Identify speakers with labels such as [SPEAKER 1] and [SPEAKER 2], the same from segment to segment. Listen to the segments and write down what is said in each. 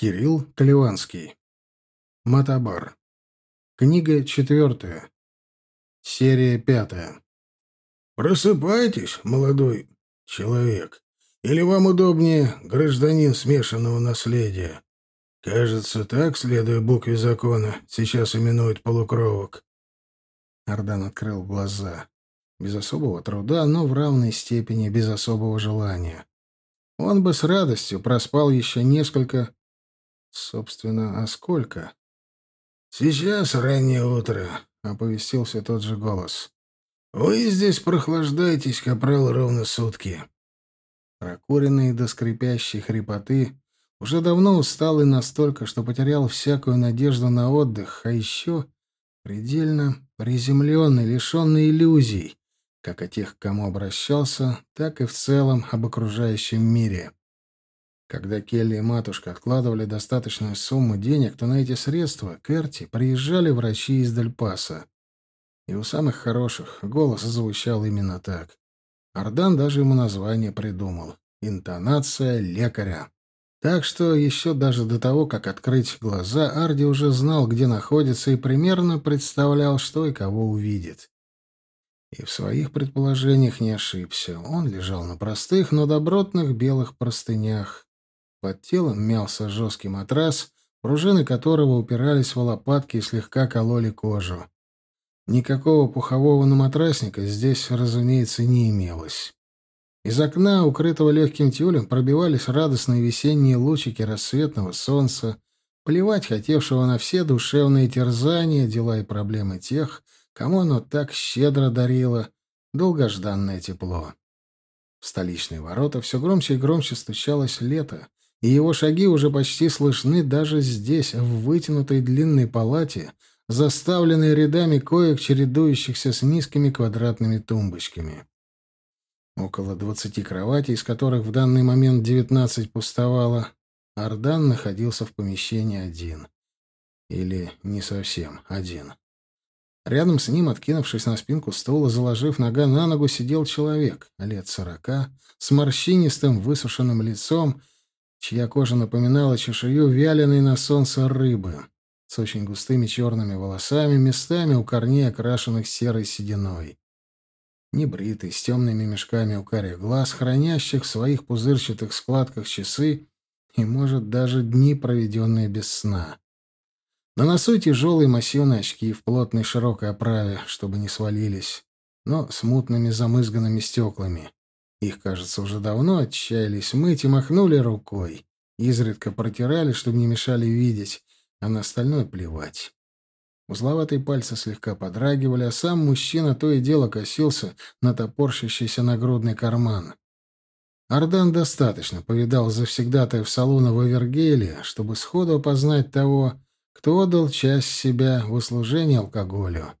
[SPEAKER 1] Кирилл Клеванский. Матабар. Книга четвертая. Серия пятая.
[SPEAKER 2] «Просыпайтесь, молодой человек. Или вам удобнее гражданин смешанного наследия? Кажется, так, следуя букве закона, сейчас именуют полукровок».
[SPEAKER 1] Ардан открыл глаза. Без особого труда, но в равной степени без особого желания. Он бы с радостью проспал еще несколько... Собственно, а сколько?
[SPEAKER 2] «Сейчас раннее утро», — оповестил все тот же голос. «Вы здесь прохлаждаетесь, капрал, ровно сутки».
[SPEAKER 1] Прокуренный до скрипящей хрипоты уже давно устал и настолько, что потерял всякую надежду на отдых, а еще предельно приземленный, лишенный иллюзий, как о тех, к кому обращался, так и в целом об окружающем мире. Когда Келли и матушка откладывали достаточную сумму денег, то на эти средства к Эрти приезжали врачи из Дельпаса. И у самых хороших голос звучал именно так. Ардан даже ему название придумал. «Интонация лекаря». Так что еще даже до того, как открыть глаза, Арди уже знал, где находится, и примерно представлял, что и кого увидит. И в своих предположениях не ошибся. Он лежал на простых, но добротных белых простынях. Под телом мялся жесткий матрас, пружины которого упирались в лопатки и слегка кололи кожу. Никакого пухового наматрасника здесь, разумеется, не имелось. Из окна, укрытого легким тюлем, пробивались радостные весенние лучики рассветного солнца, плевать хотевшего на все душевные терзания, дела и проблемы тех, кому оно так щедро дарило долгожданное тепло. В столичные ворота все громче и громче стучалось лето, и его шаги уже почти слышны даже здесь, в вытянутой длинной палате, заставленной рядами коек, чередующихся с низкими квадратными тумбочками. Около двадцати кроватей, из которых в данный момент девятнадцать пустовало, Ардан находился в помещении один. Или не совсем один. Рядом с ним, откинувшись на спинку стула, заложив нога на ногу, сидел человек, лет сорока, с морщинистым высушенным лицом, чья кожа напоминала чешую вяленой на солнце рыбы, с очень густыми черными волосами, местами у корней окрашенных серой сединой. Небритый, с темными мешками у карих глаз, хранящих в своих пузырчатых складках часы и, может, даже дни, проведенные без сна. На носу тяжелые массивные очки в плотной широкой оправе, чтобы не свалились, но с мутными замызганными стеклами. Их, кажется, уже давно отчаялись мыть и махнули рукой. Изредка протирали, чтобы не мешали видеть, а на остальное плевать. Узловатые пальцы слегка подрагивали, а сам мужчина то и дело косился на топорщащийся нагрудный карман. Ардан достаточно повидал завсегдатаев салона в Эвергеле, чтобы сходу опознать того, кто отдал часть себя в услужение алкоголю.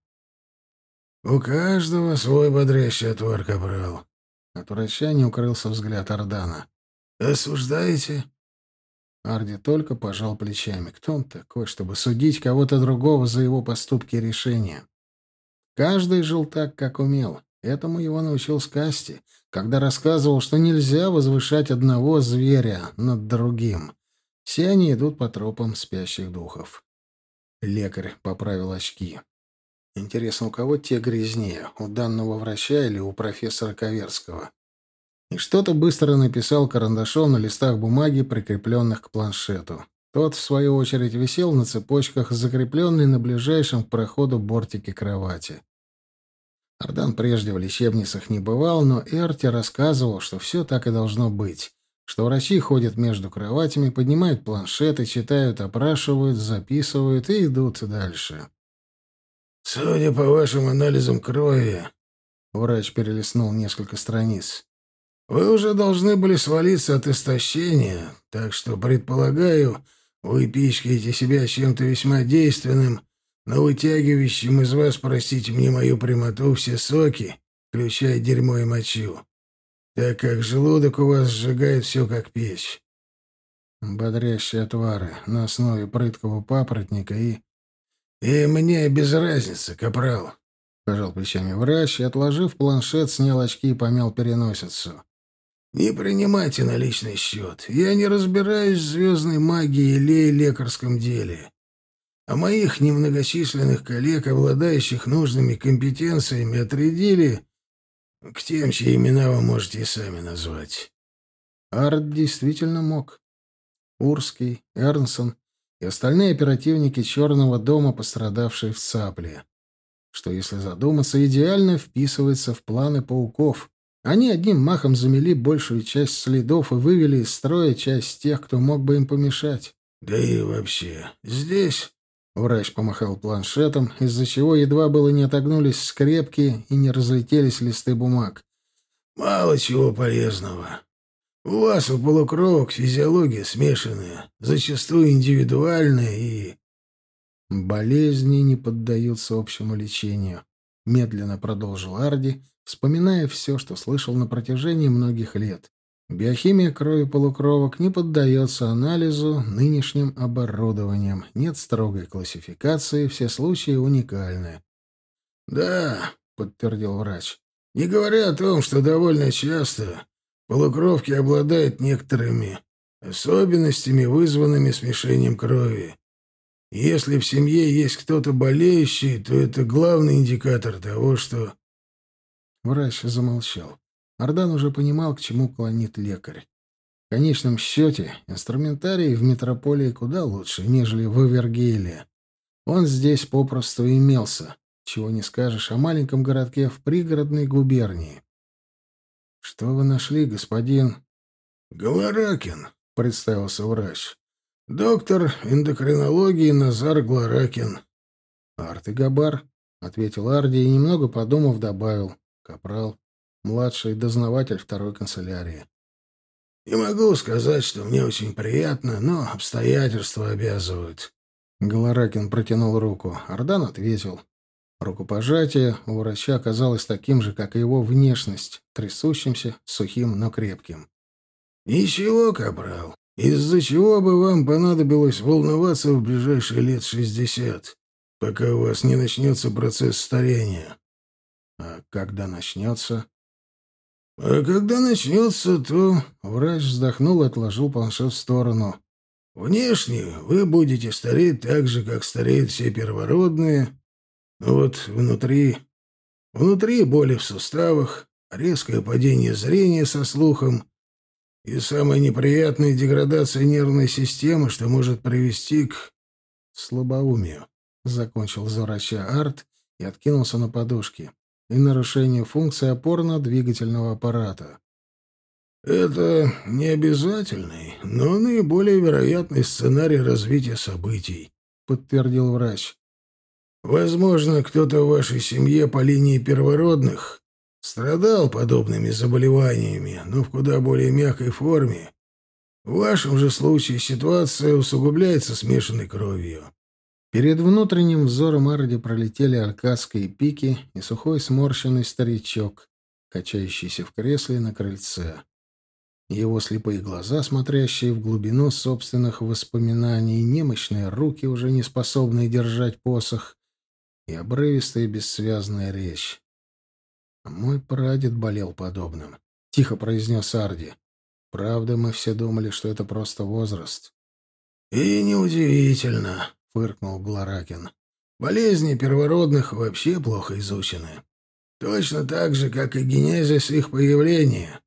[SPEAKER 2] «У каждого свой бодрящий отвар, капрал».
[SPEAKER 1] От врача не укрылся взгляд Ардана.
[SPEAKER 2] «Осуждаете?»
[SPEAKER 1] Арди только пожал плечами. Кто он такой, чтобы судить кого-то другого за его поступки и решения? Каждый жил так, как умел. Этому его научил Скасти, когда рассказывал, что нельзя возвышать одного зверя над другим. Все они идут по тропам спящих духов. Лекарь поправил очки. Интересно, у кого те грязнее, у данного врача или у профессора Коверского? И что-то быстро написал карандашом на листах бумаги, прикрепленных к планшету. Тот, в свою очередь, висел на цепочках, закрепленный на ближайшем к проходу бортике кровати. Ардан прежде в лечебницах не бывал, но Эрти рассказывал, что все так и должно быть что врачи ходят между кроватями, поднимают планшеты, читают, опрашивают, записывают и идут дальше.
[SPEAKER 2] «Судя по вашим анализам крови...»
[SPEAKER 1] Врач перелистнул несколько страниц.
[SPEAKER 2] «Вы уже должны были свалиться от истощения, так что, предполагаю, вы пичкаете себя чем-то весьма действенным, но вытягивающим из вас, простите мне мою прямоту, все соки, включая дерьмо и мочу так как желудок у вас сжигает все как печь.
[SPEAKER 1] Бодрящие отвары на основе прыткого папоротника и...
[SPEAKER 2] «И мне без разницы, капрал», —
[SPEAKER 1] пожал плечами врач и, отложив планшет, снял очки и помял переносицу.
[SPEAKER 2] Не принимайте на личный счет. Я не разбираюсь в звездной магии или лекарском деле. А моих немногочисленных коллег, обладающих нужными компетенциями, отрядили к тем, чьи имена вы можете и сами назвать.
[SPEAKER 1] Арт действительно мог. Урский, Эрнсон и остальные оперативники Черного дома, пострадавшие в Цапле. Что, если задуматься, идеально вписывается в планы пауков. Они одним махом замели большую часть следов и вывели из строя часть тех, кто мог бы им помешать.
[SPEAKER 2] Да и вообще, здесь
[SPEAKER 1] Врач помахал планшетом, из-за чего едва было не отогнулись скрепки и не разлетелись листы бумаг.
[SPEAKER 2] «Мало чего полезного. У вас, у полукровок, физиология смешанная, зачастую индивидуальная и...»
[SPEAKER 1] «Болезни не поддаются общему лечению», — медленно продолжил Арди, вспоминая все, что слышал на протяжении многих лет. Биохимия крови полукровок не поддается анализу нынешним оборудованием. Нет строгой классификации, все случаи уникальны.
[SPEAKER 2] «Да», — подтвердил врач, — «не говоря о том, что довольно часто полукровки обладают некоторыми особенностями, вызванными смешением крови. Если в семье есть кто-то болеющий, то это главный индикатор того, что...»
[SPEAKER 1] Врач замолчал. Ардан уже понимал, к чему клонит лекарь. В конечном счете, инструментарий в метрополии куда лучше, нежели в Эвергейле. Он здесь попросту имелся, чего не скажешь о маленьком городке в пригородной губернии. — Что вы нашли, господин?
[SPEAKER 2] — Галаракин, — представился врач. — Доктор эндокринологии Назар Гларакин.
[SPEAKER 1] — Арт и Габар, — ответил Арди и, немного подумав, добавил. — Капрал младший дознаватель второй канцелярии.
[SPEAKER 2] «Не могу сказать, что мне очень приятно, но обстоятельства обязывают».
[SPEAKER 1] Голоракин протянул руку. Ардан ответил. Рукопожатие у врача оказалось таким же, как и его внешность, трясущимся, сухим, но крепким.
[SPEAKER 2] «Ничего, капрал, из-за чего бы вам понадобилось волноваться в ближайшие лет шестьдесят, пока у вас не начнется процесс старения?»
[SPEAKER 1] «А когда начнется?»
[SPEAKER 2] А когда начнется, то врач вздохнул и отложил планшет в сторону. Внешне вы будете стареть так же, как стареют все первородные. Но вот внутри... Внутри боли в суставах, резкое падение зрения со слухом и самая неприятная деградация нервной системы, что может привести к
[SPEAKER 1] слабоумию. Закончил за врача Арт и откинулся на подушки и нарушение функции опорно-двигательного аппарата.
[SPEAKER 2] Это не обязательный, но наиболее вероятный сценарий развития событий, подтвердил врач. Возможно, кто-то в вашей семье по линии первородных страдал подобными заболеваниями, но в куда более мягкой форме. В вашем же случае ситуация усугубляется смешанной кровью.
[SPEAKER 1] Перед внутренним взором Арди пролетели аркадские пики и сухой сморщенный старичок, качающийся в кресле на крыльце. Его слепые глаза, смотрящие в глубину собственных воспоминаний, немощные руки, уже не способные держать посох, и обрывистая бессвязная речь. «А мой прадед болел подобным», — тихо произнес Арди. «Правда, мы все думали, что это просто возраст».
[SPEAKER 2] «И неудивительно», — фыркнул Гларакин. «Болезни первородных вообще плохо изучены. Точно так же, как и генезис их появления.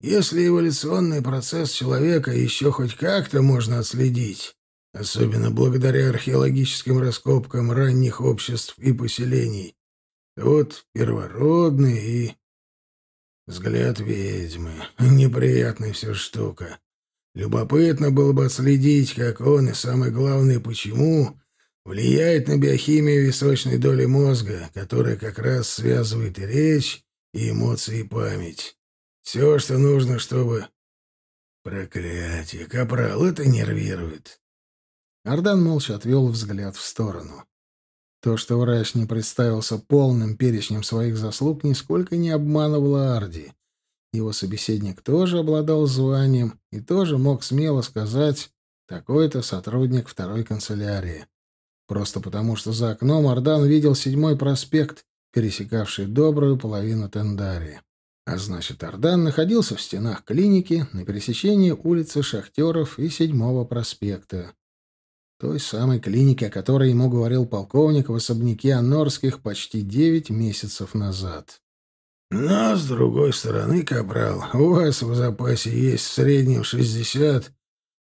[SPEAKER 2] Если эволюционный процесс человека еще хоть как-то можно отследить, особенно благодаря археологическим раскопкам ранних обществ и поселений, вот первородный и... Взгляд ведьмы. Неприятная все штука. Любопытно было бы отследить, как он, и самое главное, почему, влияет на биохимию височной доли мозга, которая как раз связывает и речь, и эмоции, и память. Все, что нужно, чтобы... Проклятие, капрал, это нервирует.
[SPEAKER 1] Ардан молча отвел взгляд в сторону. То, что врач не представился полным перечнем своих заслуг, нисколько не обманывало Арди. Его собеседник тоже обладал званием и тоже мог смело сказать «такой-то сотрудник второй канцелярии». Просто потому, что за окном Ардан видел седьмой проспект, пересекавший добрую половину Тендарии. А значит, Ордан находился в стенах клиники на пересечении улицы Шахтеров и Седьмого проспекта. Той самой клиники, о которой ему говорил полковник в особняке Анорских почти девять месяцев назад.
[SPEAKER 2] Но, с другой стороны, Капрал, у вас в запасе есть в среднем шестьдесят,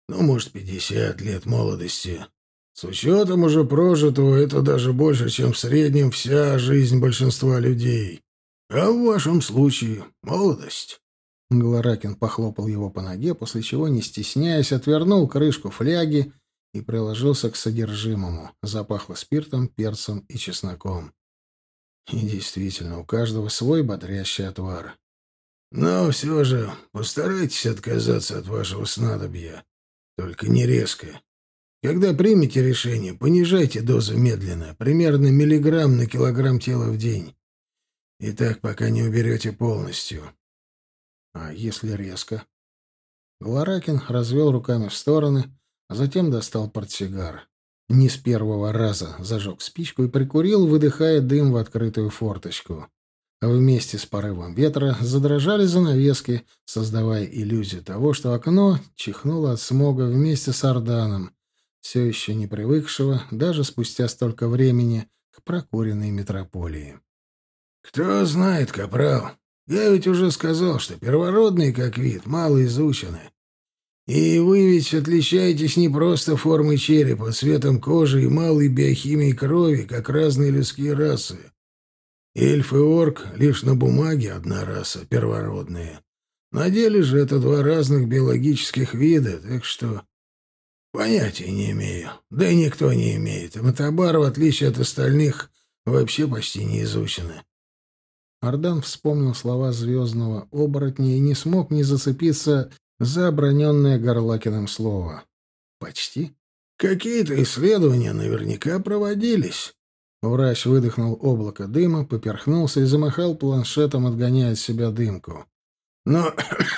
[SPEAKER 2] ну, может, пятьдесят лет молодости. С учетом уже прожитого, это даже больше, чем в среднем вся жизнь большинства людей. А в вашем случае — молодость.
[SPEAKER 1] Глоракин похлопал его по ноге, после чего, не стесняясь, отвернул крышку фляги и приложился к содержимому. Запахло спиртом, перцем и чесноком. И действительно, у каждого свой бодрящий отвар.
[SPEAKER 2] Но все же постарайтесь отказаться от вашего снадобья. Только не резко. Когда примете решение, понижайте дозу медленно, примерно миллиграмм на килограмм тела в день. И так, пока не уберете полностью.
[SPEAKER 1] А если резко? Глоракин развел руками в стороны, затем достал портсигар. Не с первого раза зажег спичку и прикурил, выдыхая дым в открытую форточку. Вместе с порывом ветра задрожали занавески, создавая иллюзию того, что окно чихнуло от смога вместе с Орданом, все еще не привыкшего, даже спустя столько времени, к прокуренной метрополии.
[SPEAKER 2] «Кто знает, капрал, я ведь уже сказал, что первородные, как вид, мало изучены. И вы ведь отличаетесь не просто формой черепа, цветом кожи и малой биохимией крови, как разные людские расы. Эльф и орк лишь на бумаге одна раса, первородные. На деле же это два разных биологических вида, так что понятия не имею. Да и никто не имеет. Матабар, в отличие от остальных, вообще почти не изучены.
[SPEAKER 1] Ардан вспомнил слова звездного оборотня и не смог не зацепиться за оброненное Горлакиным слово. «Почти?»
[SPEAKER 2] «Какие-то исследования наверняка проводились».
[SPEAKER 1] Врач выдохнул облако дыма, поперхнулся и замахал планшетом, отгоняя от себя дымку.
[SPEAKER 2] «Но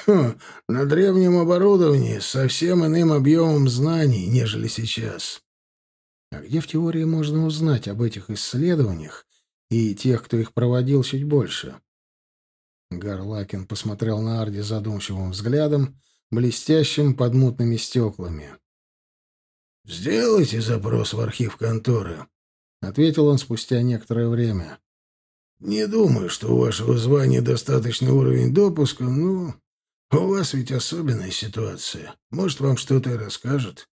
[SPEAKER 2] на древнем оборудовании совсем иным объемом знаний, нежели сейчас».
[SPEAKER 1] «А где в теории можно узнать об этих исследованиях и тех, кто их проводил чуть больше?» Гарлакин посмотрел на Арди задумчивым взглядом, блестящим под мутными стеклами.
[SPEAKER 2] «Сделайте запрос в архив конторы», —
[SPEAKER 1] ответил он спустя некоторое время.
[SPEAKER 2] «Не думаю, что у вашего звания достаточный уровень допуска, но у вас ведь особенная ситуация. Может, вам что-то и расскажут.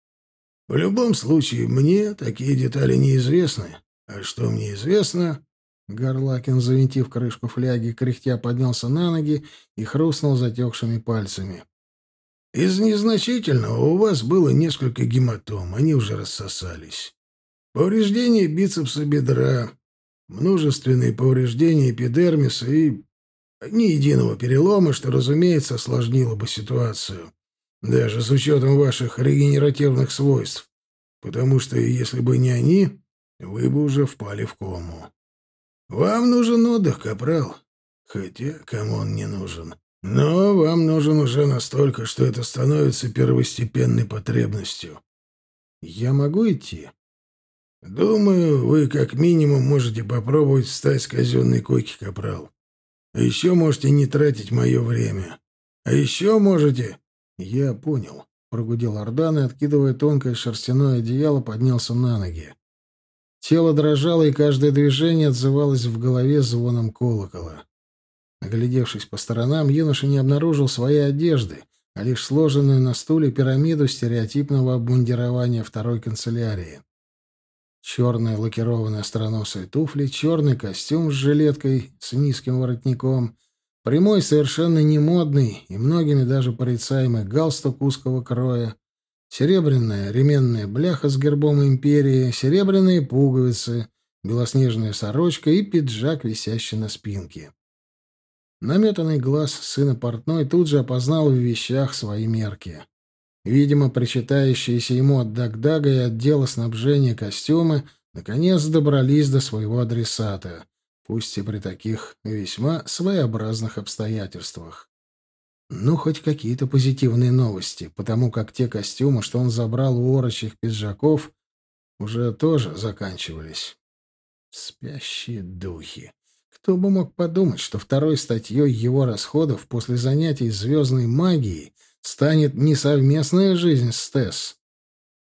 [SPEAKER 2] В любом случае, мне такие детали неизвестны. А что мне известно...»
[SPEAKER 1] Горлакин, завинтив крышку фляги, кряхтя поднялся на ноги и хрустнул затекшими пальцами.
[SPEAKER 2] Из незначительного у вас было несколько гематом, они уже рассосались. Повреждение бицепса бедра, множественные повреждения эпидермиса и ни единого перелома, что, разумеется, осложнило бы ситуацию, даже с учетом ваших регенеративных свойств, потому что если бы не они, вы бы уже впали в кому. Вам нужен отдых, капрал, хотя кому он не нужен. Но вам нужен уже настолько, что это становится первостепенной потребностью.
[SPEAKER 1] Я могу идти?
[SPEAKER 2] Думаю, вы как минимум можете попробовать встать с казенной койки, капрал. А еще можете не тратить мое время. А еще можете...
[SPEAKER 1] Я понял. Прогудел Ордан и, откидывая тонкое шерстяное одеяло, поднялся на ноги. Тело дрожало, и каждое движение отзывалось в голове звоном колокола. Оглядевшись по сторонам, юноша не обнаружил своей одежды, а лишь сложенную на стуле пирамиду стереотипного обмундирования второй канцелярии. Черные лакированные остроносые туфли, черный костюм с жилеткой с низким воротником, прямой, совершенно немодный и многими даже порицаемый галстук узкого кроя, серебряная ременная бляха с гербом империи, серебряные пуговицы, белоснежная сорочка и пиджак, висящий на спинке. Наметанный глаз сына портной тут же опознал в вещах свои мерки. Видимо, причитающиеся ему от Дагдага и отдела снабжения костюмы наконец добрались до своего адресата, пусть и при таких весьма своеобразных обстоятельствах. Ну, хоть какие-то позитивные новости, потому как те костюмы, что он забрал у орочих пиджаков, уже тоже заканчивались. Спящие духи. Кто бы мог подумать, что второй статьей его расходов после занятий звездной магией станет не совместная жизнь с Тесс.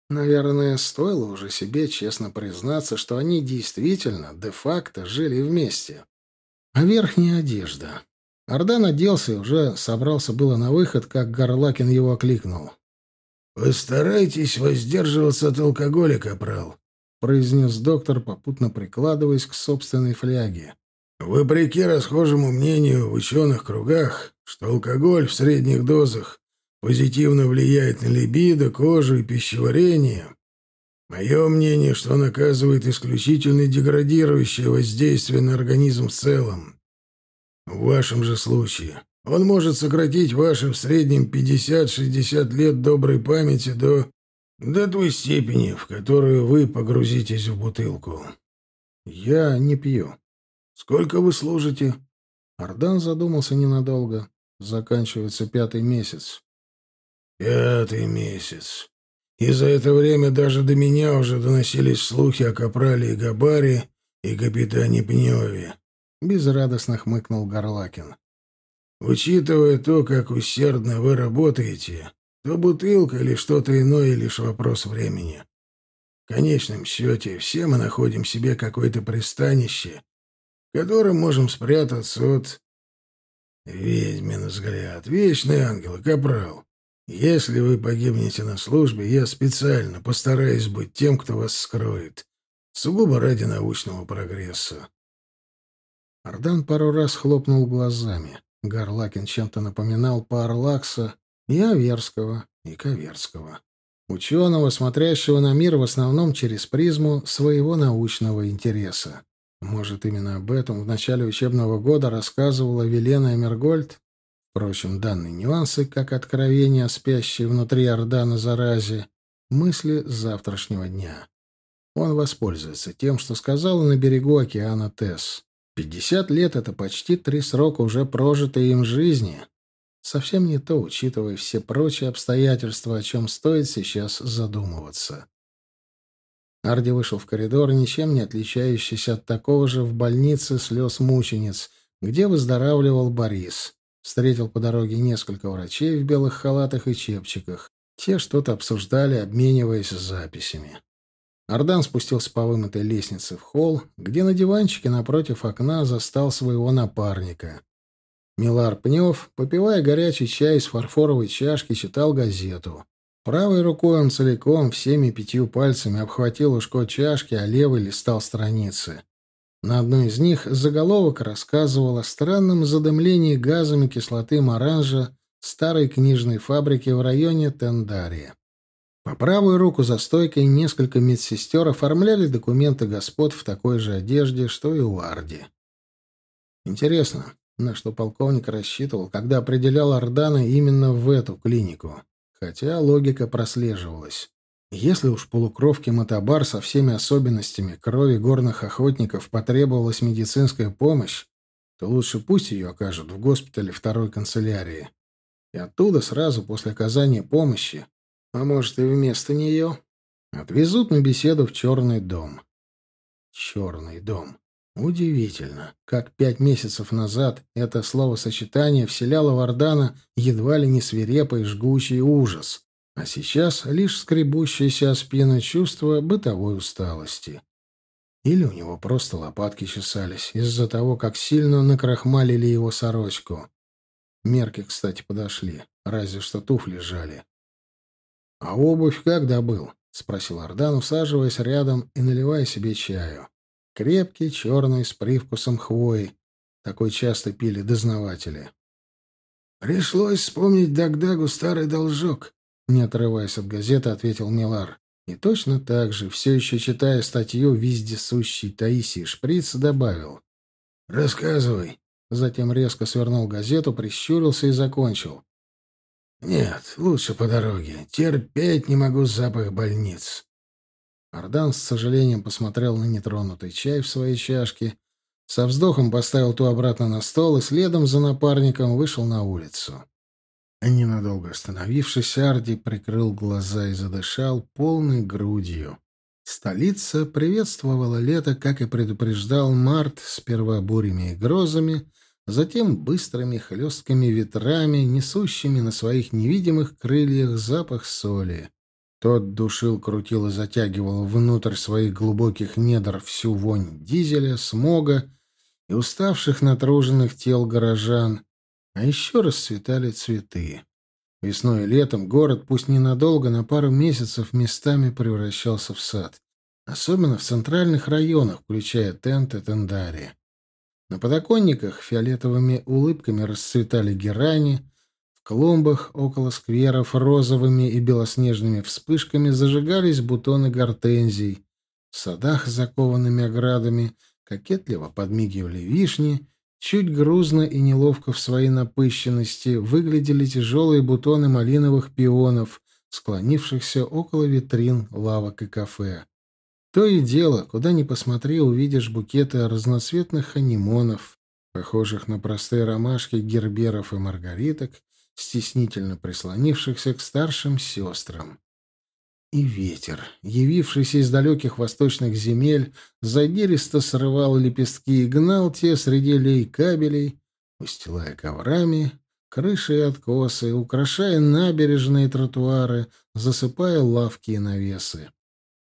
[SPEAKER 1] Наверное, стоило уже себе честно признаться, что они действительно, де-факто, жили вместе. А верхняя одежда. Ордан оделся и уже собрался было на выход, как Горлакин его окликнул.
[SPEAKER 2] «Постарайтесь воздерживаться от алкоголя, капрал», — произнес доктор, попутно прикладываясь к собственной фляге. Вопреки расхожему мнению в ученых кругах, что алкоголь в средних дозах позитивно влияет на либидо, кожу и пищеварение, мое мнение, что он оказывает исключительно деградирующее воздействие на организм в целом. В вашем же случае он может сократить ваши в среднем 50-60 лет доброй памяти до... до той степени, в которую вы погрузитесь в бутылку.
[SPEAKER 1] Я не пью.
[SPEAKER 2] Сколько вы служите?
[SPEAKER 1] Ардан задумался ненадолго. Заканчивается пятый месяц.
[SPEAKER 2] Пятый месяц. И за это время даже до меня уже доносились слухи о Капрале и Габаре и капитане Пневе.
[SPEAKER 1] Безрадостно хмыкнул Горлакин.
[SPEAKER 2] Учитывая то, как усердно вы работаете, то бутылка или что-то иное лишь вопрос времени. В конечном счете, все мы находим себе какое-то пристанище, которым можем спрятаться от... Ведьмин взгляд. Вечный ангел, капрал. Если вы погибнете на службе, я специально постараюсь быть тем, кто вас скроет. Сугубо ради научного прогресса.
[SPEAKER 1] Ардан пару раз хлопнул глазами. Гарлакин чем-то напоминал Парлакса и Аверского, и Коверского. Ученого, смотрящего на мир в основном через призму своего научного интереса. Может, именно об этом в начале учебного года рассказывала Велена Эмергольд? Впрочем, данные нюансы, как откровения, спящие внутри Ордана заразе, мысли завтрашнего дня. Он воспользуется тем, что сказала на берегу океана Тесс. Пятьдесят лет — это почти три срока уже прожитой им жизни. Совсем не то, учитывая все прочие обстоятельства, о чем стоит сейчас задумываться. Арди вышел в коридор, ничем не отличающийся от такого же в больнице слез мучениц, где выздоравливал Борис. Встретил по дороге несколько врачей в белых халатах и чепчиках. Те что-то обсуждали, обмениваясь записями. Ардан спустился по вымытой лестнице в холл, где на диванчике напротив окна застал своего напарника. Милар Пнев, попивая горячий чай из фарфоровой чашки, читал газету. Правой рукой он целиком, всеми пятью пальцами обхватил ушко чашки, а левый листал страницы. На одной из них заголовок рассказывал о странном задымлении газами кислоты моранжа старой книжной фабрики в районе Тендария. По правую руку за стойкой несколько медсестер оформляли документы господ в такой же одежде, что и у Арди. Интересно, на что полковник рассчитывал, когда определял Ордана именно в эту клинику хотя логика прослеживалась. Если уж полукровке Мотобар со всеми особенностями крови горных охотников потребовалась медицинская помощь, то лучше пусть ее окажут в госпитале второй канцелярии. И оттуда сразу после оказания помощи, а может и вместо нее, отвезут на беседу в черный дом. Черный дом. Удивительно, как пять месяцев назад это словосочетание вселяло в Ордана едва ли не свирепый жгучий ужас, а сейчас лишь скребущееся о спину чувство бытовой усталости. Или у него просто лопатки чесались из-за того, как сильно накрахмалили его сорочку. Мерки, кстати, подошли, разве что туфли жали. — А обувь как добыл? — спросил Ордан, усаживаясь рядом и наливая себе чаю. Крепкий, черный, с привкусом хвои. Такой часто пили дознаватели.
[SPEAKER 2] «Пришлось вспомнить Дагдагу старый должок», — не отрываясь от газеты, ответил Милар.
[SPEAKER 1] И точно так же, все еще читая статью вездесущей Таисии Шприц, добавил.
[SPEAKER 2] «Рассказывай».
[SPEAKER 1] Затем резко свернул газету, прищурился и закончил.
[SPEAKER 2] «Нет, лучше по дороге. Терпеть не могу запах больниц.
[SPEAKER 1] Ардан с сожалением посмотрел на нетронутый чай в своей чашке, со вздохом поставил ту обратно на стол и следом за напарником вышел на улицу. Ненадолго остановившись, Арди прикрыл глаза и задышал полной грудью. Столица приветствовала лето, как и предупреждал март, сперва бурями и грозами, затем быстрыми хлесткими ветрами, несущими на своих невидимых крыльях запах соли. Тот душил, крутил и затягивал внутрь своих глубоких недр всю вонь дизеля, смога и уставших натруженных тел горожан, а еще расцветали цветы. Весной и летом город, пусть ненадолго, на пару месяцев местами превращался в сад. Особенно в центральных районах, включая Тент и Тендари. На подоконниках фиолетовыми улыбками расцветали герани, клумбах около скверов розовыми и белоснежными вспышками зажигались бутоны гортензий, в садах с закованными оградами кокетливо подмигивали вишни, Чуть грузно и неловко в своей напыщенности выглядели тяжелые бутоны малиновых пионов, склонившихся около витрин, лавок и кафе. То и дело, куда ни посмотри, увидишь букеты разноцветных анимонов, похожих на простые ромашки герберов и маргариток, стеснительно прислонившихся к старшим сестрам. И ветер, явившийся из далеких восточных земель, задиристо срывал лепестки и гнал те среди лей кабелей, устилая коврами, крыши и откосы, украшая набережные тротуары, засыпая лавки и навесы.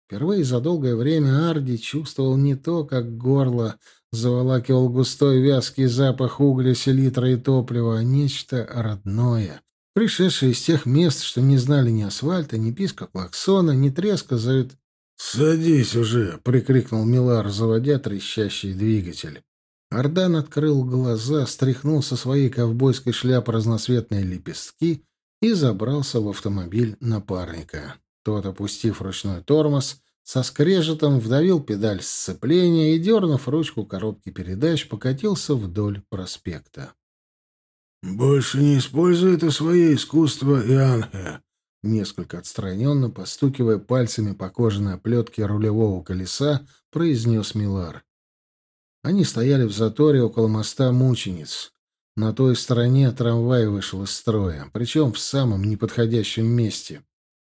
[SPEAKER 1] Впервые за долгое время Арди чувствовал не то, как горло заволакивал густой вязкий запах угля, селитра и топлива, нечто родное, пришедшие из тех мест, что не знали ни асфальта, ни писка клаксона, ни треска зовет
[SPEAKER 2] «Садись уже!»
[SPEAKER 1] — прикрикнул Милар, заводя трещащий двигатель. Ардан открыл глаза, стряхнул со своей ковбойской шляпы разноцветные лепестки и забрался в автомобиль напарника. Тот, опустив ручной тормоз, со скрежетом вдавил педаль сцепления и, дернув ручку коробки передач, покатился вдоль проспекта.
[SPEAKER 2] «Больше не используй это свое искусство, Ианхе!»
[SPEAKER 1] Несколько отстраненно, постукивая пальцами по кожаной оплетке рулевого колеса, произнес Милар. Они стояли в заторе около моста Мучениц. На той стороне трамвай вышел из строя, причем в самом неподходящем месте.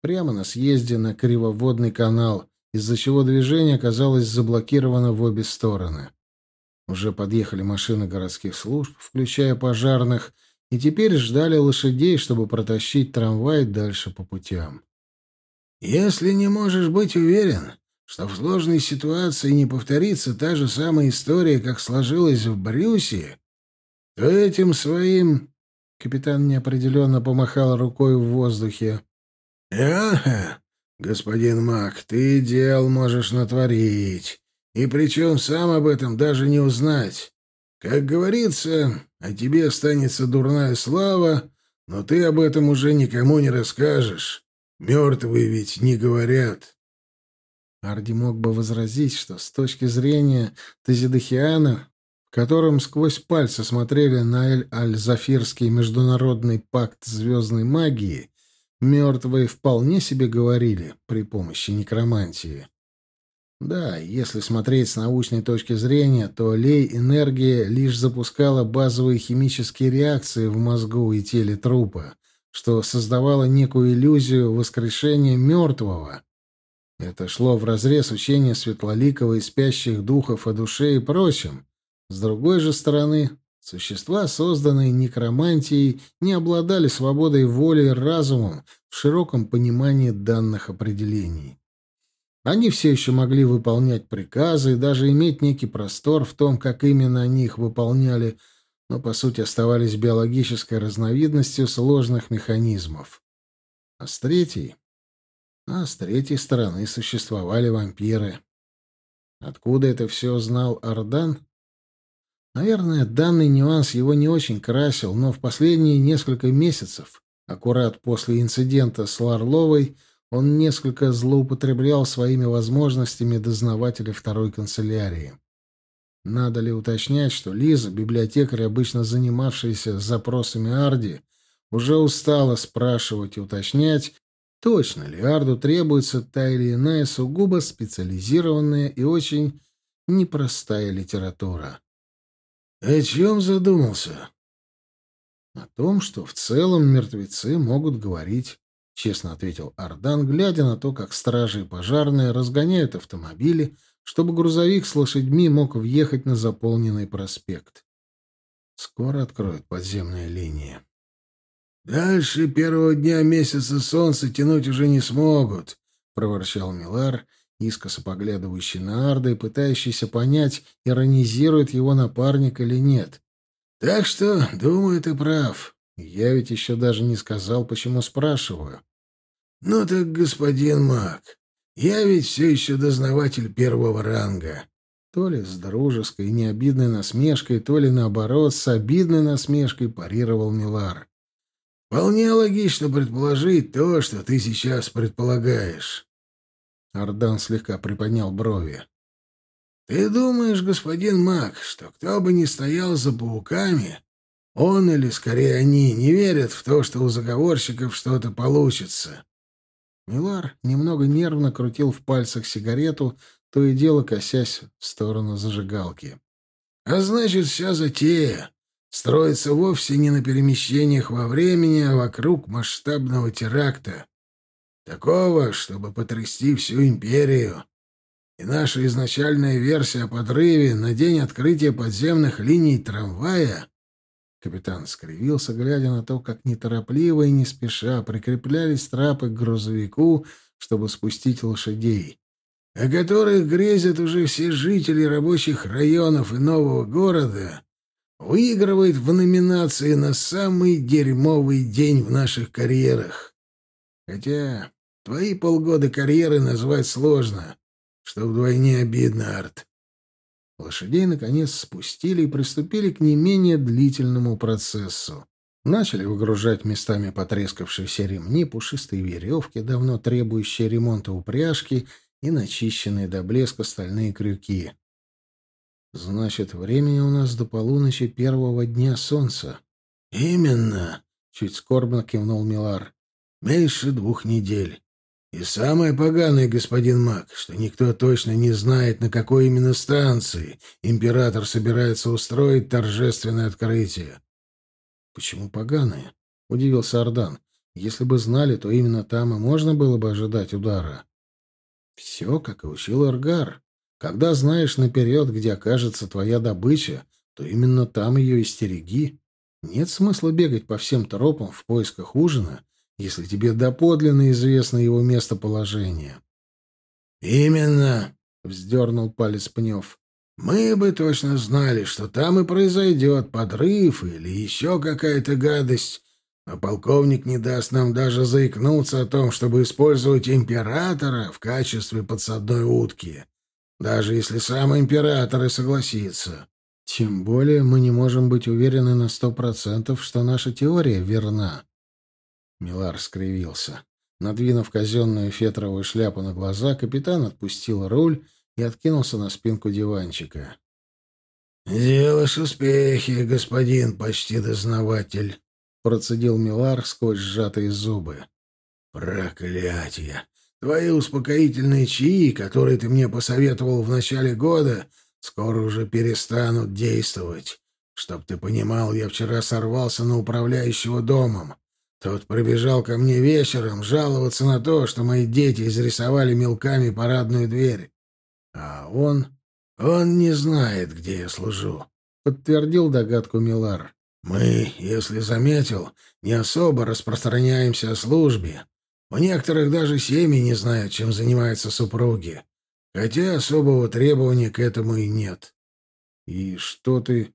[SPEAKER 1] Прямо на съезде на кривоводный канал, из-за чего движение оказалось заблокировано в обе стороны. Уже подъехали машины городских служб, включая пожарных, и теперь ждали лошадей, чтобы протащить трамвай дальше по путям.
[SPEAKER 2] «Если не можешь быть уверен, что в сложной ситуации не повторится та же самая история, как сложилась в Брюсе, то этим своим...» Капитан неопределенно помахал рукой в воздухе. «Ага, господин Мак, ты дел можешь натворить, и причем сам об этом даже не узнать. Как говорится, о тебе останется дурная слава, но ты об этом уже никому не расскажешь. Мертвые ведь не говорят.
[SPEAKER 1] Арди мог бы возразить, что с точки зрения Тазидахиана, в котором сквозь пальцы смотрели на Эль-Аль-Зафирский международный пакт звездной магии, мертвые вполне себе говорили при помощи некромантии. Да, если смотреть с научной точки зрения, то лей-энергия лишь запускала базовые химические реакции в мозгу и теле трупа, что создавало некую иллюзию воскрешения мертвого. Это шло вразрез учения светлоликого и спящих духов о душе и прочем. С другой же стороны, существа, созданные некромантией, не обладали свободой воли и разумом в широком понимании данных определений. Они все еще могли выполнять приказы и даже иметь некий простор в том, как именно они их выполняли, но, по сути, оставались биологической разновидностью сложных механизмов. А с третьей... А с третьей стороны существовали вампиры. Откуда это все знал Ардан? Наверное, данный нюанс его не очень красил, но в последние несколько месяцев, аккурат после инцидента с Ларловой, он несколько злоупотреблял своими возможностями дознавателя второй канцелярии. Надо ли уточнять, что Лиза, библиотекарь, обычно занимавшаяся запросами Арди, уже устала спрашивать и уточнять, точно ли Арду требуется та или иная сугубо специализированная и очень непростая литература.
[SPEAKER 2] «О чем задумался?»
[SPEAKER 1] «О том, что в целом мертвецы могут говорить.
[SPEAKER 3] — честно ответил Ардан, глядя на то, как стражи и пожарные разгоняют автомобили, чтобы грузовик с лошадьми мог въехать на заполненный проспект. Скоро откроют подземные линии.
[SPEAKER 1] «Дальше первого дня месяца солнца тянуть уже не смогут», — проворчал Милар, искоса поглядывающий на Арда и пытающийся понять, иронизирует его напарник или нет. «Так что, думаю, ты прав.
[SPEAKER 3] Я ведь еще даже не сказал, почему спрашиваю».
[SPEAKER 1] «Ну так, господин маг, я ведь все еще дознаватель первого ранга».
[SPEAKER 3] То ли с дружеской, необидной насмешкой, то ли, наоборот, с обидной насмешкой парировал Милар.
[SPEAKER 1] Вполне логично предположить то, что ты сейчас предполагаешь.
[SPEAKER 3] Ардан слегка приподнял брови.
[SPEAKER 1] Ты думаешь, господин Мак, что кто бы ни стоял за пауками, он или, скорее, они не верят в то, что у заговорщиков что-то получится?
[SPEAKER 3] Милар немного нервно крутил в пальцах сигарету, то и дело косясь в сторону зажигалки.
[SPEAKER 1] А значит, вся затея строится вовсе не на перемещениях во времени, а вокруг масштабного теракта. Такого, чтобы потрясти всю империю. И наша изначальная версия о подрыве на день открытия подземных линий трамвая...
[SPEAKER 3] Капитан скривился, глядя на то, как неторопливо и не спеша прикреплялись трапы к грузовику, чтобы спустить лошадей,
[SPEAKER 1] о которых грезят уже все жители рабочих районов и нового города, выигрывает в номинации на самый дерьмовый день в наших карьерах. Хотя твои полгода карьеры назвать сложно, что вдвойне обидно, Арт.
[SPEAKER 3] Лошадей, наконец, спустили и приступили к не менее длительному процессу. Начали выгружать местами потрескавшиеся ремни, пушистые веревки, давно требующие ремонта упряжки и начищенные до блеска стальные крюки. Значит, времени у нас до полуночи первого дня солнца.
[SPEAKER 1] Именно,
[SPEAKER 3] чуть скорбно кивнул Милар.
[SPEAKER 1] Меньше двух недель. И самое поганое, господин Мак, что никто точно не знает, на какой именно станции император собирается устроить торжественное открытие.
[SPEAKER 3] Почему поганое? удивился Ардан. Если бы знали, то именно там и можно было бы ожидать удара. Все, как и учил Эргар. Когда знаешь наперед, где окажется твоя добыча, то именно там ее и стереги. Нет смысла бегать по всем тропам в поисках ужина, если тебе доподлинно известно его местоположение.
[SPEAKER 1] «Именно», —
[SPEAKER 3] вздернул палец Пнев, —
[SPEAKER 1] «мы бы точно знали, что там и произойдет подрыв или еще какая-то гадость, но полковник не даст нам даже заикнуться о том, чтобы использовать императора в качестве подсадной утки даже если сам император и согласится.
[SPEAKER 3] Тем более мы не можем быть уверены на сто процентов, что наша теория верна. Милар скривился. Надвинув казенную фетровую шляпу на глаза, капитан отпустил руль и откинулся на спинку диванчика.
[SPEAKER 1] «Делаешь успехи, господин почти дознаватель», — процедил Милар сквозь сжатые зубы. «Проклятие! Твои успокоительные чаи, которые ты мне посоветовал в начале года, скоро уже перестанут действовать. Чтоб ты понимал, я вчера сорвался на управляющего домом. Тот прибежал ко мне вечером жаловаться на то, что мои дети изрисовали мелками парадную дверь. А он... он не знает, где я служу. Подтвердил догадку Милар. Мы, если заметил, не особо распространяемся о службе. У некоторых даже семьи не знают, чем занимаются супруги. Хотя особого требования к этому и нет.
[SPEAKER 3] И что ты...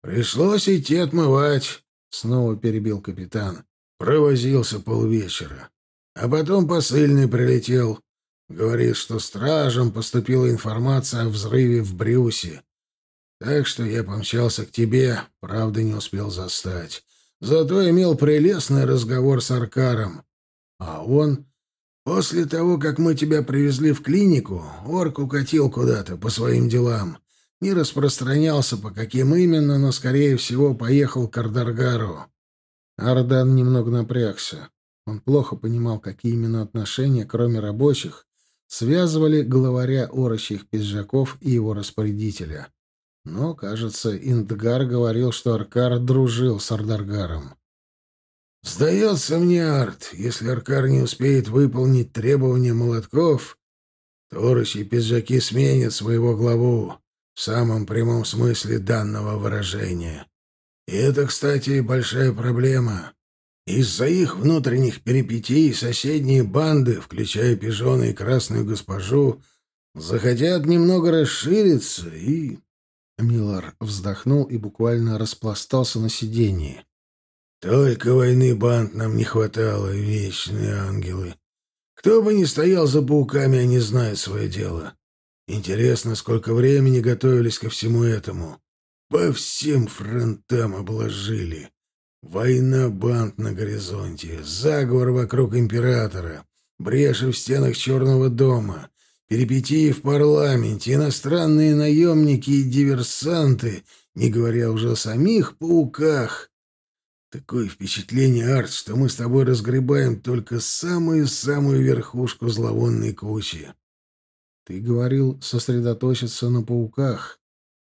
[SPEAKER 1] Пришлось идти отмывать, — снова перебил капитан. Провозился полвечера. А потом посыльный прилетел. Говорит, что стражам поступила информация о взрыве в Брюсе. Так что я помчался к тебе, правда, не успел застать. Зато имел прелестный разговор с Аркаром. А он... После того, как мы тебя привезли в клинику, орк укатил куда-то по своим делам. Не распространялся, по каким именно, но, скорее всего, поехал к Ардаргару.
[SPEAKER 3] Ардан немного напрягся. Он плохо понимал, какие именно отношения, кроме рабочих, связывали главаря орочьих пиджаков и его распорядителя. Но, кажется, Индгар говорил, что Аркар дружил с Ардаргаром.
[SPEAKER 2] Сдается мне, Арт, если Аркар не успеет выполнить требования молотков, Торыч и пиджаки сменят своего главу в самом прямом смысле данного выражения. И это, кстати, большая проблема. Из-за их внутренних перипетий соседние банды, включая Пижона и Красную Госпожу, захотят немного расшириться и...
[SPEAKER 1] Миллар вздохнул и буквально распластался на сиденье.
[SPEAKER 2] «Только войны банд нам не хватало, вечные ангелы. Кто бы ни стоял за пауками, они знают свое дело. Интересно, сколько времени готовились ко всему этому. По всем фронтам обложили. Война банд на горизонте, заговор вокруг императора, бреши в стенах Черного дома, перипетии в парламенте, иностранные наемники и диверсанты, не говоря уже о самих пауках. Такое впечатление, Арт, что мы с тобой разгребаем только самую-самую верхушку зловонной кучи.
[SPEAKER 1] Ты говорил сосредоточиться на пауках.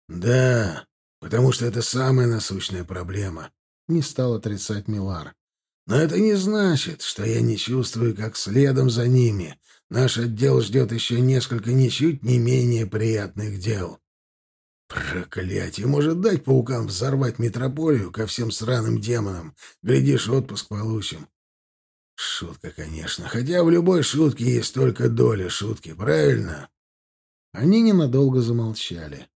[SPEAKER 2] Да, потому что это самая насущная проблема.
[SPEAKER 1] Не стал отрицать Милар.
[SPEAKER 2] Но это не значит, что я не чувствую, как следом за ними наш отдел ждет еще несколько ничуть не менее приятных дел. Проклятие! Может дать паукам взорвать метрополию ко всем сраным демонам. Глядишь, отпуск получим. Шутка, конечно. Хотя в любой шутке есть только доля шутки, правильно?
[SPEAKER 1] Они ненадолго замолчали.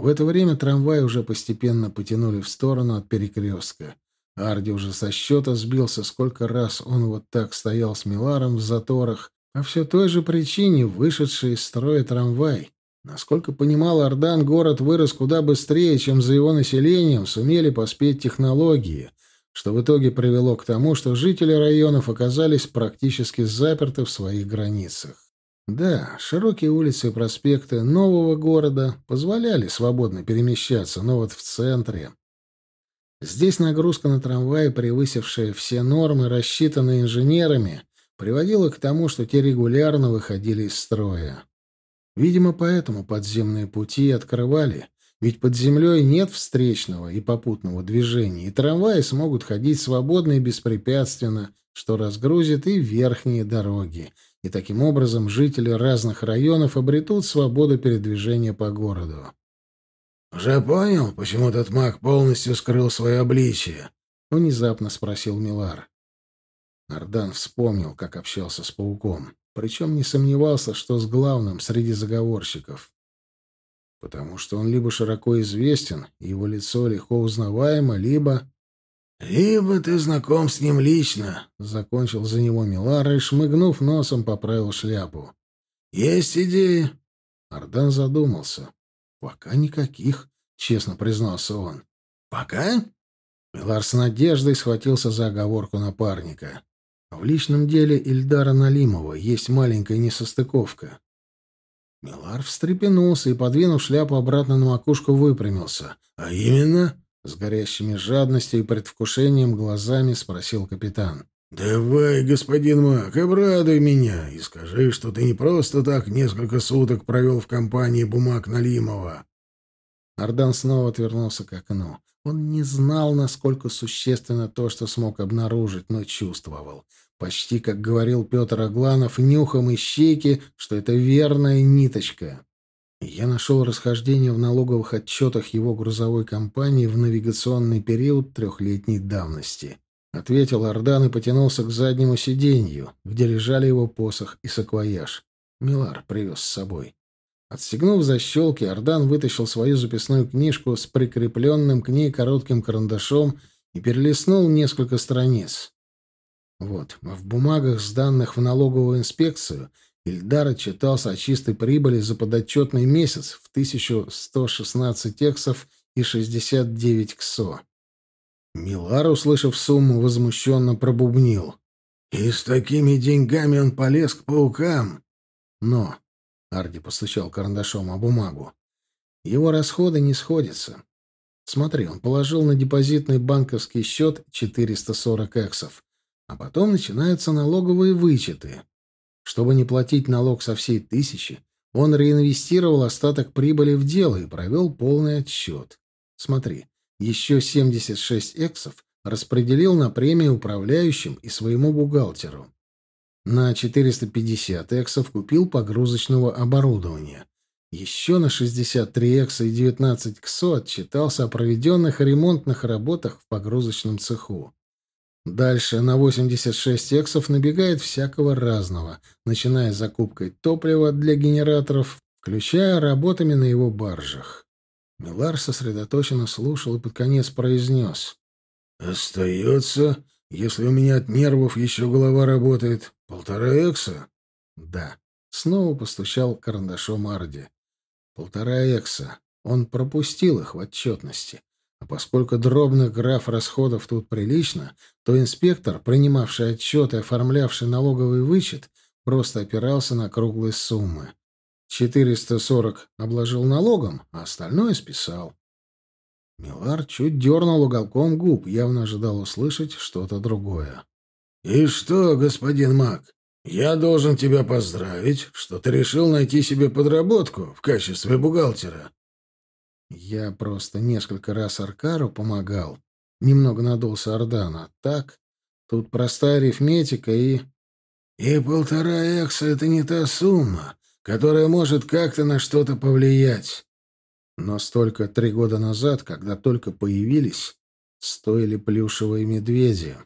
[SPEAKER 1] В это время трамвай уже постепенно потянули в сторону от перекрестка. Арди уже со счета сбился, сколько раз он вот так стоял с Миларом в заторах, по все той же причине вышедший из строя трамвай. Насколько понимал Ордан, город вырос куда быстрее, чем за его населением сумели поспеть технологии, что в итоге привело к тому, что жители районов оказались практически заперты в своих границах. Да, широкие улицы и проспекты нового города позволяли свободно перемещаться, но вот в центре... Здесь нагрузка на трамваи, превысившая все нормы, рассчитанные инженерами, приводила к тому, что те регулярно выходили из строя. Видимо, поэтому подземные пути открывали, ведь под землей нет встречного и попутного движения, и трамваи смогут ходить свободно и беспрепятственно, что разгрузит и верхние дороги, и таким образом жители разных районов обретут свободу передвижения по городу.
[SPEAKER 2] «Уже понял, почему этот маг полностью скрыл свое обличие?»
[SPEAKER 1] — внезапно спросил Милар. Ардан вспомнил, как общался с пауком. Причем не сомневался, что с главным среди заговорщиков. Потому что он либо широко известен, его лицо легко узнаваемо, либо...
[SPEAKER 2] «Либо ты знаком с ним лично», — закончил за него Милара и, шмыгнув носом, поправил шляпу. «Есть идеи?»
[SPEAKER 1] Ардан задумался. «Пока никаких», — честно признался он.
[SPEAKER 2] «Пока?»
[SPEAKER 1] Милар с надеждой схватился за оговорку напарника. В личном деле Ильдара Налимова есть маленькая несостыковка. Милар встрепенулся и, подвинув шляпу обратно на макушку, выпрямился. «А именно?» — с горящими жадностью и предвкушением глазами спросил капитан.
[SPEAKER 2] «Давай, господин Мак, обрадуй меня и скажи, что ты не просто так несколько суток провел в компании бумаг Налимова».
[SPEAKER 1] Ардан снова отвернулся к окну. Он не знал, насколько существенно то, что смог обнаружить, но чувствовал. Почти, как говорил Петр Агланов, нюхом и щеки, что это верная ниточка. Я нашел расхождение в налоговых отчетах его грузовой компании в навигационный период трехлетней давности. Ответил Ордан и потянулся к заднему сиденью, где лежали его посох и саквояж. Милар привез с собой. Отстегнув защелки, Ардан вытащил свою записную книжку с прикрепленным к ней коротким карандашом и перелистнул несколько страниц. Вот, в бумагах, сданных в налоговую инспекцию, Ильдар отчитался о чистой прибыли за подотчетный месяц в 1116 эксов и 69 ксо. Милар, услышав сумму, возмущенно пробубнил.
[SPEAKER 2] «И с такими деньгами он полез к паукам!»
[SPEAKER 1] Но Арди постучал карандашом о бумагу. Его расходы не сходятся. Смотри, он положил на депозитный банковский счет 440 эксов, а потом начинаются налоговые вычеты. Чтобы не платить налог со всей тысячи, он реинвестировал остаток прибыли в дело и провел полный отсчет. Смотри, еще 76 эксов распределил на премии управляющим и своему бухгалтеру. На 450 эксов купил погрузочного оборудования. Еще на 63 экса и 19 КСО отчитался о проведенных ремонтных работах в погрузочном цеху. Дальше на 86 эксов набегает всякого разного, начиная с закупкой топлива для генераторов, включая работами на его баржах. Милар сосредоточенно слушал и под конец произнес.
[SPEAKER 2] «Остается, если у меня от нервов еще голова работает, полтора экса?»
[SPEAKER 1] «Да». Снова постучал карандашом Арди. «Полтора экса. Он пропустил их в отчетности. А поскольку дробных граф расходов тут прилично, то инспектор, принимавший отчет и оформлявший налоговый вычет, просто опирался на круглые суммы. 440 обложил налогом, а остальное списал. Милар чуть дернул уголком губ, явно ожидал услышать что-то другое.
[SPEAKER 2] «И что, господин Мак, я должен тебя поздравить, что ты решил найти себе подработку в качестве бухгалтера.
[SPEAKER 1] Я просто несколько раз Аркару помогал. Немного надулся Ордана. Так, тут простая арифметика и...
[SPEAKER 2] И полтора экса — это не та сумма, которая может как-то на что-то повлиять.
[SPEAKER 1] Но столько три года назад, когда только появились, стоили плюшевые медведи.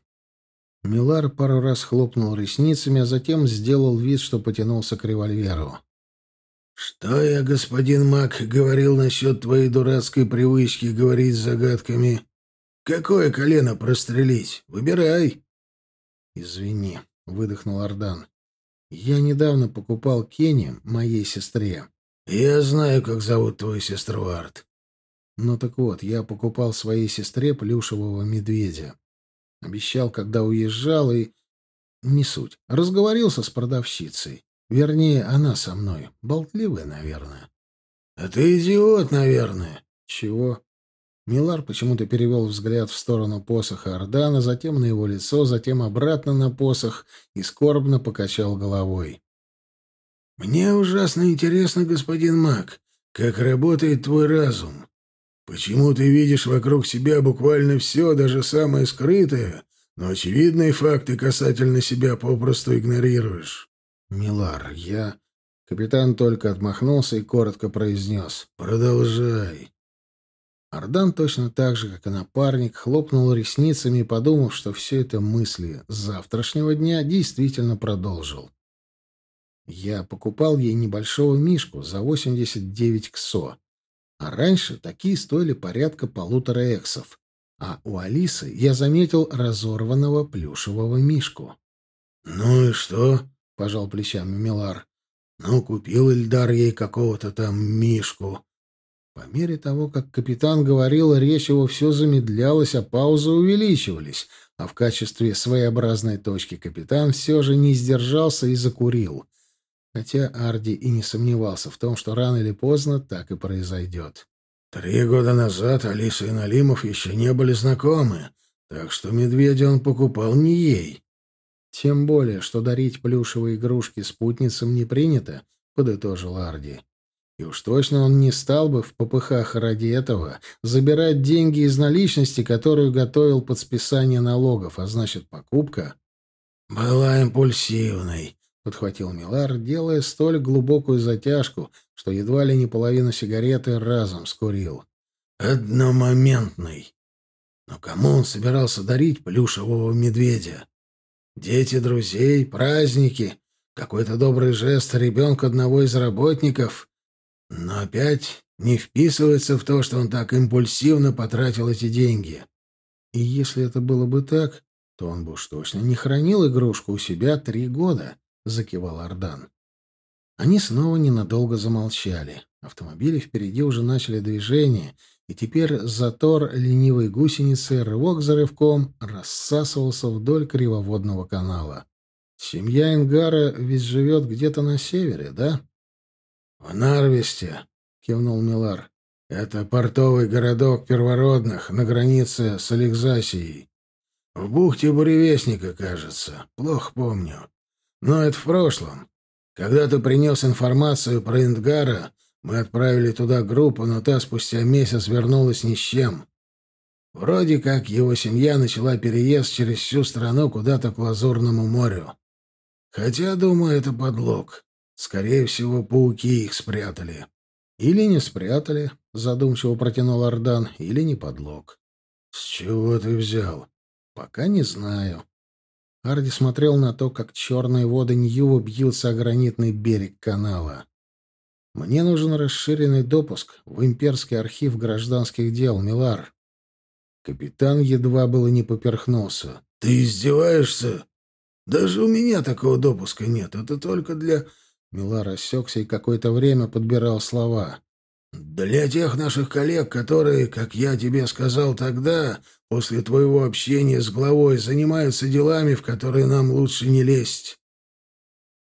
[SPEAKER 1] Милар пару раз хлопнул ресницами, а затем сделал вид, что потянулся к револьверу.
[SPEAKER 2] «Что я, господин Мак, говорил насчет твоей дурацкой привычки говорить загадками? Какое колено прострелить? Выбирай!»
[SPEAKER 1] «Извини», — выдохнул Ардан. «Я недавно покупал Кенни моей сестре».
[SPEAKER 2] «Я знаю, как зовут твою сестру, Арт».
[SPEAKER 1] «Ну так вот, я покупал своей сестре плюшевого медведя. Обещал, когда уезжал, и... Не суть. Разговорился с продавщицей. Вернее, она со мной. Болтливая, наверное.
[SPEAKER 2] — А ты идиот, наверное.
[SPEAKER 1] — Чего? Милар почему-то перевел взгляд в сторону посоха Ордана, затем на его лицо, затем обратно на посох и скорбно покачал головой.
[SPEAKER 2] — Мне ужасно интересно, господин Мак, как работает твой разум. Почему ты видишь вокруг себя буквально все, даже самое скрытое, но очевидные факты касательно себя попросту игнорируешь?
[SPEAKER 1] «Милар, я...» Капитан только отмахнулся и коротко произнес. «Продолжай». Ардан точно так же, как и напарник, хлопнул ресницами и, подумав, что все это мысли завтрашнего дня, действительно продолжил. Я покупал ей небольшого мишку за 89 ксо, а раньше такие стоили порядка полутора эксов, а у Алисы я заметил разорванного плюшевого мишку.
[SPEAKER 2] «Ну и что?»
[SPEAKER 1] — пожал плечами Милар.
[SPEAKER 2] «Ну, купил Ильдар ей какого-то там мишку».
[SPEAKER 1] По мере того, как капитан говорил, речь его все замедлялась, а паузы увеличивались, а в качестве своеобразной точки капитан все же не сдержался и закурил. Хотя Арди и не сомневался в том, что рано или поздно так и произойдет.
[SPEAKER 2] «Три года назад Алиса и Налимов еще не были знакомы, так что медведя он покупал не ей».
[SPEAKER 1] Тем более, что дарить плюшевые игрушки спутницам не принято, подытожил Арди. И уж точно он не стал бы в попыхах ради этого забирать деньги из наличности, которую готовил под списание налогов, а значит, покупка...
[SPEAKER 2] «Была импульсивной», — подхватил Милар, делая столь глубокую затяжку, что едва ли не половину сигареты разом скурил. «Одномоментный. Но кому он собирался дарить плюшевого медведя? Дети друзей, праздники, какой-то добрый жест ребенка одного из работников. Но опять не вписывается в то, что он так импульсивно потратил эти деньги.
[SPEAKER 1] И если это было бы так, то он бы уж точно не хранил игрушку у себя три года, — закивал Ардан. Они снова ненадолго замолчали. Автомобили впереди уже начали движение — и теперь затор ленивой гусеницы рывок за рывком рассасывался вдоль кривоводного канала. Семья Ингара ведь живет где-то на севере, да?
[SPEAKER 2] — В Нарвесте, — кивнул Милар. — Это портовый городок первородных на границе с Алексасией. В бухте Буревестника, кажется. Плохо помню. Но это в прошлом. Когда ты принес информацию про Ингара, мы отправили туда группу, но та спустя месяц вернулась ни с чем.
[SPEAKER 1] Вроде как его семья начала переезд через всю страну куда-то к Лазурному морю. Хотя, думаю, это подлог. Скорее всего, пауки их спрятали.
[SPEAKER 4] Или не спрятали, задумчиво протянул Ардан, или не подлог.
[SPEAKER 1] С чего ты взял?
[SPEAKER 4] Пока не знаю. Арди смотрел на то, как черные воды Ньюва бьются о гранитный берег канала. Мне нужен расширенный допуск в имперский архив гражданских дел, Милар. Капитан едва было не поперхнулся.
[SPEAKER 1] Ты издеваешься? Даже у меня такого допуска нет. Это только для...
[SPEAKER 4] Милар осекся и какое-то время подбирал слова.
[SPEAKER 1] «Для тех наших коллег, которые, как я тебе сказал тогда, после твоего общения с главой, занимаются делами, в которые нам лучше не лезть».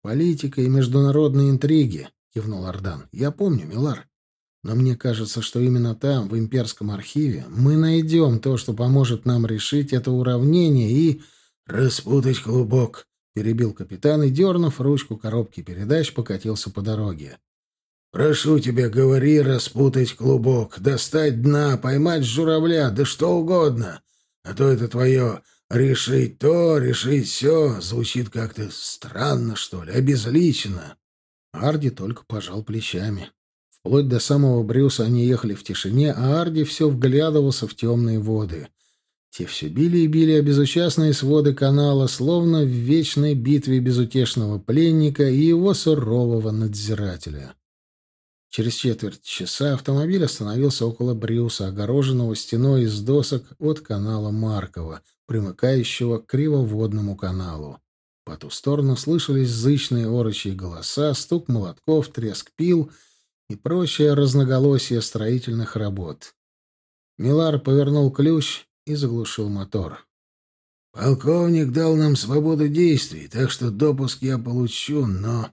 [SPEAKER 4] «Политика и международные интриги», — кивнул Ардан. «Я помню, Милар. Но мне кажется, что именно там, в имперском архиве, мы найдем то, что поможет нам решить это уравнение и...»
[SPEAKER 1] «Распутать клубок», —
[SPEAKER 4] перебил капитан и, дернув ручку коробки передач, покатился по дороге.
[SPEAKER 1] «Прошу тебя, говори, распутать клубок, достать дна, поймать журавля, да что угодно. А то это твое решить то, решить все звучит как-то странно, что ли, обезличенно».
[SPEAKER 4] Арди только пожал плечами. Вплоть до самого Брюса они ехали в тишине, а Арди все вглядывался в темные воды — те все били и били о безучастные своды канала, словно в вечной битве безутешного пленника и его сурового надзирателя. Через четверть часа автомобиль остановился около Брюса, огороженного стеной из досок от канала Маркова, примыкающего к кривоводному каналу. По ту сторону слышались зычные орочьи голоса, стук молотков, треск пил и прочее разноголосие строительных работ. Милар повернул ключ, и заглушил мотор.
[SPEAKER 1] «Полковник дал нам свободу действий, так что допуск я получу, но...»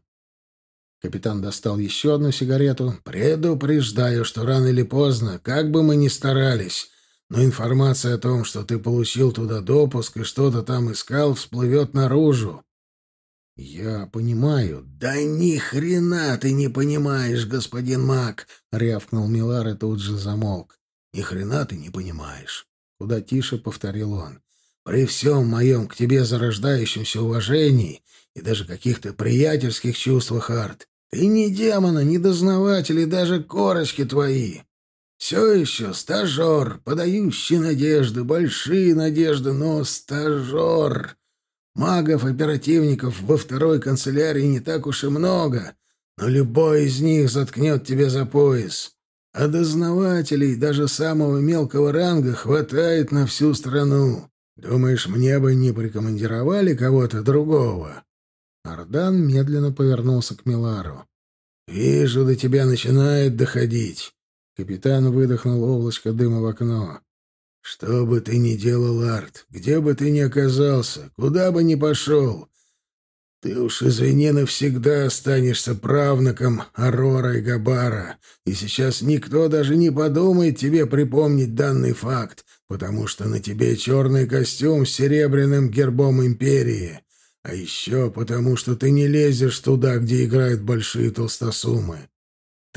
[SPEAKER 4] Капитан достал еще одну сигарету.
[SPEAKER 1] «Предупреждаю, что рано или поздно, как бы мы ни старались, но информация о том, что ты получил туда допуск и что-то там искал, всплывет наружу».
[SPEAKER 4] «Я понимаю».
[SPEAKER 1] «Да ни хрена ты не понимаешь, господин Мак!» — рявкнул Милар и тут же замолк. «Ни хрена ты не понимаешь.
[SPEAKER 4] Куда тише повторил он.
[SPEAKER 1] «При всем моем к тебе зарождающемся уважении и даже каких-то приятельских чувствах, Арт, ты не демона, не дознаватель и даже корочки твои. Все еще стажер, подающий надежды, большие надежды, но стажер. Магов-оперативников во второй канцелярии не так уж и много, но любой из них заткнет тебе за пояс. А дознавателей даже самого мелкого ранга хватает на всю страну. Думаешь, мне бы не прикомандировали кого-то другого?»
[SPEAKER 4] Ардан медленно повернулся к Милару.
[SPEAKER 1] «Вижу, до тебя начинает доходить».
[SPEAKER 4] Капитан выдохнул облачко дыма в окно.
[SPEAKER 1] «Что бы ты ни делал, Арт, где бы ты ни оказался, куда бы ни пошел, ты уж, извини, навсегда останешься правнуком Арора и Габара, и сейчас никто даже не подумает тебе припомнить данный факт, потому что на тебе черный костюм с серебряным гербом империи, а еще потому что ты не лезешь туда, где играют большие толстосумы.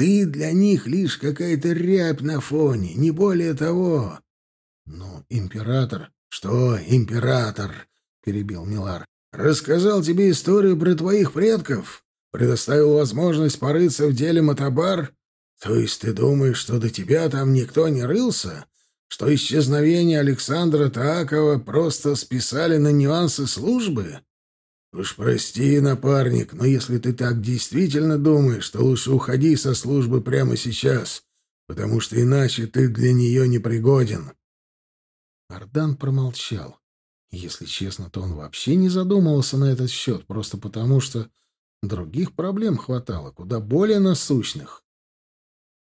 [SPEAKER 1] Ты для них лишь какая-то рябь на фоне, не более того.
[SPEAKER 4] — Ну, император...
[SPEAKER 1] — Что император? — перебил Милар. Рассказал тебе историю про твоих предков? Предоставил возможность порыться в деле Мотобар? То есть ты думаешь, что до тебя там никто не рылся? Что исчезновение Александра Таакова просто списали на нюансы службы? Уж прости, напарник, но если ты так действительно думаешь, то лучше уходи со службы прямо сейчас, потому что иначе ты для нее непригоден.
[SPEAKER 4] Ардан промолчал. Если честно, то он вообще не задумывался на этот счет, просто потому что других проблем хватало, куда более насущных.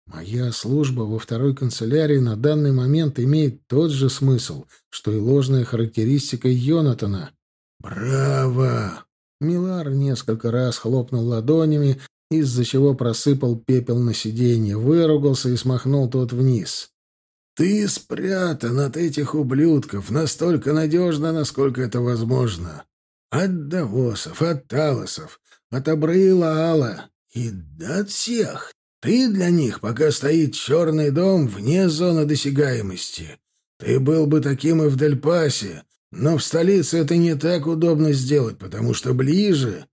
[SPEAKER 4] Моя служба во второй канцелярии на данный момент имеет тот же смысл, что и ложная характеристика Йонатана.
[SPEAKER 1] «Браво!»
[SPEAKER 4] Милар несколько раз хлопнул ладонями, из-за чего просыпал пепел на сиденье, выругался и смахнул тот вниз.
[SPEAKER 1] Ты спрятан от этих ублюдков настолько надежно, насколько это возможно. От Давосов, от Талосов, от Абраила Алла и от всех. Ты для них, пока стоит черный дом, вне зоны досягаемости.
[SPEAKER 2] Ты был бы таким и в Дельпасе, но в столице это не так удобно сделать, потому что ближе.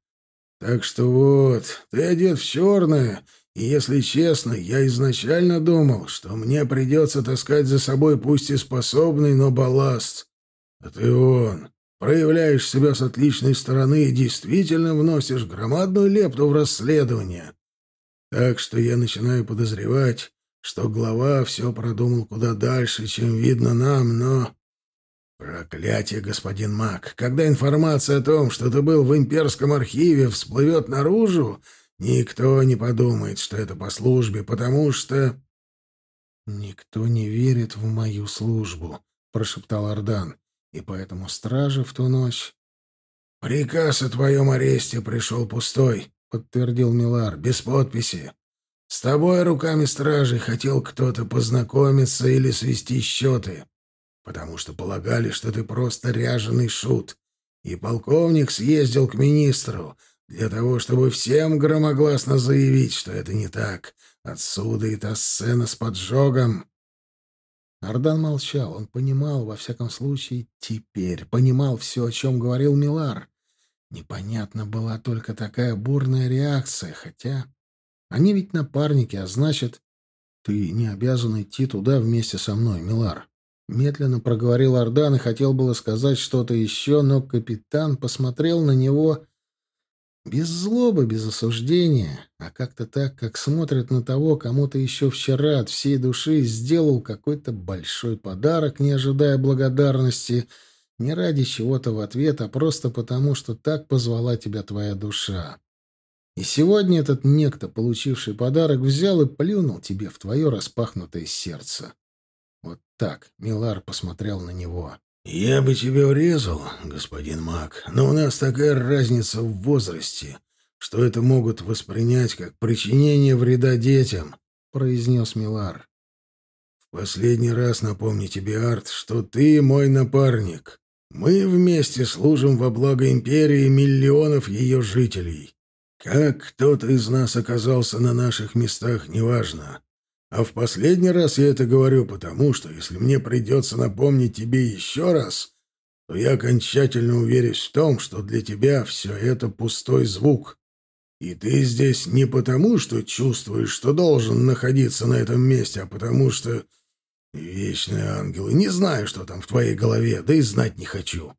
[SPEAKER 2] Так что вот, ты одет в черное, и, если честно, я изначально думал, что мне придется таскать за собой пусть и способный, но балласт. А ты вон, проявляешь себя с отличной стороны и действительно вносишь громадную лепту в расследование. Так что я начинаю подозревать, что глава все продумал куда дальше, чем видно нам, но... Проклятие, господин Мак! Когда информация о том, что ты был в имперском архиве, всплывет наружу, никто не подумает, что это по службе, потому что...
[SPEAKER 1] «Никто не верит в мою службу», — прошептал Ардан. «И поэтому стражи в ту ночь...»
[SPEAKER 2] «Приказ о твоем аресте пришел пустой», — подтвердил Милар, — «без подписи. С тобой руками стражей хотел кто-то познакомиться или свести счеты, потому что полагали, что ты просто ряженый шут. И полковник съездил к министру для того, чтобы всем громогласно заявить, что это не так. Отсюда и та сцена с поджогом.
[SPEAKER 1] Ардан молчал. Он понимал, во всяком случае, теперь понимал все, о чем говорил Милар. Непонятна была только такая бурная реакция, хотя они ведь напарники, а значит... Ты не обязан идти туда вместе со мной, Милар. Медленно проговорил Ардан и хотел было сказать что-то еще, но капитан посмотрел на него без злобы, без осуждения, а как-то так, как смотрят на того, кому ты еще вчера от всей души сделал какой-то большой подарок, не ожидая благодарности, не ради чего-то в ответ, а просто потому, что так позвала тебя твоя душа. И сегодня этот некто, получивший подарок, взял и плюнул тебе в твое распахнутое сердце. Вот так Милар посмотрел на него.
[SPEAKER 2] «Я бы тебе врезал, господин Мак, но у нас такая разница в возрасте, что это могут воспринять как причинение вреда детям», — произнес Милар. «В последний раз напомню тебе, Арт, что ты мой напарник. Мы вместе служим во благо империи миллионов ее жителей. Как кто-то из нас оказался на наших местах, неважно. А в последний раз я это говорю потому, что если мне придется напомнить тебе еще раз, то я окончательно уверюсь в том, что для тебя все это пустой звук. И ты здесь не потому, что чувствуешь, что должен находиться на этом месте, а потому что... Вечные ангелы, не знаю, что там в твоей голове, да и знать не хочу.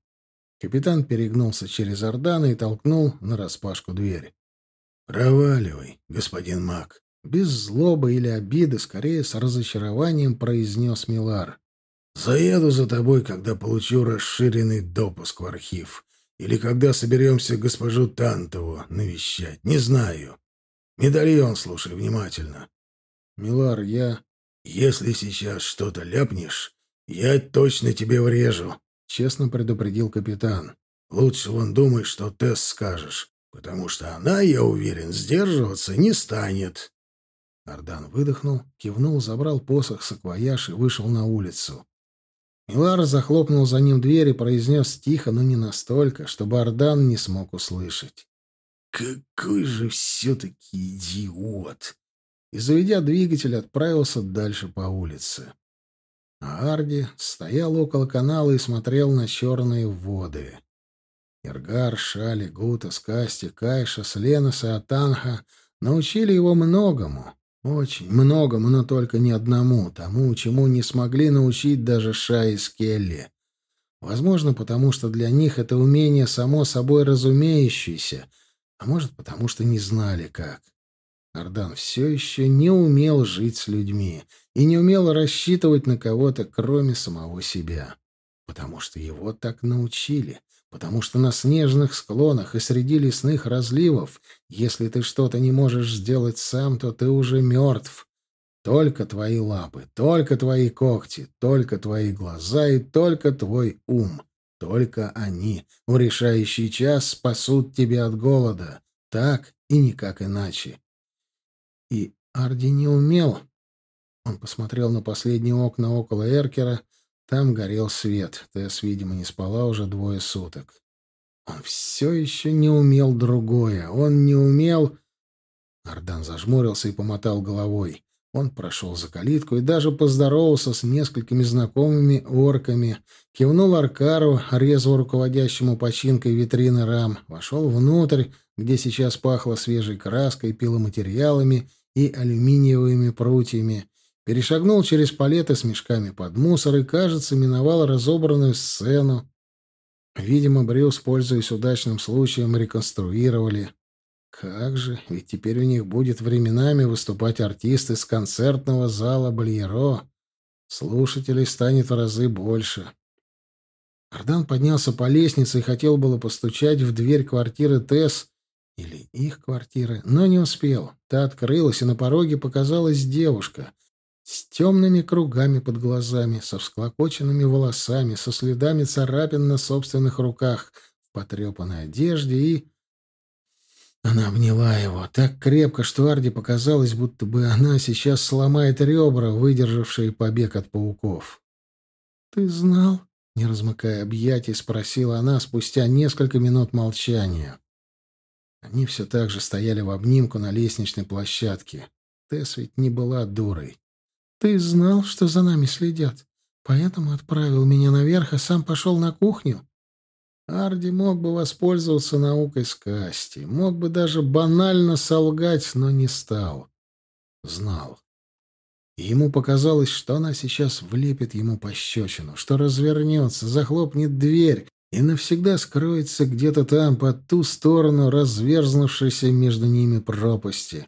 [SPEAKER 1] Капитан перегнулся через Ордана и толкнул на распашку дверь.
[SPEAKER 2] «Проваливай, господин Мак», —
[SPEAKER 1] без злобы или обиды, скорее с разочарованием произнес Милар.
[SPEAKER 2] «Заеду за тобой, когда получу расширенный допуск в архив. Или когда соберемся госпожу Тантову навещать. Не знаю. Медальон слушай внимательно».
[SPEAKER 1] «Милар, я...»
[SPEAKER 2] «Если сейчас что-то ляпнешь, я точно тебе врежу», — честно предупредил капитан. «Лучше вон думай, что Тесс скажешь потому что она, я уверен, сдерживаться не станет.
[SPEAKER 1] Ардан выдохнул, кивнул, забрал посох, саквояж и вышел на улицу. Милар захлопнул за ним дверь и произнес тихо, но не настолько, чтобы Ардан не смог услышать.
[SPEAKER 2] «Какой же все-таки идиот!»
[SPEAKER 1] И, заведя двигатель, отправился дальше по улице. А Арди стоял около канала и смотрел на черные воды. Иргар, Шали, Гута, Скасти, Кайша, Сленос и Атанха научили его многому, очень многому, но только не одному, тому, чему не смогли научить даже Ша и Скелли. Возможно, потому что для них это умение само собой разумеющееся, а может, потому что не знали как. Ардан все еще не умел жить с людьми и не умел рассчитывать на кого-то, кроме самого себя, потому что его так научили потому что на снежных склонах и среди лесных разливов, если ты что-то не можешь сделать сам, то ты уже мертв. Только твои лапы, только твои когти, только твои глаза и только твой ум. Только они в решающий час спасут тебя от голода. Так и никак иначе. И Арди не умел. Он посмотрел на последние окна около Эркера — там горел свет. Тесс, видимо, не спала уже двое суток. Он все еще не умел другое. Он не умел... Ардан зажмурился и помотал головой. Он прошел за калитку и даже поздоровался с несколькими знакомыми орками, кивнул Аркару, резво руководящему починкой витрины рам, вошел внутрь, где сейчас пахло свежей краской, пиломатериалами и алюминиевыми прутьями, перешагнул через палеты с мешками под мусор и, кажется, миновал разобранную сцену. Видимо, Брюс, пользуясь удачным случаем, реконструировали. Как же, ведь теперь у них будет временами выступать артисты с концертного зала Бальеро. Слушателей станет в разы больше. Ардан поднялся по лестнице и хотел было постучать в дверь квартиры Тесс или их квартиры, но не успел. Та открылась, и на пороге показалась девушка с темными кругами под глазами, со всклокоченными волосами, со следами царапин на собственных руках, в потрепанной одежде и она обняла его так крепко, что Арди показалось, будто бы она сейчас сломает ребра, выдержавшие побег от пауков. «Ты знал?» — не размыкая объятий, спросила она спустя несколько минут молчания. Они все так же стояли в обнимку на лестничной площадке. Тесс ведь не была дурой. «Ты знал, что за нами следят, поэтому отправил меня наверх, а сам пошел на кухню?» Арди мог бы воспользоваться наукой скасти, мог бы даже банально солгать, но не стал. Знал. И ему показалось, что она сейчас влепит ему пощечину, что развернется, захлопнет дверь и навсегда скроется где-то там, по ту сторону разверзнувшейся между ними пропасти.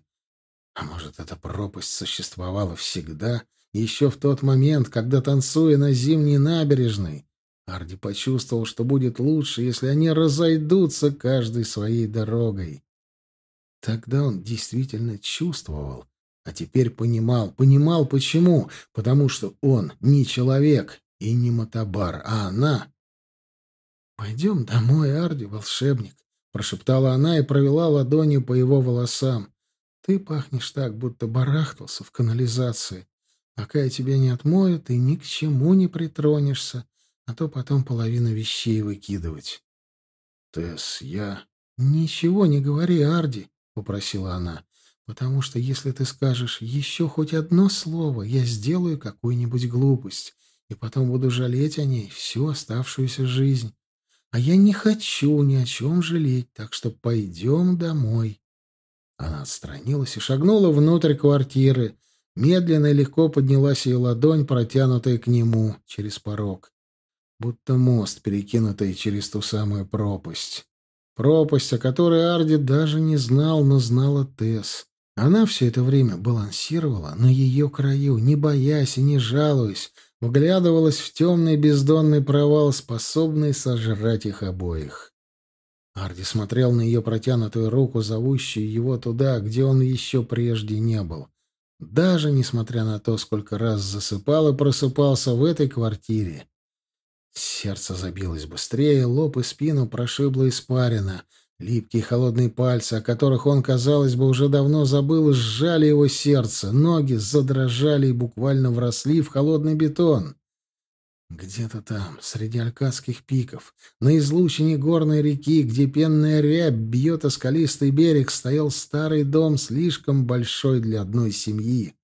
[SPEAKER 1] А может, эта пропасть существовала всегда, еще в тот момент, когда, танцуя на зимней набережной, Арди почувствовал, что будет лучше, если они разойдутся каждой своей дорогой. Тогда он действительно чувствовал, а теперь понимал. Понимал почему? Потому что он не человек и не мотобар, а она... «Пойдем домой, Арди, волшебник», — прошептала она и провела ладонью по его волосам. «Ты пахнешь так, будто барахтался в канализации. Пока я тебя не отмою, ты ни к чему не притронешься а то потом половину вещей выкидывать. — Тесс, я... — Ничего не говори, Арди, — попросила она, — потому что если ты скажешь еще хоть одно слово, я сделаю какую-нибудь глупость, и потом буду жалеть о ней всю оставшуюся жизнь. А я не хочу ни о чем жалеть, так что пойдем домой. Она отстранилась и шагнула внутрь квартиры. Медленно и легко поднялась ее ладонь, протянутая к нему через порог будто мост, перекинутый через ту самую пропасть. Пропасть, о которой Арди даже не знал, но знала Тесс. Она все это время балансировала на ее краю, не боясь и не жалуясь, вглядывалась в темный бездонный провал, способный сожрать их обоих. Арди смотрел на ее протянутую руку, зовущую его туда, где он еще прежде не был. Даже несмотря на то, сколько раз засыпал и просыпался в этой квартире. Сердце забилось быстрее, лоб и спину прошибло испарина. Липкие холодные пальцы, о которых он, казалось бы, уже давно забыл, сжали его сердце. Ноги задрожали и буквально вросли в холодный бетон. Где-то там, среди алькадских пиков, на излучине горной реки, где пенная рябь бьет о скалистый берег, стоял старый дом, слишком большой для одной семьи.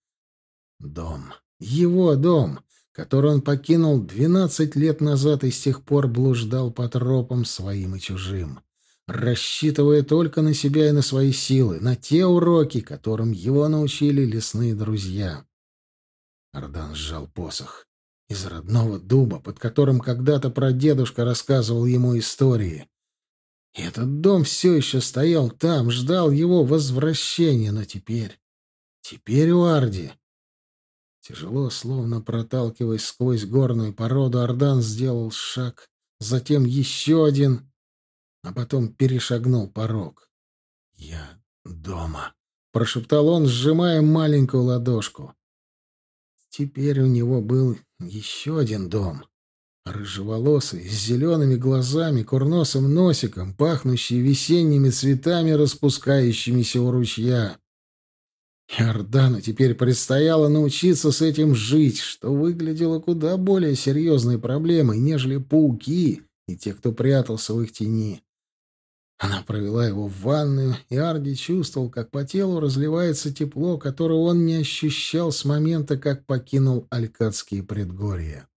[SPEAKER 1] Дом. Его дом который он покинул двенадцать лет назад и с тех пор блуждал по тропам своим и чужим, рассчитывая только на себя и на свои силы, на те уроки, которым его научили лесные друзья. Ардан сжал посох из родного дуба, под которым когда-то прадедушка рассказывал ему истории. И этот дом все еще стоял там, ждал его возвращения, но теперь... Теперь у Арди Тяжело, словно проталкиваясь сквозь горную породу, Ардан сделал шаг, затем еще один, а потом перешагнул порог. «Я дома», — прошептал он, сжимая маленькую ладошку. Теперь у него был еще один дом. Рыжеволосый, с зелеными глазами, курносым носиком, пахнущий весенними цветами, распускающимися у ручья. Иордану теперь предстояло научиться с этим жить, что выглядело куда более серьезной проблемой, нежели пауки и те, кто прятался в их тени. Она провела его в ванную, и Арди чувствовал, как по телу разливается тепло, которого он не ощущал с момента, как покинул Алькадские предгорья.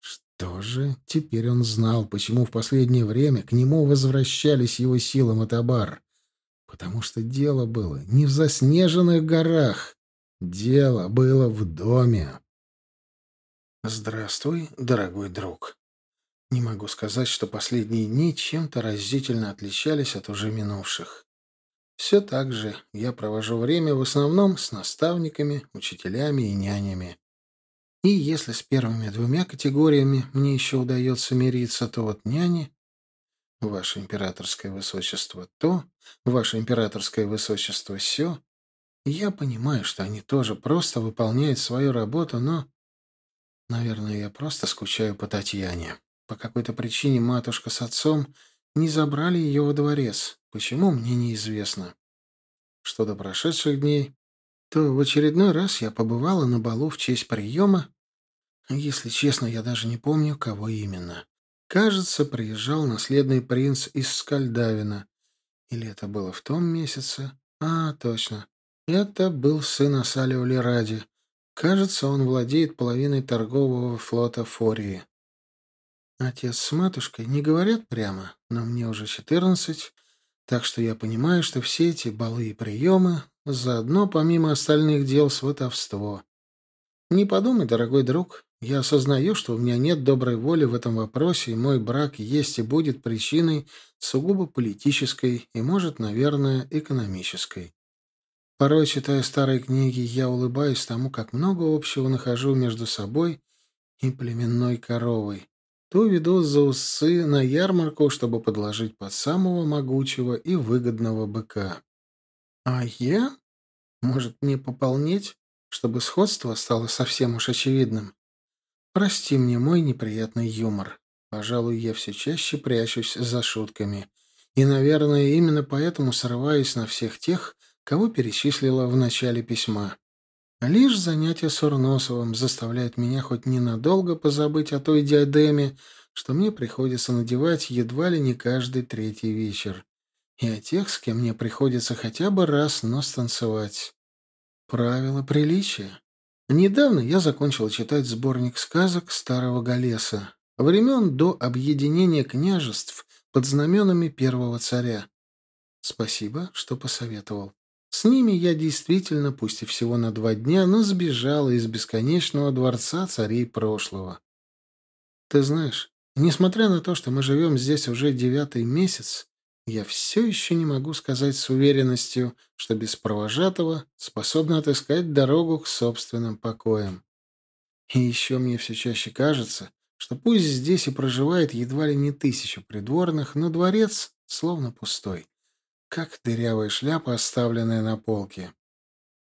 [SPEAKER 1] Что же, теперь он знал, почему в последнее время к нему возвращались его силы Матабар. Потому что дело было не в заснеженных горах, дело было в доме. «Здравствуй, дорогой друг», не могу сказать, что последние дни чем-то разительно отличались от уже минувших. Все так же я провожу время в основном с наставниками, учителями и нянями. И если с первыми двумя категориями мне еще удается мириться, то вот няни, ваше императорское высочество, то, ваше императорское высочество, все, я понимаю, что они тоже просто выполняют свою работу, но, наверное, я просто скучаю по Татьяне. По какой-то причине матушка с отцом не забрали ее во дворец. Почему, мне неизвестно. Что до прошедших дней, то в очередной раз я побывала на балу в честь приема. Если честно, я даже не помню, кого именно. Кажется, приезжал наследный принц из Скальдавина. Или это было в том месяце? А, точно. Это был сын Асалио Леради. Кажется, он владеет половиной торгового флота Фории. Отец с матушкой не говорят прямо, но мне уже четырнадцать, так что я понимаю, что все эти балы и приемы заодно, помимо остальных дел, сватовство. Не подумай, дорогой друг, я осознаю, что у меня нет доброй воли в этом вопросе, и мой брак есть и будет причиной сугубо политической и, может, наверное, экономической. Порой, читая старые книги, я улыбаюсь тому, как много общего нахожу между собой и племенной коровой то ведут за усы на ярмарку, чтобы подложить под самого могучего и выгодного быка. А я? Может, мне пополнить, чтобы сходство стало совсем уж очевидным? Прости мне мой неприятный юмор. Пожалуй, я все чаще прячусь за шутками. И, наверное, именно поэтому срываюсь на всех тех, кого перечислила в начале письма. Лишь занятие с Урносовым заставляет меня хоть ненадолго позабыть о той диадеме, что мне приходится надевать едва ли не каждый третий вечер, и о тех, с кем мне приходится хотя бы раз, но станцевать. Правила приличия. Недавно я закончил читать сборник сказок старого Галеса, времен до объединения княжеств под знаменами первого царя. Спасибо, что посоветовал. С ними я действительно, пусть и всего на два дня, но сбежала из бесконечного дворца царей прошлого. Ты знаешь, несмотря на то, что мы живем здесь уже девятый месяц, я все еще не могу сказать с уверенностью, что без провожатого способна отыскать дорогу к собственным покоям. И еще мне все чаще кажется, что пусть здесь и проживает едва ли не тысяча придворных, но дворец словно пустой как дырявая шляпа, оставленная на полке.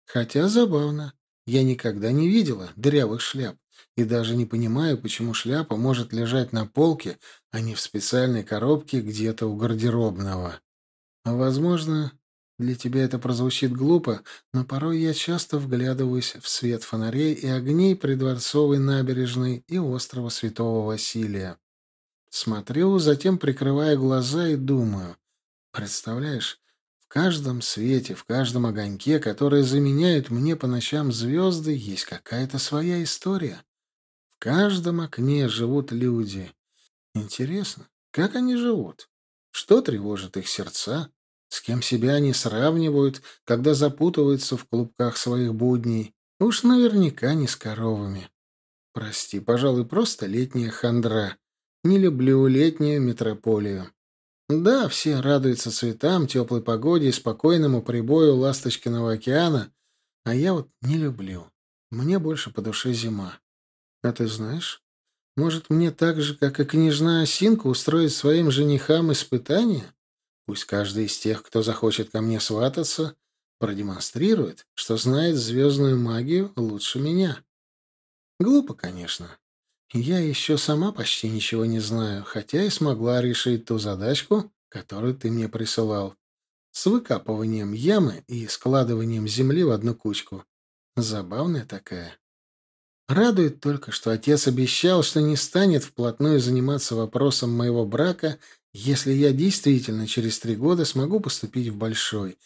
[SPEAKER 1] Хотя забавно, я никогда не видела дырявых шляп и даже не понимаю, почему шляпа может лежать на полке, а не в специальной коробке где-то у гардеробного. Возможно, для тебя это прозвучит глупо, но порой я часто вглядываюсь в свет фонарей и огней придворцовой набережной и острова Святого Василия. Смотрю, затем прикрывая глаза и думаю, Представляешь, в каждом свете, в каждом огоньке, который заменяет мне по ночам звезды, есть какая-то своя история. В каждом окне живут люди. Интересно, как они живут? Что тревожит их сердца? С кем себя они сравнивают, когда запутываются в клубках своих будней? Уж наверняка не с коровами. Прости, пожалуй, просто летняя хандра. Не люблю летнюю метрополию. Да, все радуются цветам, теплой погоде и спокойному прибою Ласточкиного океана, а я вот не люблю. Мне больше по душе зима. А ты знаешь, может, мне так же, как и княжна Осинка, устроить своим женихам испытание? Пусть каждый из тех, кто захочет ко мне свататься, продемонстрирует, что знает звездную магию лучше меня. Глупо, конечно. Я еще сама почти ничего не знаю, хотя и смогла решить ту задачку, которую ты мне присылал. С выкапыванием ямы и складыванием земли в одну кучку. Забавная такая. Радует только, что отец обещал, что не станет вплотную заниматься вопросом моего брака если я действительно через три года смогу поступить в большой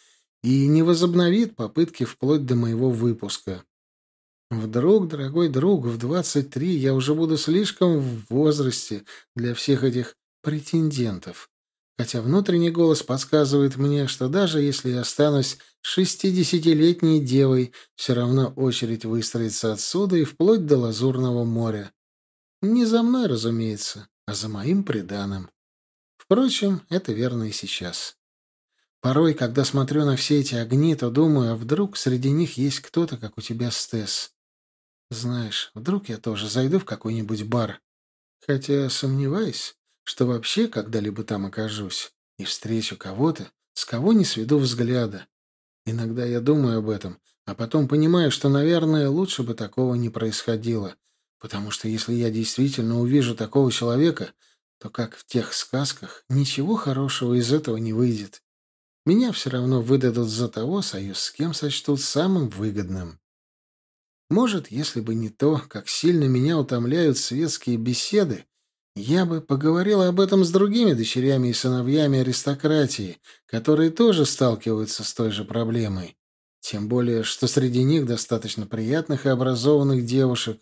[SPEAKER 1] и не возобновит попытки вплоть до моего выпуска. Вдруг, дорогой друг, в 23 я уже буду слишком в возрасте для всех этих претендентов. Хотя внутренний голос подсказывает мне, что даже если я останусь шестидесятилетней девой, все равно очередь выстроится отсюда и вплоть до Лазурного моря. Не за мной, разумеется, а за моим преданным. Впрочем, это верно и сейчас. Порой, когда смотрю на все эти огни, то думаю, а вдруг среди них есть кто-то, как у тебя, Стес. Знаешь, вдруг я тоже зайду в какой-нибудь бар. Хотя сомневаюсь, что вообще когда-либо там окажусь и встречу кого-то, с кого не сведу взгляда. Иногда я думаю об этом, а потом понимаю, что, наверное, лучше бы такого не происходило, потому что если я действительно увижу такого человека, то, как в тех сказках, ничего хорошего из этого не выйдет. Меня все равно выдадут за того, союз с кем сочтут самым выгодным. Может, если бы не то, как сильно меня утомляют светские беседы, я бы поговорила об этом с другими дочерями и сыновьями аристократии, которые тоже сталкиваются с той же проблемой. Тем более, что среди них достаточно приятных и образованных девушек.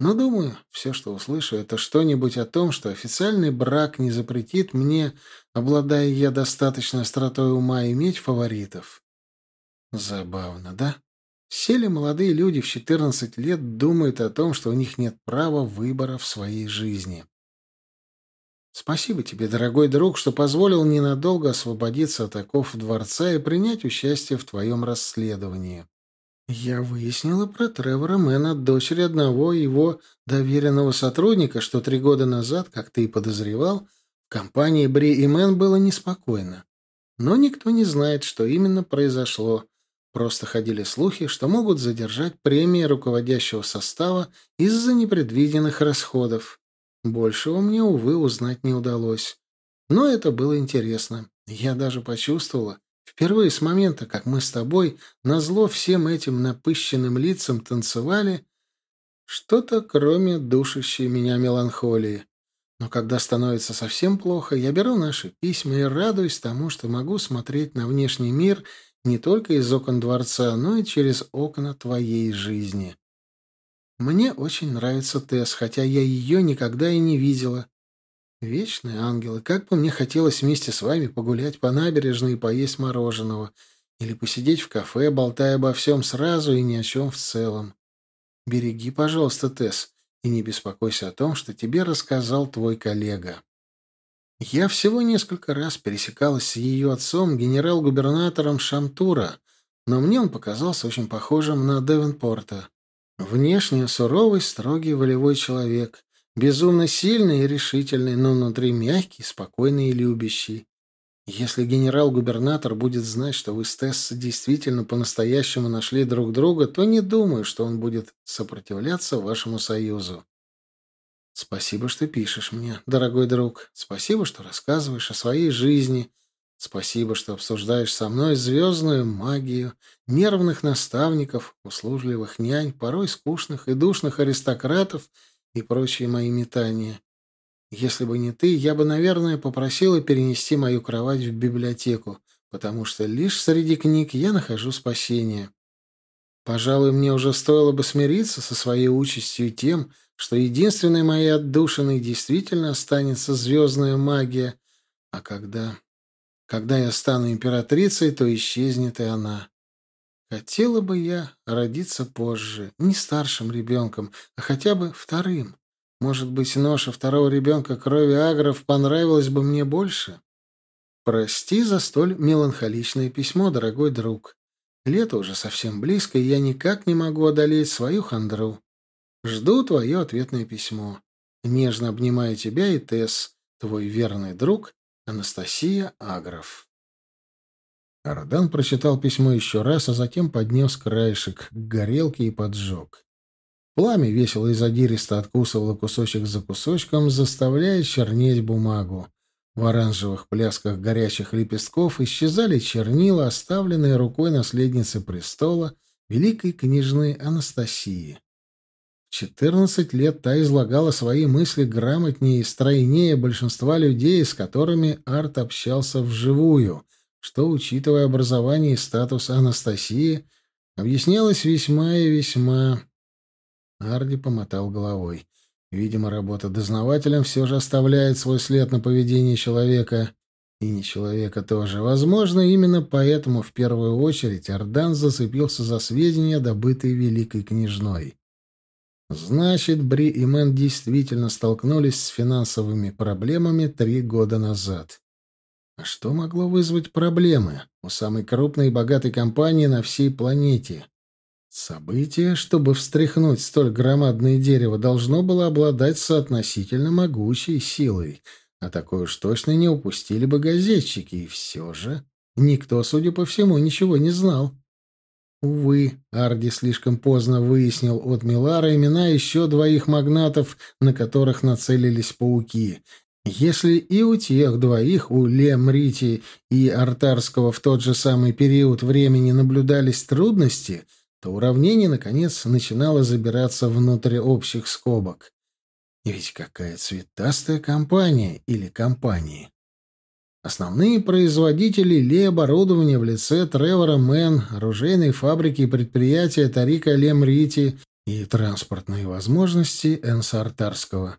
[SPEAKER 1] Но, думаю, все, что услышу, это что-нибудь о том, что официальный брак не запретит мне, обладая я достаточно остротой ума, иметь фаворитов. Забавно, да? Все ли молодые люди в 14 лет думают о том, что у них нет права выбора в своей жизни? Спасибо тебе, дорогой друг, что позволил ненадолго освободиться от оков дворца и принять участие в твоем расследовании. Я выяснила про Тревора Мэна, дочери одного его доверенного сотрудника, что три года назад, как ты и подозревал, в компании Бри и Мэн было неспокойно. Но никто не знает, что именно произошло — Просто ходили слухи, что могут задержать премии руководящего состава из-за непредвиденных расходов. Большего мне, увы, узнать не удалось. Но это было интересно. Я даже почувствовала, впервые с момента, как мы с тобой, назло всем этим напыщенным лицам танцевали, что-то кроме душащей меня меланхолии. Но когда становится совсем плохо, я беру наши письма и радуюсь тому, что могу смотреть на внешний мир — не только из окон дворца, но и через окна твоей жизни. Мне очень нравится Тесс, хотя я ее никогда и не видела. Вечные ангелы, как бы мне хотелось вместе с вами погулять по набережной и поесть мороженого, или посидеть в кафе, болтая обо всем сразу и ни о чем в целом. Береги, пожалуйста, Тесс, и не беспокойся о том, что тебе рассказал твой коллега. Я всего несколько раз пересекалась с ее отцом, генерал-губернатором Шамтура, но мне он показался очень похожим на Девенпорта. Внешне суровый, строгий, волевой человек, безумно сильный и решительный, но внутри мягкий, спокойный и любящий. Если генерал-губернатор будет знать, что вы с Тесс действительно по-настоящему нашли друг друга, то не думаю, что он будет сопротивляться вашему союзу. Спасибо, что пишешь мне, дорогой друг. Спасибо, что рассказываешь о своей жизни. Спасибо, что обсуждаешь со мной звездную магию, нервных наставников, услужливых нянь, порой скучных и душных аристократов и прочие мои метания. Если бы не ты, я бы, наверное, попросила перенести мою кровать в библиотеку, потому что лишь среди книг я нахожу спасение. Пожалуй, мне уже стоило бы смириться со своей участью тем, что единственной моей отдушиной действительно останется звездная магия, а когда... Когда я стану императрицей, то исчезнет и она. Хотела бы я родиться позже, не старшим ребенком, а хотя бы вторым. Может быть, ноша второго ребенка крови агров понравилась бы мне больше? Прости за столь меланхоличное письмо, дорогой друг. Лето уже совсем близко, и я никак не могу одолеть свою хандру. Жду твое ответное письмо. Нежно обнимаю тебя и Тесс, твой верный друг Анастасия Агров. Ардан прочитал письмо еще раз, а затем поднес краешек к горелке и поджег. Пламя весело и задиристо откусывало кусочек за кусочком, заставляя чернеть бумагу. В оранжевых плясках горячих лепестков исчезали чернила, оставленные рукой наследницы престола, великой княжны Анастасии. В 14 лет та излагала свои мысли грамотнее и стройнее большинства людей, с которыми Арт общался вживую, что, учитывая образование и статус Анастасии, объяснялось весьма и весьма. Арди помотал головой. Видимо, работа дознавателем все же оставляет свой след на поведении человека. И не человека тоже. Возможно, именно поэтому в первую очередь Ардан зацепился за сведения, добытые великой княжной. Значит, Бри и Мэн действительно столкнулись с финансовыми проблемами три года назад. А что могло вызвать проблемы у самой крупной и богатой компании на всей планете? Событие, чтобы встряхнуть столь громадное дерево, должно было обладать соотносительно могучей силой — а такое уж точно не упустили бы газетчики, и все же никто, судя по всему, ничего не знал. Увы, Арди слишком поздно выяснил от Милара имена еще двоих магнатов, на которых нацелились пауки. Если и у тех двоих, у Лемрити и Артарского в тот же самый период времени наблюдались трудности, то уравнение, наконец, начинало забираться внутрь общих скобок. И ведь какая цветастая компания или компании. Основные производители лей-оборудования в лице Тревора Мэн, оружейной фабрики и предприятия Тарика Лемрити и транспортные возможности Энсартарского.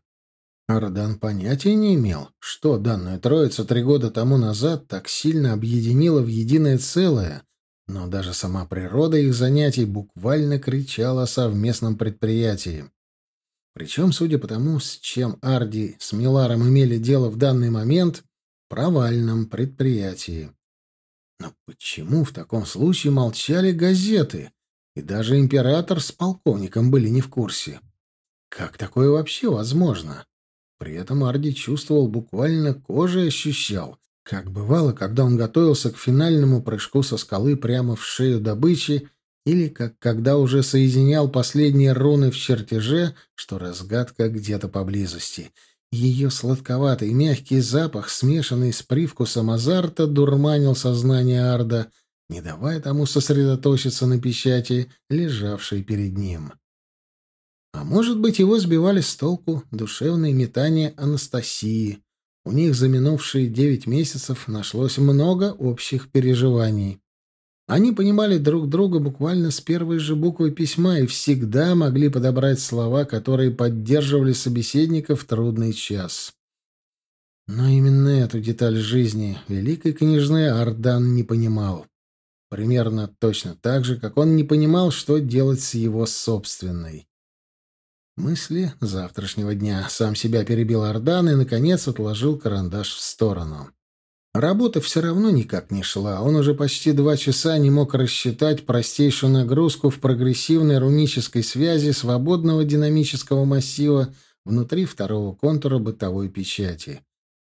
[SPEAKER 1] Ардан понятия не имел, что данную троицу три года тому назад так сильно объединила в единое целое, но даже сама природа их занятий буквально кричала о совместном предприятии. Причем, судя по тому, с чем Арди с Миларом имели дело в данный момент, провальном предприятии. Но почему в таком случае молчали газеты? И даже император с полковником были не в курсе. Как такое вообще возможно? При этом Арди чувствовал буквально кожей ощущал, как бывало, когда он готовился к финальному прыжку со скалы прямо в шею добычи или как когда уже соединял последние руны в чертеже, что разгадка где-то поблизости. Ее сладковатый мягкий запах, смешанный с привкусом азарта, дурманил сознание Арда, не давая тому сосредоточиться на печати, лежавшей перед ним. А может быть, его сбивали с толку душевные метания Анастасии. У них за минувшие девять месяцев нашлось много общих переживаний. Они понимали друг друга буквально с первой же буквы письма и всегда могли подобрать слова, которые поддерживали собеседника в трудный час. Но именно эту деталь жизни великой княжны Ардан не понимал. Примерно точно так же, как он не понимал, что делать с его собственной. Мысли завтрашнего дня сам себя перебил Ардан и, наконец, отложил карандаш в сторону. Работа все равно никак не шла. Он уже почти два часа не мог рассчитать простейшую нагрузку в прогрессивной рунической связи свободного динамического массива внутри второго контура бытовой печати.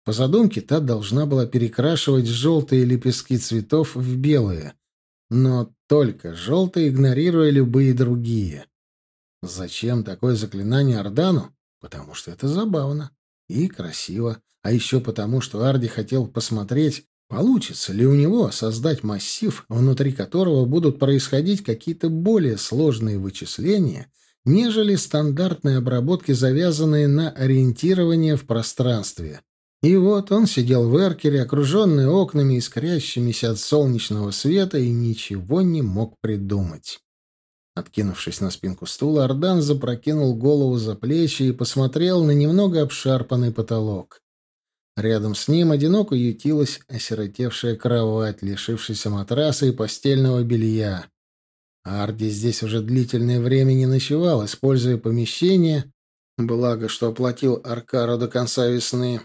[SPEAKER 1] По задумке, та должна была перекрашивать желтые лепестки цветов в белые, но только желтые, игнорируя любые другие. Зачем такое заклинание Ордану? Потому что это забавно и красиво а еще потому, что Арди хотел посмотреть, получится ли у него создать массив, внутри которого будут происходить какие-то более сложные вычисления, нежели стандартные обработки, завязанные на ориентирование в пространстве. И вот он сидел в эркере, окруженный окнами, искрящимися от солнечного света, и ничего не мог придумать. Откинувшись на спинку стула, Ардан запрокинул голову за плечи и посмотрел на немного обшарпанный потолок. Рядом с ним одиноко ютилась осиротевшая кровать, лишившаяся матраса и постельного белья. Арди здесь уже длительное время не ночевал, используя помещение, благо, что оплатил Аркару до конца весны,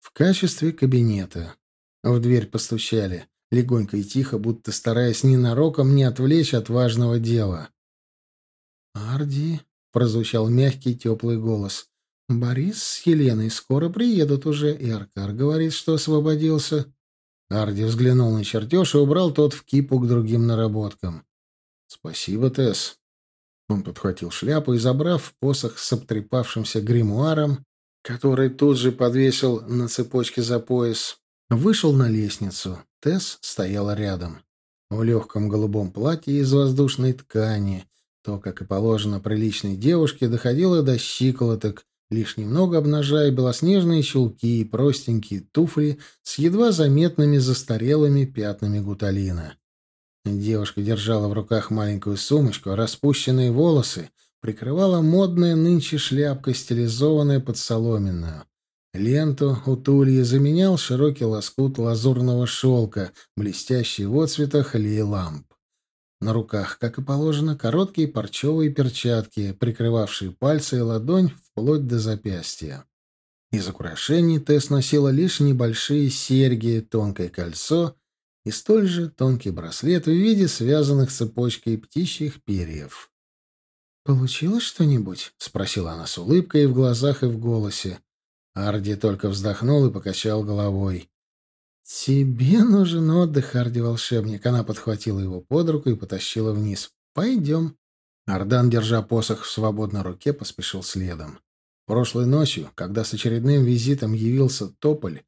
[SPEAKER 1] в качестве кабинета. В дверь постучали, легонько и тихо, будто стараясь ненароком не отвлечь от важного дела. «Арди», — прозвучал мягкий теплый голос, Борис с Еленой скоро приедут уже, и Аркар говорит, что освободился. Арди взглянул на чертеж и убрал тот в кипу к другим наработкам. «Спасибо, Тесс». Он подхватил шляпу и, забрав посох с обтрепавшимся гримуаром, который тут же подвесил на цепочке за пояс, вышел на лестницу. Тесс стояла рядом. В легком голубом платье из воздушной ткани, То, как и положено приличной девушке, доходило до щиколоток, лишь немного обнажая белоснежные чулки и простенькие туфли с едва заметными застарелыми пятнами гуталина. Девушка держала в руках маленькую сумочку, а распущенные волосы прикрывала модная нынче шляпка, стилизованная под соломенную. Ленту у тульи заменял широкий лоскут лазурного шелка, блестящий в отцветах лей ламп. На руках, как и положено, короткие парчевые перчатки, прикрывавшие пальцы и ладонь вплоть до запястья. Из украшений Тесс носила лишь небольшие серьги, тонкое кольцо и столь же тонкий браслет в виде связанных цепочкой птичьих перьев. «Получилось что-нибудь?» — спросила она с улыбкой и в глазах, и в голосе. Арди только вздохнул и покачал головой. «Тебе нужен отдых, Арди-волшебник». Она подхватила его под руку и потащила вниз. «Пойдем». Ардан, держа посох в свободной руке, поспешил следом. Прошлой ночью, когда с очередным визитом явился Тополь,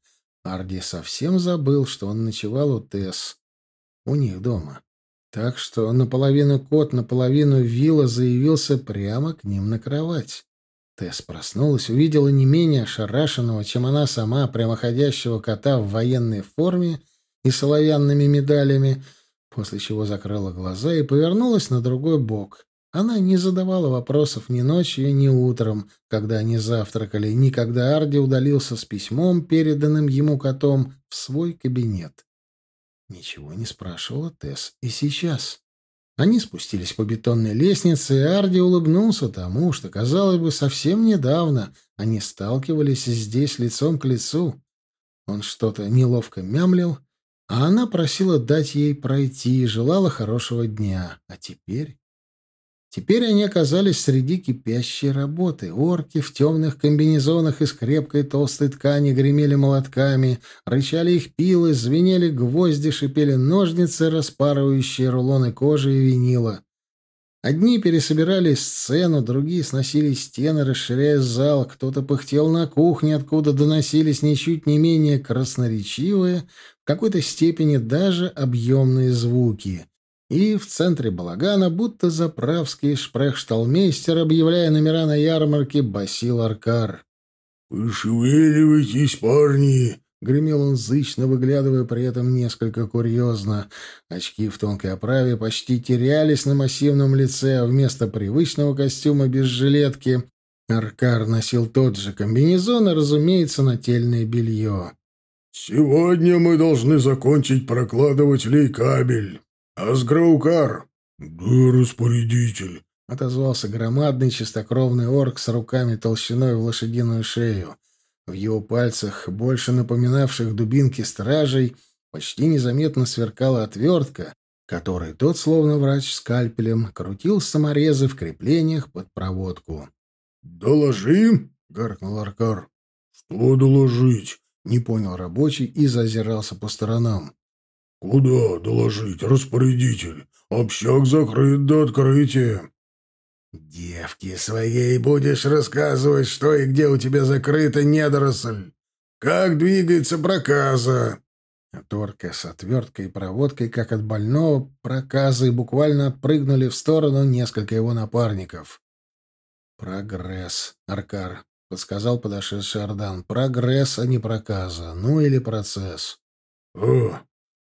[SPEAKER 1] Арди совсем забыл, что он ночевал у Тесс, у них дома. Так что наполовину кот, наполовину вилла заявился прямо к ним на кровать. Тесс проснулась, увидела не менее ошарашенного, чем она сама, прямоходящего кота в военной форме и с оловянными медалями, после чего закрыла глаза и повернулась на другой бок. Она не задавала вопросов ни ночью, ни утром, когда они завтракали, ни когда Арди удалился с письмом, переданным ему котом, в свой кабинет. Ничего не спрашивала Тесс и сейчас. Они спустились по бетонной лестнице, и Арди улыбнулся тому, что, казалось бы, совсем недавно они сталкивались здесь лицом к лицу. Он что-то неловко мямлил, а она просила дать ей пройти, желала хорошего дня. А теперь... Теперь они оказались среди кипящей работы. Орки в темных комбинезонах из крепкой толстой ткани гремели молотками, рычали их пилы, звенели гвозди, шипели ножницы, распарывающие рулоны кожи и винила. Одни пересобирали сцену, другие сносили стены, расширяя зал, кто-то пыхтел на кухне, откуда доносились ничуть не менее красноречивые, в какой-то степени даже объемные звуки — и в центре балагана, будто заправский шпрехшталмейстер, объявляя номера на ярмарке, басил Аркар.
[SPEAKER 2] «Пошевеливайтесь, парни!» — гремел он зычно, выглядывая при этом несколько курьезно. Очки в тонкой оправе почти терялись на массивном лице, а вместо привычного костюма без жилетки Аркар носил тот же комбинезон и, разумеется, нательное белье. «Сегодня мы должны закончить прокладывать лейкабель. «Асграукар!» «Да, распорядитель!» — отозвался громадный чистокровный орк с руками толщиной в лошадиную шею. В его пальцах, больше напоминавших дубинки стражей, почти незаметно сверкала отвертка, которой тот, словно врач скальпелем, крутил саморезы в креплениях под проводку. «Доложи!» — гаркнул Аркар. «Что доложить?» — не понял рабочий и зазирался по сторонам. «Куда доложить, распорядитель? Общак закрыт до открытия». «Девке своей будешь рассказывать, что и где у тебя закрыто, недоросль. Как двигается проказа?» Торка с отверткой и проводкой, как от больного, проказы буквально отпрыгнули в сторону несколько его напарников. «Прогресс, Аркар», — подсказал подошедший Ордан. «Прогресс, а не проказа. Ну или процесс». «О,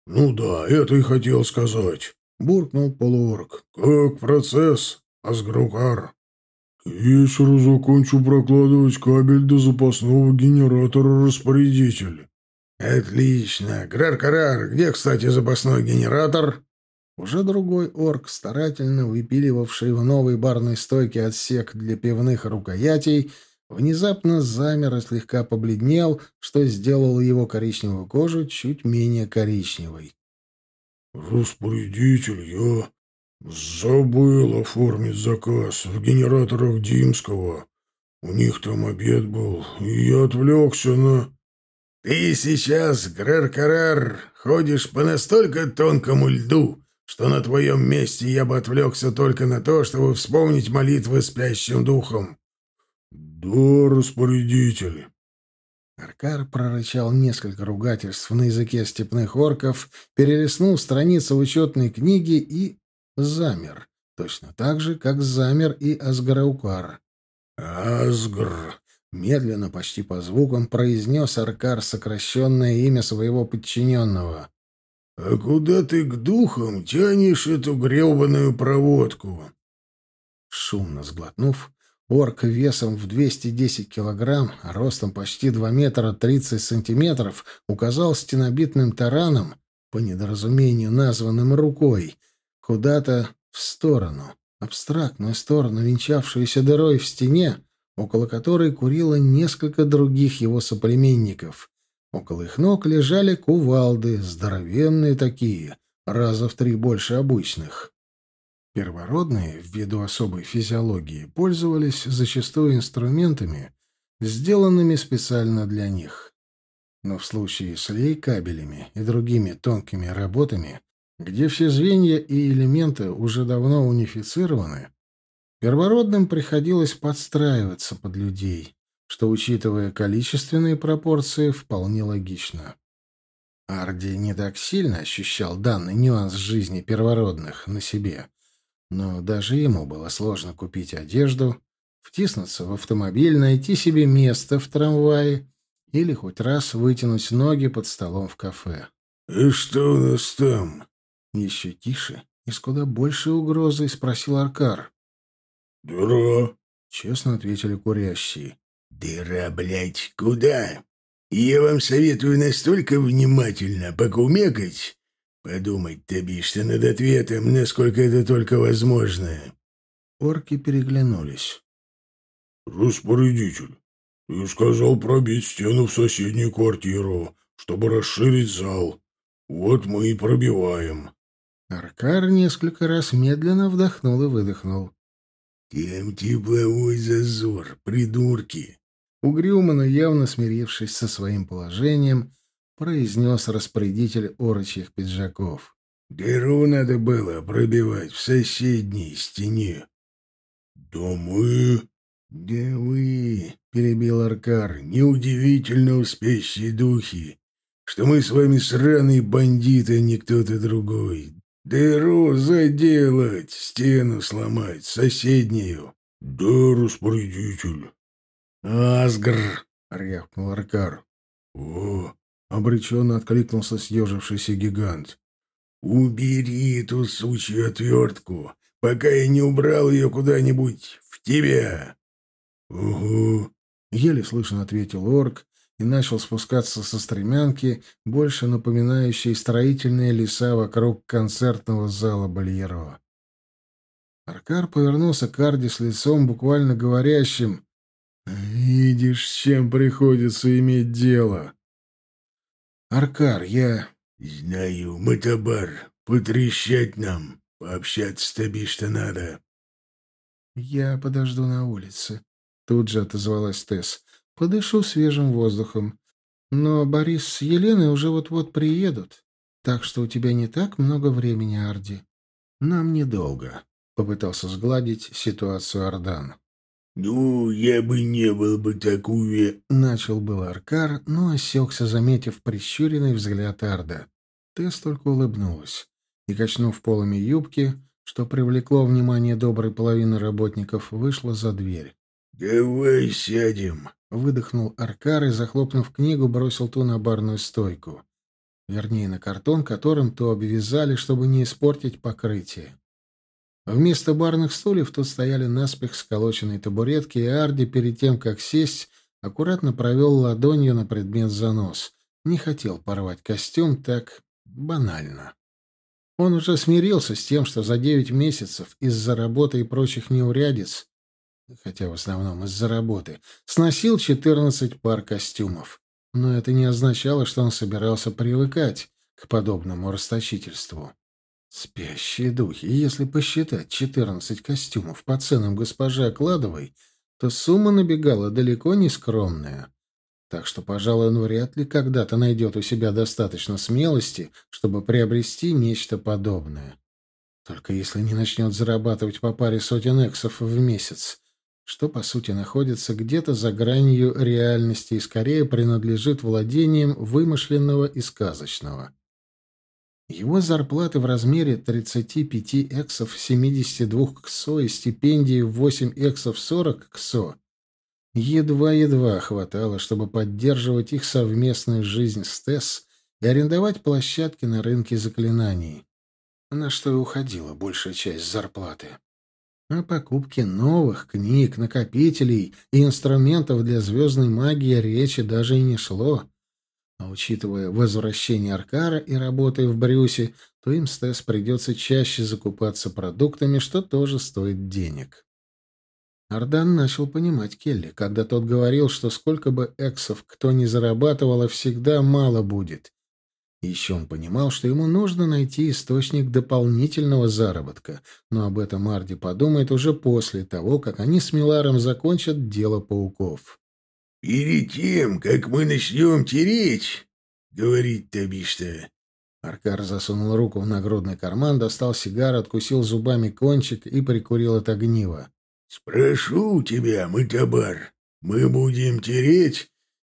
[SPEAKER 2] «Ну да, это и хотел сказать», — буркнул полуорг. «Как процесс, Асгрукар?» «К вечеру закончу прокладывать кабель до запасного генератора распорядитель». «Отлично. Грар-карар, где, кстати, запасной генератор?» Уже другой орк, старательно выпиливавший в новой барной стойке отсек для пивных рукоятей, внезапно замер и слегка побледнел, что сделало его коричневую кожу чуть менее коричневой. «Распорядитель, я забыл оформить заказ в генераторах Димского. У них там обед был, и я отвлекся на...» «Ты сейчас, Грэр-Карар, ходишь по настолько тонкому льду, что на твоем месте я бы отвлекся только на то, чтобы вспомнить молитвы спящим духом. «Да, распорядитель». Аркар прорычал несколько ругательств на языке степных орков, перелистнул страницу учетной книги и замер,
[SPEAKER 1] Точно так же, как замер и Асгараукар. «Асгр!» — медленно, почти по звукам, произнес Аркар сокращенное имя своего подчиненного.
[SPEAKER 2] «А куда ты к духам тянешь эту гребаную проводку?»
[SPEAKER 1] Шумно сглотнув, орк весом в 210 килограмм, ростом почти 2 метра 30 сантиметров, указал стенобитным тараном, по недоразумению названным рукой, куда-то в сторону, абстрактную сторону, венчавшуюся дырой в стене, около которой курило несколько других его соплеменников. Около их ног лежали кувалды, здоровенные такие, раза в три больше обычных. Первородные, ввиду особой физиологии, пользовались зачастую инструментами, сделанными специально для них. Но в случае с лей-кабелями и другими тонкими работами, где все звенья и элементы уже давно унифицированы, первородным приходилось подстраиваться под людей, что, учитывая количественные пропорции, вполне логично. Арди не так сильно ощущал данный нюанс жизни первородных на себе — но даже ему было сложно купить одежду, втиснуться в автомобиль, найти себе место в трамвае или хоть раз вытянуть ноги под столом в кафе.
[SPEAKER 2] «И что у нас там?»
[SPEAKER 1] Еще тише и с куда большей угрозой спросил Аркар.
[SPEAKER 2] «Дыра», —
[SPEAKER 1] честно ответили курящие.
[SPEAKER 2] «Дыра, блядь, куда? Я вам советую настолько внимательно покумекать, Подумать тебе, что над ответом, насколько это только возможно.
[SPEAKER 1] Орки переглянулись.
[SPEAKER 2] «Распорядитель, ты сказал пробить стену в соседнюю квартиру, чтобы расширить зал. Вот мы и пробиваем».
[SPEAKER 1] Аркар несколько раз медленно вдохнул и выдохнул.
[SPEAKER 2] «Тем тепловой зазор, придурки!»
[SPEAKER 1] Угрюмо, но явно смирившись со своим положением, произнес распорядитель орочьих пиджаков.
[SPEAKER 2] «Дыру надо было пробивать в соседней стене». «Да мы...» «Да вы...» — перебил Аркар. «Неудивительно успящие духи, что мы с вами сраные бандиты, а не кто-то другой. Дыру заделать, стену сломать, соседнюю». «Да, распорядитель».
[SPEAKER 1] «Асгр!» — рявкнул Аркар.
[SPEAKER 2] «О,
[SPEAKER 1] Обреченно откликнулся съежившийся гигант.
[SPEAKER 2] «Убери эту сучью отвертку, пока я не убрал ее куда-нибудь в тебя!»
[SPEAKER 1] «Угу!» — еле слышно ответил орк и начал спускаться со стремянки, больше напоминающей строительные леса вокруг концертного зала Бальеро. Аркар повернулся к Арди с лицом, буквально говорящим «Видишь, с чем приходится иметь дело!»
[SPEAKER 2] «Аркар, я...» «Знаю, Матабар, потрещать нам, пообщаться с тобой что надо».
[SPEAKER 1] «Я подожду на улице», — тут же отозвалась Тесс. «Подышу свежим воздухом. Но Борис с Еленой уже вот-вот приедут, так что у тебя не так много времени, Арди». «Нам недолго», — попытался сгладить ситуацию Ардан.
[SPEAKER 2] «Ну, я бы не был бы так уве...»
[SPEAKER 1] — начал был Аркар, но осекся, заметив прищуренный взгляд Арда. Тесс только улыбнулась и, качнув полами юбки, что привлекло внимание доброй половины работников, вышла за дверь.
[SPEAKER 2] «Давай сядем», —
[SPEAKER 1] выдохнул Аркар и, захлопнув книгу, бросил ту на барную стойку. Вернее, на картон, которым то обвязали, чтобы не испортить покрытие. Вместо барных стульев тут стояли наспех сколоченные табуретки, и Арди, перед тем, как сесть, аккуратно провел ладонью на предмет занос. Не хотел порвать костюм так банально. Он уже смирился с тем, что за девять месяцев из-за работы и прочих неурядиц, хотя в основном из-за работы, сносил четырнадцать пар костюмов. Но это не означало, что он собирался привыкать к подобному расточительству. Спящие духи. Если посчитать четырнадцать костюмов по ценам госпожи Окладовой, то сумма набегала далеко не скромная. Так что, пожалуй, он вряд ли когда-то найдет у себя достаточно смелости, чтобы приобрести нечто подобное. Только если не начнет зарабатывать по паре сотен эксов в месяц, что, по сути, находится где-то за гранью реальности и скорее принадлежит владениям вымышленного и сказочного. Его зарплаты в размере 35 эксов 72 КСО и стипендии в 8 эксов 40 КСО едва-едва хватало, чтобы поддерживать их совместную жизнь с Тесс и арендовать площадки на рынке заклинаний, на что и уходила большая часть зарплаты. О покупке новых книг, накопителей и инструментов для звездной магии речи даже и не шло. А учитывая возвращение Аркара и работы в Брюсе, то им с придется чаще закупаться продуктами, что тоже стоит денег. Ардан начал понимать Келли, когда тот говорил, что сколько бы эксов кто ни зарабатывал, а всегда мало будет. Еще он понимал, что ему нужно найти источник дополнительного заработка, но об этом Арди подумает уже после того, как они с Миларом закончат дело пауков.
[SPEAKER 2] «Перед тем, как мы начнем тереть, — говорит Табишта,
[SPEAKER 1] Аркар засунул руку в нагрудный карман, достал сигару, откусил зубами кончик и прикурил от огнива.
[SPEAKER 2] «Спрошу тебя, Мытабар, мы будем тереть?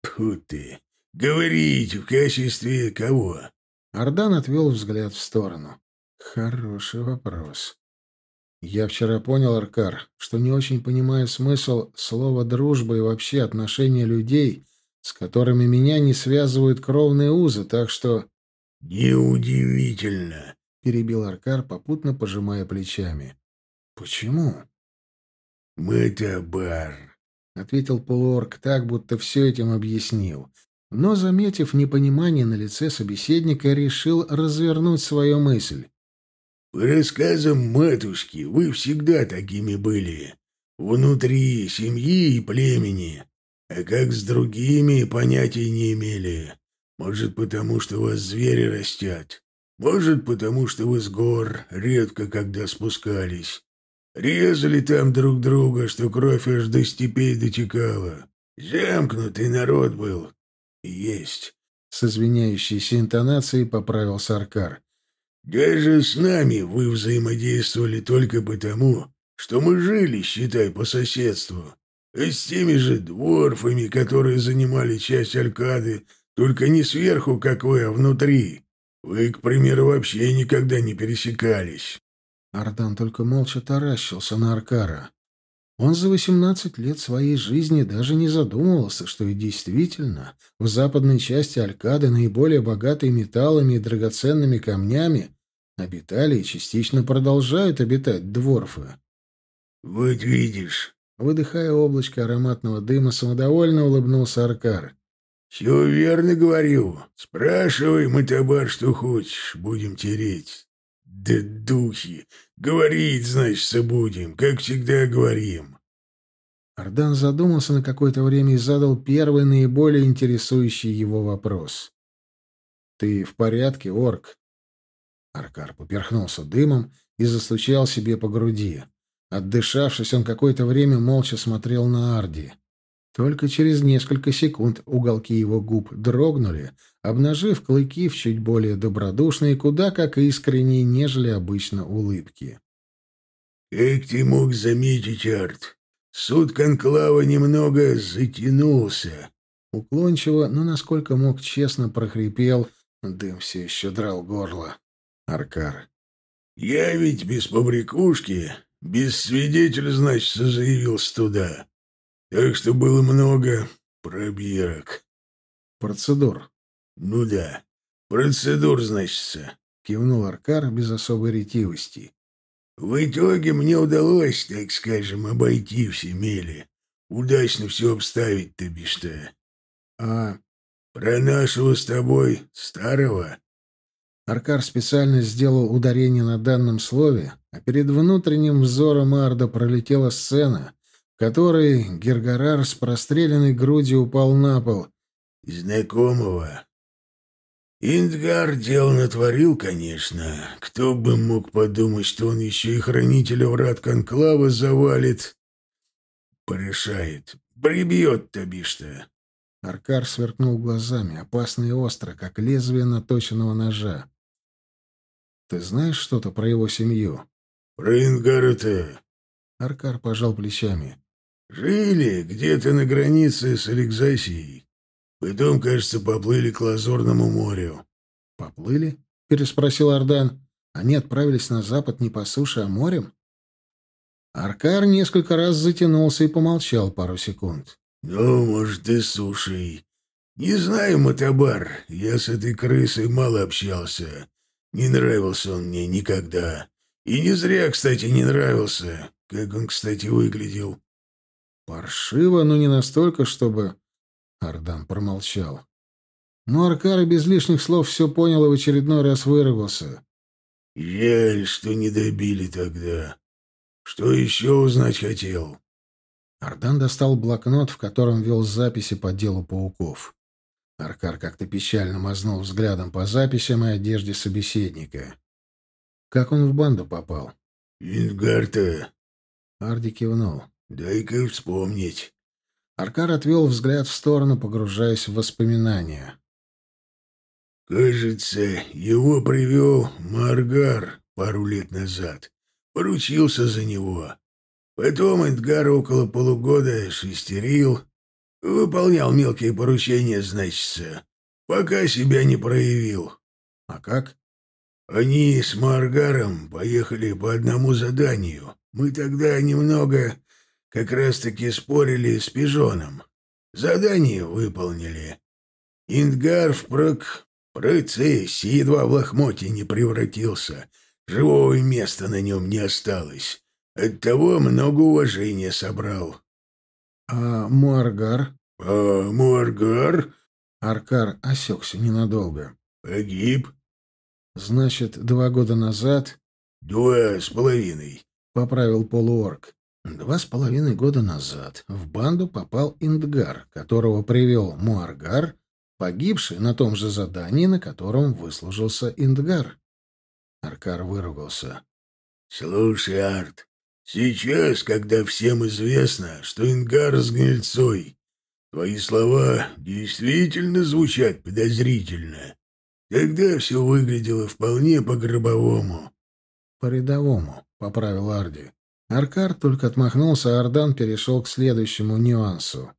[SPEAKER 2] Фу ты! Говорить в качестве кого?»
[SPEAKER 1] Ардан отвел взгляд в сторону. «Хороший вопрос. Я вчера понял, Аркар, что не очень понимаю смысл слова «дружба» и вообще отношения людей, с которыми меня не связывают кровные узы, так что...»
[SPEAKER 2] «Неудивительно», —
[SPEAKER 1] перебил Аркар, попутно пожимая плечами. «Почему?»
[SPEAKER 2] «Мытабар», —
[SPEAKER 1] ответил полуорг так, будто все этим объяснил но, заметив непонимание на лице собеседника, решил развернуть свою мысль.
[SPEAKER 2] «По рассказам матушки, вы всегда такими были. Внутри семьи и племени. А как с другими, понятия не имели. Может, потому что у вас звери растят. Может, потому что вы с гор редко когда спускались. Резали там друг друга, что кровь аж до степей дотекала. Замкнутый народ был, «Есть», — с извиняющейся интонацией поправил Саркар. «Даже с нами вы взаимодействовали только потому, что мы жили, считай, по соседству, а с теми же дворфами, которые занимали часть Алькады, только не сверху, как вы, а внутри. Вы, к примеру, вообще никогда не пересекались».
[SPEAKER 1] Ардан только молча таращился на Аркара. Он за 18 лет своей жизни даже не задумывался, что и действительно в западной части Алькады, наиболее богатой металлами и драгоценными камнями, обитали и частично продолжают обитать дворфы.
[SPEAKER 2] «Вот видишь», —
[SPEAKER 1] выдыхая облачко ароматного дыма, самодовольно улыбнулся Аркар.
[SPEAKER 2] «Все верно говорю. Спрашивай, Матабар, что хочешь, будем тереть». «Да духи! Говорить, значит, будем, как всегда говорим».
[SPEAKER 1] Ардан задумался на какое-то время и задал первый, наиболее интересующий его вопрос. «Ты в порядке, орк?» Аркар поперхнулся дымом и застучал себе по груди. Отдышавшись, он какое-то время молча смотрел на Арди. Только через несколько секунд уголки его губ дрогнули, обнажив клыки в чуть более добродушные, куда как искренние, нежели обычно улыбки.
[SPEAKER 2] «Как ты мог заметить, Арт? Суд Конклава немного затянулся».
[SPEAKER 1] Уклончиво, но насколько мог честно прохрипел, дым все еще драл горло. Аркар.
[SPEAKER 2] «Я ведь без побрякушки, без свидетеля, значит, заявился туда. Так что было много пробирок.
[SPEAKER 1] Процедур.
[SPEAKER 2] Ну да, процедур, значится, кивнул Аркар без особой ретивости. В итоге мне удалось, так скажем, обойти все мели. Удачно все обставить, то бишь что. А про нашего с тобой старого
[SPEAKER 1] Аркар специально сделал ударение на данном слове, а перед внутренним взором Арда пролетела сцена, которой Гергарар с простреленной грудью упал на пол.
[SPEAKER 2] «Знакомого. Индгар дел натворил, конечно. Кто бы мог подумать, что он еще и хранителя врат Конклава завалит. Порешает. Прибьет Табишта».
[SPEAKER 1] Аркар сверкнул глазами, опасно и остро, как лезвие наточенного ножа. «Ты знаешь что-то про его семью?»
[SPEAKER 2] «Про Ингара-то?»
[SPEAKER 1] Аркар пожал плечами.
[SPEAKER 2] Жили где-то на границе с Алексасией. Потом, кажется, поплыли к Лазурному морю.
[SPEAKER 1] Поплыли? переспросил Ардан. «Они отправились на запад не по суше, а морем?» Аркар несколько раз затянулся и помолчал пару секунд.
[SPEAKER 2] «Ну, может, и сушей. Не знаю, Матабар, я с этой крысой мало общался. Не нравился он мне никогда. И не зря, кстати, не нравился. Как он, кстати, выглядел».
[SPEAKER 1] «Паршиво, но не настолько, чтобы...» Ардан промолчал. Но Аркар без лишних слов все понял и в очередной раз выругался.
[SPEAKER 2] «Жаль, что не добили тогда. Что еще узнать хотел?»
[SPEAKER 1] Ардан достал блокнот, в котором вел записи по делу пауков. Аркар как-то печально мазнул взглядом по записям и одежде собеседника. Как он в банду попал?
[SPEAKER 2] «Ингарта».
[SPEAKER 1] Арди кивнул.
[SPEAKER 2] «Дай-ка вспомнить».
[SPEAKER 1] Аркар отвел взгляд в сторону, погружаясь в воспоминания.
[SPEAKER 2] «Кажется, его привел Маргар пару лет назад. Поручился за него. Потом Эдгар около полугода шестерил, выполнял мелкие поручения, значится, пока себя не проявил.
[SPEAKER 1] А как?
[SPEAKER 2] Они с Маргаром поехали по одному заданию. Мы тогда немного как раз-таки спорили с Пижоном. Задание выполнили. Ингар впрок процессе едва в лохмотье не превратился. Живого места на нем не осталось. Оттого много уважения собрал.
[SPEAKER 1] — А Муаргар?
[SPEAKER 2] — А Муаргар?
[SPEAKER 1] Аркар осекся ненадолго.
[SPEAKER 2] — Погиб.
[SPEAKER 1] — Значит, два года назад...
[SPEAKER 2] — Два с половиной, —
[SPEAKER 1] поправил полуорг. Два с половиной года назад в банду попал Индгар, которого привел Муаргар, погибший на том же задании, на котором выслужился Индгар. Аркар выругался.
[SPEAKER 2] «Слушай, Арт, сейчас, когда всем известно, что Ингар с гнильцой, твои слова действительно звучат подозрительно. Тогда все выглядело вполне по-гробовому».
[SPEAKER 1] «По-рядовому», — поправил Арди. Аркар только отмахнулся, а Ардан перешел к следующему нюансу.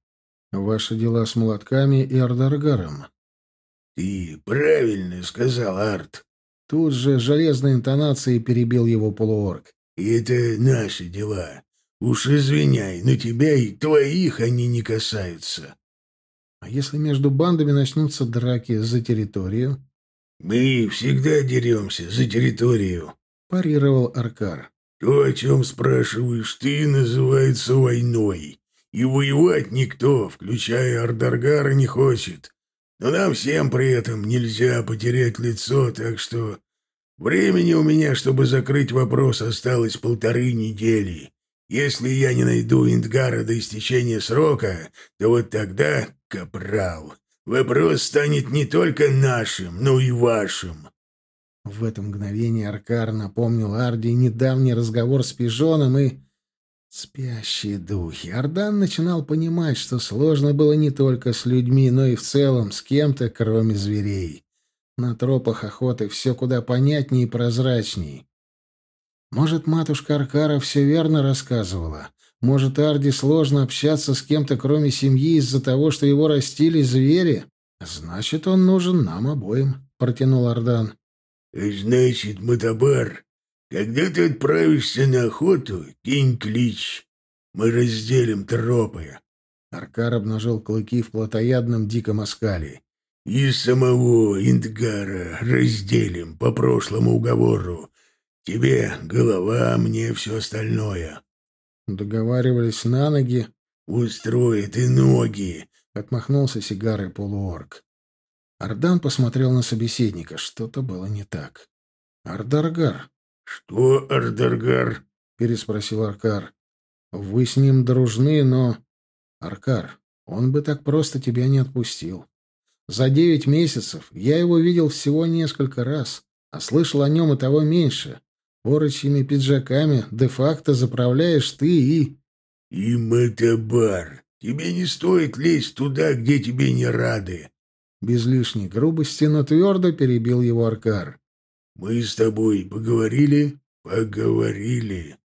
[SPEAKER 1] «Ваши дела с молотками и Ардаргаром».
[SPEAKER 2] «Ты правильно сказал, Арт».
[SPEAKER 1] Тут же железной интонацией перебил его полуорг.
[SPEAKER 2] «Это наши дела. Уж извиняй, но тебя и твоих они не касаются».
[SPEAKER 1] «А если между бандами начнутся драки за территорию?»
[SPEAKER 2] «Мы всегда деремся за территорию», —
[SPEAKER 1] парировал Аркар.
[SPEAKER 2] То, о чем спрашиваешь ты, называется войной. И воевать никто, включая Ардаргара, не хочет. Но нам всем при этом нельзя потерять лицо, так что времени у меня, чтобы закрыть вопрос, осталось полторы недели. Если я не найду Индгара до истечения срока, то вот тогда, капрал, вопрос станет не только нашим, но и вашим.
[SPEAKER 1] В это мгновение Аркар напомнил Арди недавний разговор с Пижоном и... Спящие духи. Ардан начинал понимать, что сложно было не только с людьми, но и в целом с кем-то, кроме зверей. На тропах охоты все куда понятнее и прозрачней. Может, матушка Аркара все верно рассказывала? Может, Арди сложно общаться с кем-то, кроме семьи, из-за того, что его растили звери? Значит, он нужен нам обоим, — протянул Ардан.
[SPEAKER 2] «Значит, Матабар, когда ты отправишься на охоту, кинь клич. Мы разделим тропы».
[SPEAKER 1] Аркар обнажил клыки в плотоядном диком оскале.
[SPEAKER 2] «И самого Индгара разделим по прошлому уговору. Тебе голова, мне все остальное».
[SPEAKER 1] Договаривались на ноги.
[SPEAKER 2] «Устроит и ноги», —
[SPEAKER 1] отмахнулся сигарой полуорг. Ардан посмотрел на собеседника. Что-то было не так. «Ардаргар».
[SPEAKER 2] «Что Ардаргар?»
[SPEAKER 1] — переспросил Аркар. «Вы с ним дружны, но...» «Аркар, он бы так просто тебя не отпустил. За девять месяцев я его видел всего несколько раз, а слышал о нем и того меньше. Порочьими пиджаками де-факто заправляешь ты и...»
[SPEAKER 2] «И Матабар, тебе не стоит лезть туда, где тебе не рады.
[SPEAKER 1] Без лишней грубости, но твердо перебил его Аркар.
[SPEAKER 2] «Мы с тобой поговорили? Поговорили.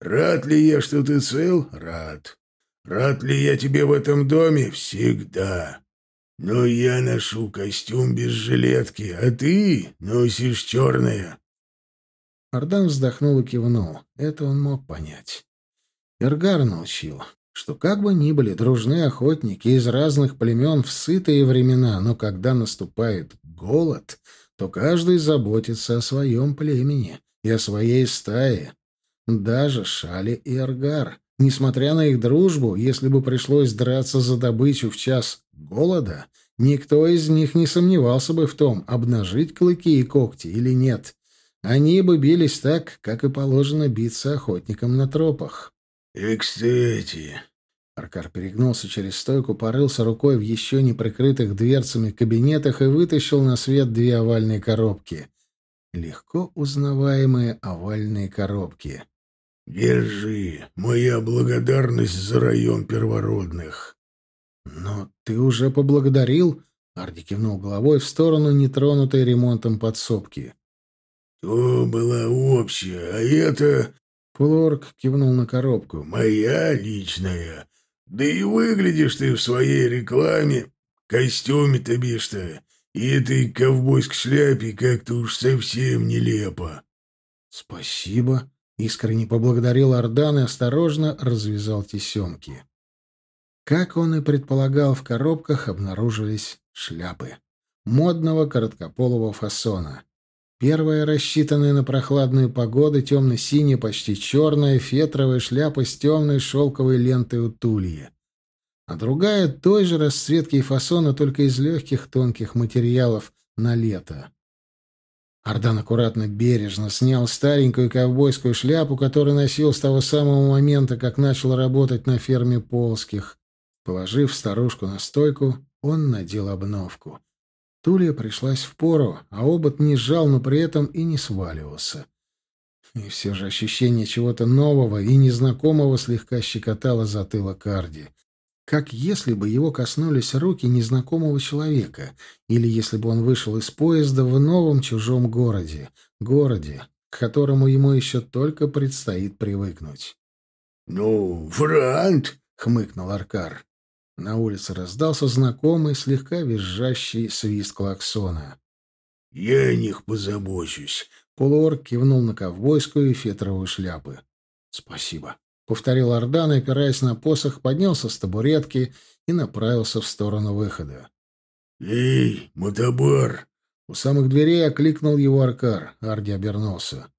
[SPEAKER 2] Рад ли я, что ты цел? Рад. Рад ли я тебе в этом доме? Всегда. Но я ношу костюм без жилетки, а ты носишь черное.
[SPEAKER 1] Ардан вздохнул и кивнул. Это он мог понять. Эргар научил, что как бы ни были дружные охотники из разных племен в сытые времена, но когда наступает голод, то каждый заботится о своем племени и о своей стае. Даже Шали и Эргар, несмотря на их дружбу, если бы пришлось драться за добычу в час голода, никто из них не сомневался бы в том, обнажить клыки и когти или нет. Они бы бились так, как и положено биться охотникам на тропах.
[SPEAKER 2] «И, кстати...»
[SPEAKER 1] Аркар перегнулся через стойку, порылся рукой в еще не прикрытых дверцами кабинетах и вытащил на свет две овальные коробки. Легко узнаваемые овальные коробки.
[SPEAKER 2] «Держи, моя благодарность за район первородных».
[SPEAKER 1] «Но ты уже поблагодарил?» — Арди кивнул головой в сторону нетронутой ремонтом подсобки.
[SPEAKER 2] «То была общая, а это...»
[SPEAKER 1] Полуорг кивнул на коробку.
[SPEAKER 2] «Моя личная. Да и выглядишь ты в своей рекламе, костюме-то бишь-то, и этой ковбойской шляпе как-то уж совсем нелепо».
[SPEAKER 1] «Спасибо», — искренне поблагодарил Ардан и осторожно развязал тесемки. Как он и предполагал, в коробках обнаружились шляпы модного короткополого фасона. Первая, рассчитанная на прохладную погоду, темно-синяя, почти черная, фетровая шляпа с темной шелковой лентой у тульи. А другая той же расцветки и фасона, только из легких тонких материалов на лето. Ардан аккуратно бережно снял старенькую ковбойскую шляпу, которую носил с того самого момента, как начал работать на ферме Полских. Положив старушку на стойку, он надел обновку. Тулья пришлась в пору, а обод не сжал, но при этом и не сваливался. И все же ощущение чего-то нового и незнакомого слегка щекотало затылок Арди. Как если бы его коснулись руки незнакомого человека, или если бы он вышел из поезда в новом чужом городе, городе, к которому ему еще только предстоит привыкнуть.
[SPEAKER 2] «Ну, Франт!» — хмыкнул Аркар.
[SPEAKER 1] На улице раздался знакомый, слегка визжащий свист клаксона.
[SPEAKER 2] «Я о них позабочусь», —
[SPEAKER 1] полуорг кивнул на ковбойскую и фетровую шляпы. «Спасибо», — повторил Ордан, опираясь на посох, поднялся с табуретки и направился в сторону выхода.
[SPEAKER 2] «Эй, Мутабар!»
[SPEAKER 1] У самых дверей окликнул его Аркар. Арди обернулся.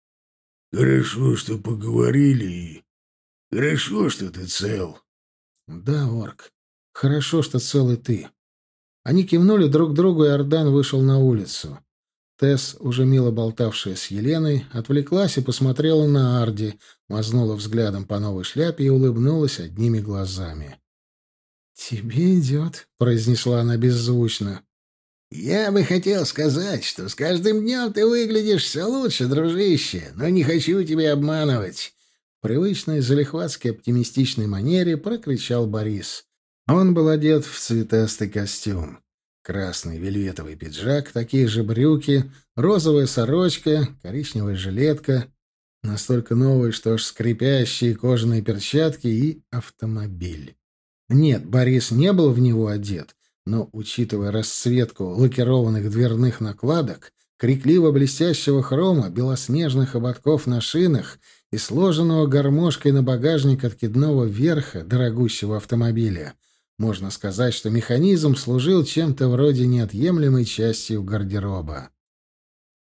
[SPEAKER 2] «Хорошо, что поговорили и... Хорошо, что ты цел».
[SPEAKER 1] «Да, Орк. Хорошо, что целый ты. Они кивнули друг другу, и Ардан вышел на улицу. Тесс, уже мило болтавшая с Еленой, отвлеклась и посмотрела на Арди, мазнула взглядом по новой шляпе и улыбнулась одними глазами. «Тебе идет», — произнесла она беззвучно.
[SPEAKER 5] «Я бы хотел сказать, что с каждым днем ты выглядишь все лучше, дружище, но не хочу тебя обманывать».
[SPEAKER 1] В привычной залихватски оптимистичной манере прокричал Борис. Он был одет в цветастый костюм. Красный вельветовый пиджак, такие же брюки, розовая сорочка, коричневая жилетка, настолько новые, что аж скрипящие кожаные перчатки и автомобиль. Нет, Борис не был в него одет, но, учитывая расцветку лакированных дверных накладок, крикливо блестящего хрома, белоснежных ободков на шинах и сложенного гармошкой на багажник откидного верха дорогущего автомобиля — можно сказать, что механизм служил чем-то вроде неотъемлемой частью гардероба.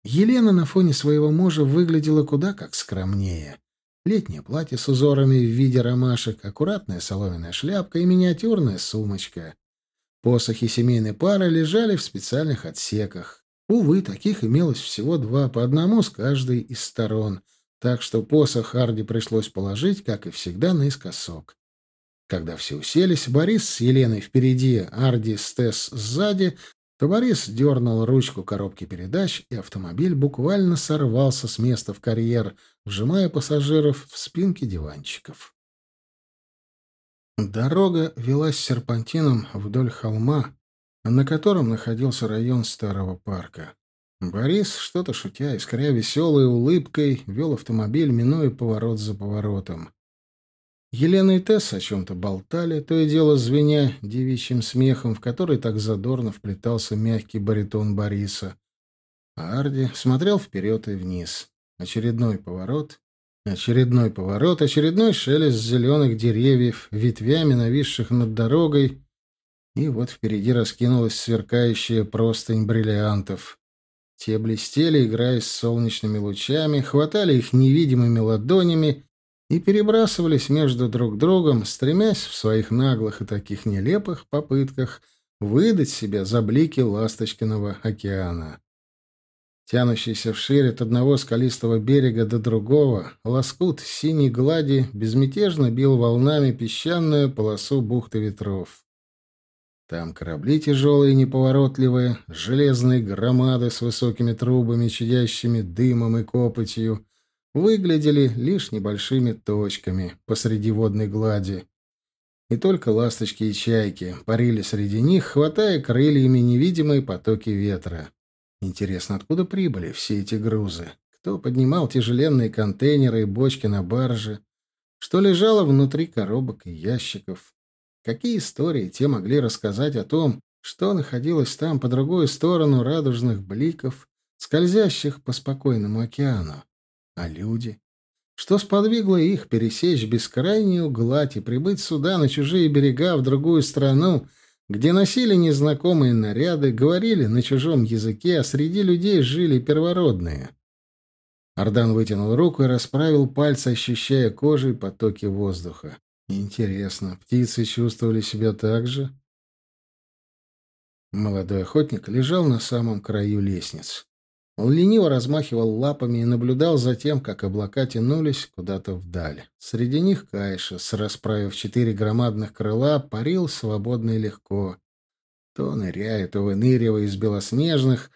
[SPEAKER 1] Елена на фоне своего мужа выглядела куда как скромнее. Летнее платье с узорами в виде ромашек, аккуратная соломенная шляпка и миниатюрная сумочка. Посохи семейной пары лежали в специальных отсеках. Увы, таких имелось всего два, по одному с каждой из сторон, так что посох Харди пришлось положить, как и всегда, наискосок. Когда все уселись, Борис с Еленой впереди, Арди с Тесс сзади, то Борис дернул ручку коробки передач, и автомобиль буквально сорвался с места в карьер, вжимая пассажиров в спинки диванчиков. Дорога велась серпантином вдоль холма, на котором находился район старого парка. Борис, что-то шутя, искря веселой улыбкой, вел автомобиль, минуя поворот за поворотом. Елена и Тесс о чем-то болтали, то и дело звеня девичьим смехом, в который так задорно вплетался мягкий баритон Бориса. А Арди смотрел вперед и вниз. Очередной поворот, очередной поворот, очередной шелест зеленых деревьев, ветвями нависших над дорогой, и вот впереди раскинулась сверкающая простынь бриллиантов. Те блестели, играя с солнечными лучами, хватали их невидимыми ладонями и перебрасывались между друг другом, стремясь в своих наглых и таких нелепых попытках выдать себя за блики ласточкиного океана. Тянущийся вширь от одного скалистого берега до другого, лоскут синей глади безмятежно бил волнами песчаную полосу бухты ветров. Там корабли тяжелые и неповоротливые, железные громады с высокими трубами, чадящими дымом и копотью, выглядели лишь небольшими точками посреди водной глади. И только ласточки и чайки парили среди них, хватая крыльями невидимые потоки ветра. Интересно, откуда прибыли все эти грузы? Кто поднимал тяжеленные контейнеры и бочки на барже? Что лежало внутри коробок и ящиков? Какие истории те могли рассказать о том, что находилось там по другую сторону радужных бликов, скользящих по спокойному океану? А люди? Что сподвигло их пересечь бескрайнюю гладь и прибыть сюда, на чужие берега, в другую страну, где носили незнакомые наряды, говорили на чужом языке, а среди людей жили первородные? Ардан вытянул руку и расправил пальцы, ощущая кожей потоки воздуха. Интересно, птицы чувствовали себя так же? Молодой охотник лежал на самом краю лестниц. Он лениво размахивал лапами и наблюдал за тем, как облака тянулись куда-то вдаль. Среди них Кайша, с расправив четыре громадных крыла, парил свободно и легко. То ныряя, то выныривая из белоснежных,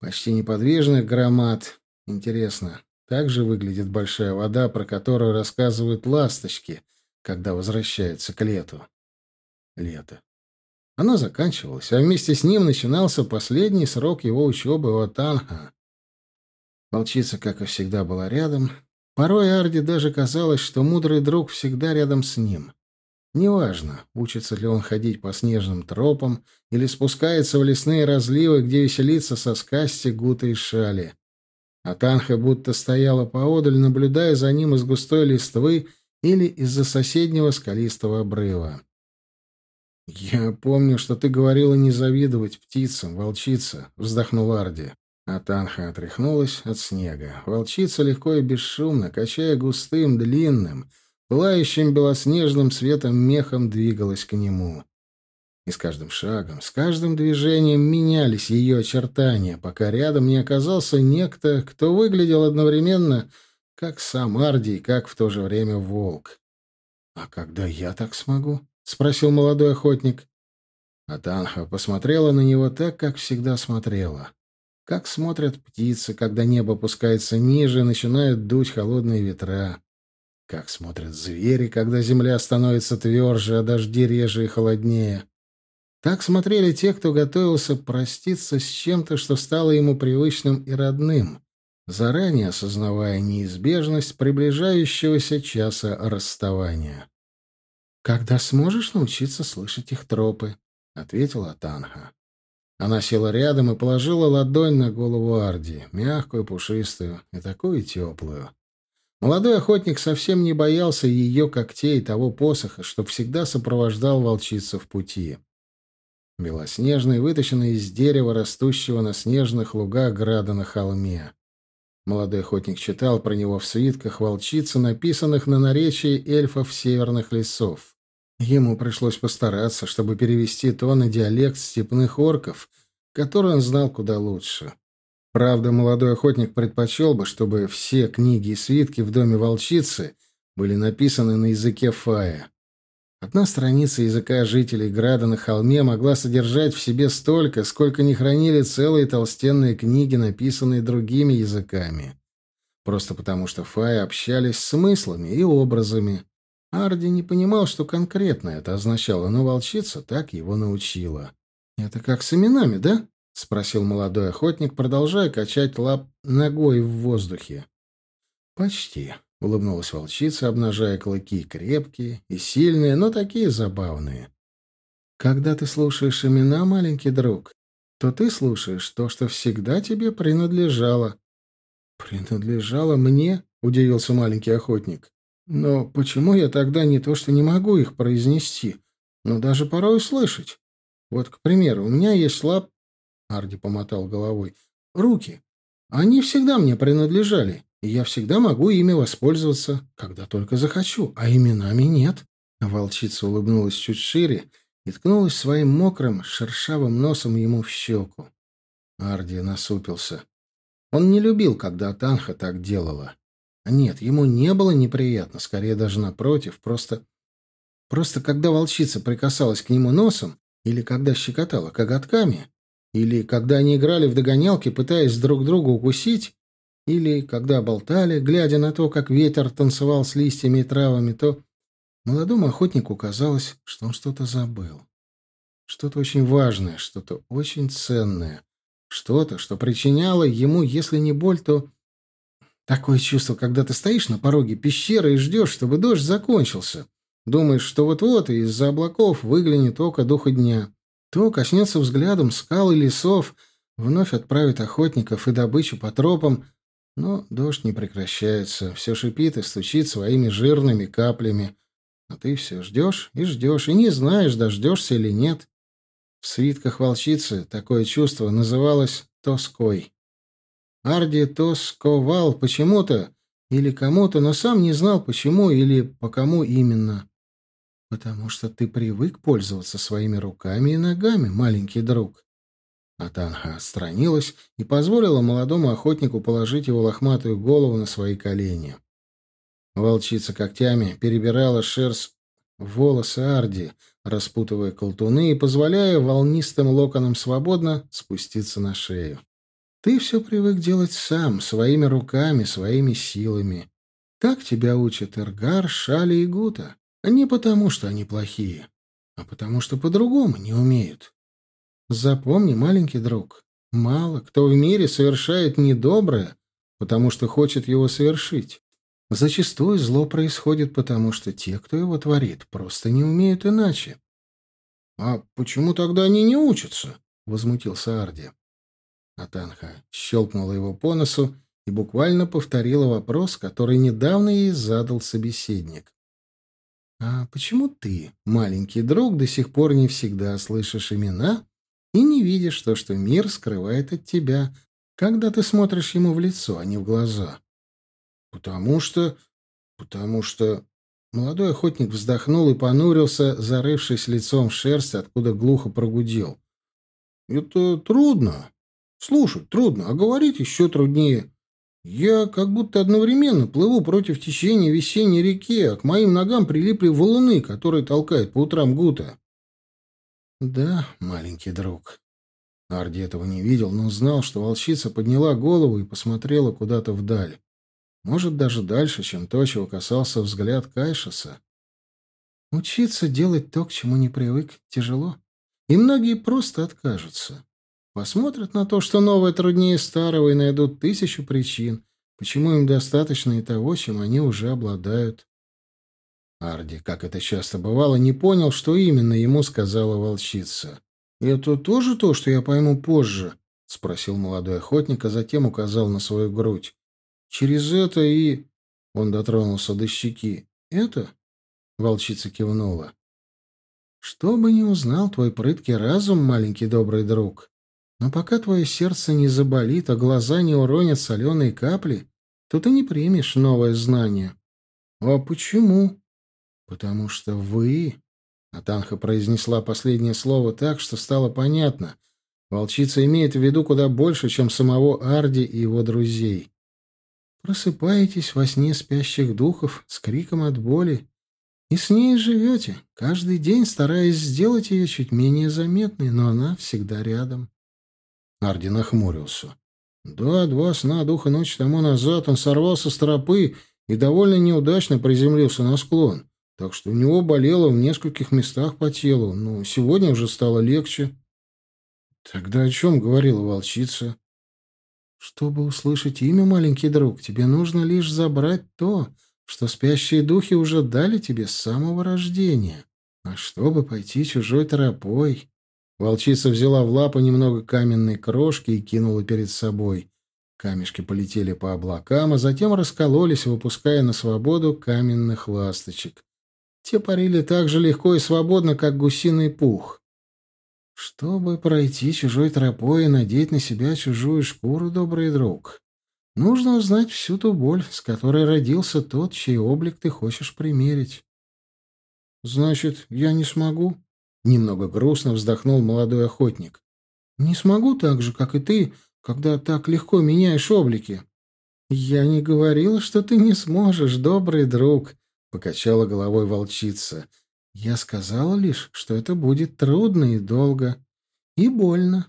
[SPEAKER 1] почти неподвижных громад. Интересно, так же выглядит большая вода, про которую рассказывают ласточки — когда возвращается к лету. Лето. Оно заканчивалось, а вместе с ним начинался последний срок его учебы у Атанха. Волчица, как и всегда, была рядом. Порой Арди даже казалось, что мудрый друг всегда рядом с ним. Неважно, учится ли он ходить по снежным тропам или спускается в лесные разливы, где веселится со скасти, гута и шали. Атанха будто стояла поодаль, наблюдая за ним из густой листвы или из-за соседнего скалистого обрыва. «Я помню, что ты говорила не завидовать птицам, волчица», — вздохнул Арди. А Танха отряхнулась от снега. Волчица легко и бесшумно, качая густым, длинным, пылающим белоснежным светом мехом, двигалась к нему. И с каждым шагом, с каждым движением менялись ее очертания, пока рядом не оказался некто, кто выглядел одновременно как сам Арди и как в то же время волк. «А когда я так смогу?» — спросил молодой охотник. Атанха посмотрела на него так, как всегда смотрела. Как смотрят птицы, когда небо опускается ниже и начинают дуть холодные ветра. Как смотрят звери, когда земля становится тверже, а дожди реже и холоднее. Так смотрели те, кто готовился проститься с чем-то, что стало ему привычным и родным заранее осознавая неизбежность приближающегося часа расставания. «Когда сможешь научиться слышать их тропы?» — ответила Танха. Она села рядом и положила ладонь на голову Арди, мягкую, пушистую и такую теплую. Молодой охотник совсем не боялся ее когтей того посоха, что всегда сопровождал волчицу в пути. Белоснежный, вытащенный из дерева, растущего на снежных лугах града на холме. Молодой охотник читал про него в свитках волчицы, написанных на наречии эльфов северных лесов. Ему пришлось постараться, чтобы перевести то на диалект степных орков, который он знал куда лучше. Правда, молодой охотник предпочел бы, чтобы все книги и свитки в доме волчицы были написаны на языке фая. Одна страница языка жителей Града на холме могла содержать в себе столько, сколько не хранили целые толстенные книги, написанные другими языками. Просто потому, что Фаи общались смыслами и образами. Арди не понимал, что конкретно это означало, но волчица так его научила. «Это как с именами, да?» — спросил молодой охотник, продолжая качать лап ногой в воздухе. «Почти. — улыбнулась волчица, обнажая клыки, крепкие и сильные, но такие забавные. «Когда ты слушаешь имена, маленький друг, то ты слушаешь то, что всегда тебе принадлежало». «Принадлежало мне?» — удивился маленький охотник. «Но почему я тогда не то что не могу их произнести, но даже порой слышать? Вот, к примеру, у меня есть лап...» Арди помотал головой. «Руки. Они всегда мне принадлежали, и я всегда могу ими воспользоваться, когда только захочу, а именами нет». Волчица улыбнулась чуть шире и ткнулась своим мокрым, шершавым носом ему в щеку. Арди насупился. Он не любил, когда Танха так делала. Нет, ему не было неприятно, скорее даже напротив, просто... Просто когда волчица прикасалась к нему носом, или когда щекотала коготками, или когда они играли в догонялки, пытаясь друг друга укусить, или когда болтали, глядя на то, как ветер танцевал с листьями и травами, то молодому охотнику казалось, что он что-то забыл. Что-то очень важное, что-то очень ценное. Что-то, что причиняло ему, если не боль, то... Такое чувство, когда ты стоишь на пороге пещеры и ждешь, чтобы дождь закончился. Думаешь, что вот-вот из-за облаков выглянет око духа дня. То коснется взглядом скал и лесов, вновь отправит охотников и добычу по тропам, но дождь не прекращается, все шипит и стучит своими жирными каплями. А ты все ждешь и ждешь, и не знаешь, дождешься или нет. В свитках волчицы такое чувство называлось тоской. Арди тосковал почему-то или кому-то, но сам не знал, почему или по кому именно. «Потому что ты привык пользоваться своими руками и ногами, маленький друг». Атанха отстранилась и позволила молодому охотнику положить его лохматую голову на свои колени. Волчица когтями перебирала шерсть волосы Арди, распутывая колтуны и позволяя волнистым локонам свободно спуститься на шею. Ты все привык делать сам, своими руками, своими силами. Так тебя учат Эргар, Шали и Гута. Не потому, что они плохие, а потому, что по-другому не умеют. Запомни, маленький друг, мало кто в мире совершает недоброе, потому что хочет его совершить. Зачастую зло происходит потому, что те, кто его творит, просто не умеют иначе. — А почему тогда они не учатся? — возмутился Арди. Атанха щелкнула его по носу и буквально повторила вопрос, который недавно ей задал собеседник. «А почему ты, маленький друг, до сих пор не всегда слышишь имена и не видишь то, что мир скрывает от тебя, когда ты смотришь ему в лицо, а не в глаза?» «Потому что... потому что...» Молодой охотник вздохнул и понурился, зарывшись лицом в шерсть, откуда глухо прогудел. «Это трудно. Слушать трудно, а говорить еще труднее. Я как будто одновременно плыву против течения весенней реки, а к моим ногам прилипли валуны, которые толкает по утрам Гута». «Да, маленький друг». Арди этого не видел, но знал, что волчица подняла голову и посмотрела куда-то вдаль. Может, даже дальше, чем то, чего касался взгляд Кайшеса. Учиться делать то, к чему не привык, тяжело. И многие просто откажутся. Посмотрят на то, что новое труднее старого, и найдут тысячу причин, почему им достаточно и того, чем они уже обладают. Арди, как это часто бывало, не понял, что именно ему сказала волчица. «Это тоже то, что я пойму позже?» — спросил молодой охотник, а затем указал на свою грудь. Через это и...» Он дотронулся до щеки. «Это?» Волчица кивнула. «Что бы ни узнал твой прыткий разум, маленький добрый друг, но пока твое сердце не заболит, а глаза не уронят соленые капли, то ты не примешь новое знание». «А почему?» «Потому что вы...» Атанха произнесла последнее слово так, что стало понятно. Волчица имеет в виду куда больше, чем самого Арди и его друзей. Просыпаетесь во сне спящих духов с криком от боли и с ней живете, каждый день стараясь сделать ее чуть менее заметной, но она всегда рядом. Арди нахмурился. Да, два сна духа ночь тому назад он сорвался с тропы и довольно неудачно приземлился на склон, так что у него болело в нескольких местах по телу, но сегодня уже стало легче. Тогда о чем говорила волчица? Чтобы услышать имя, маленький друг, тебе нужно лишь забрать то, что спящие духи уже дали тебе с самого рождения. А чтобы пойти чужой тропой... Волчица взяла в лапу немного каменной крошки и кинула перед собой. Камешки полетели по облакам, а затем раскололись, выпуская на свободу каменных ласточек. Те парили так же легко и свободно, как гусиный пух. Чтобы пройти чужой тропой и надеть на себя чужую шкуру, добрый друг, нужно узнать всю ту боль, с которой родился тот, чей облик ты хочешь примерить. Значит, я не смогу? Немного грустно вздохнул молодой охотник. Не смогу так же, как и ты, когда так легко меняешь облики. Я не говорила, что ты не сможешь, добрый друг, покачала головой волчица. Я сказала лишь, что это будет трудно и долго. И больно.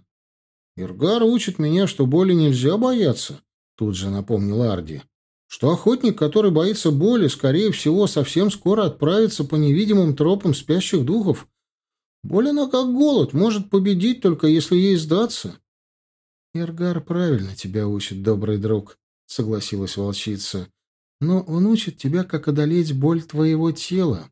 [SPEAKER 1] Иргар учит меня, что боли нельзя бояться, тут же напомнил Арди что охотник, который боится боли, скорее всего, совсем скоро отправится по невидимым тропам спящих духов. Боль она как голод, может победить, только если ей сдаться. — Иргар правильно тебя учит, добрый друг, — согласилась волчица. — Но он учит тебя, как одолеть боль твоего тела.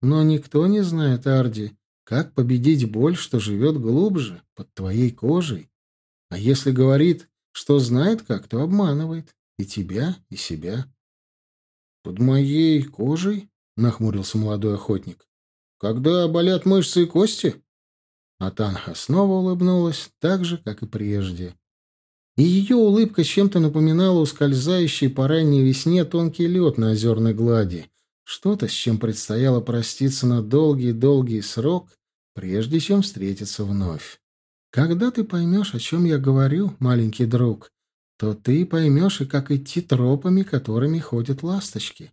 [SPEAKER 1] Но никто не знает, Арди, как победить боль, что живет глубже, под твоей кожей. А если говорит, что знает как, то обманывает. И тебя, и себя. Под моей кожей? Нахмурился молодой охотник. Когда болят мышцы и кости? А Танха снова улыбнулась, так же, как и прежде. И ее улыбка чем-то напоминала ускользающий по ранней весне тонкий лед на озерной глади. Что-то, с чем предстояло проститься на долгий-долгий срок, прежде чем встретиться вновь. Когда ты поймешь, о чем я говорю, маленький друг, то ты поймешь и как идти тропами, которыми ходят ласточки.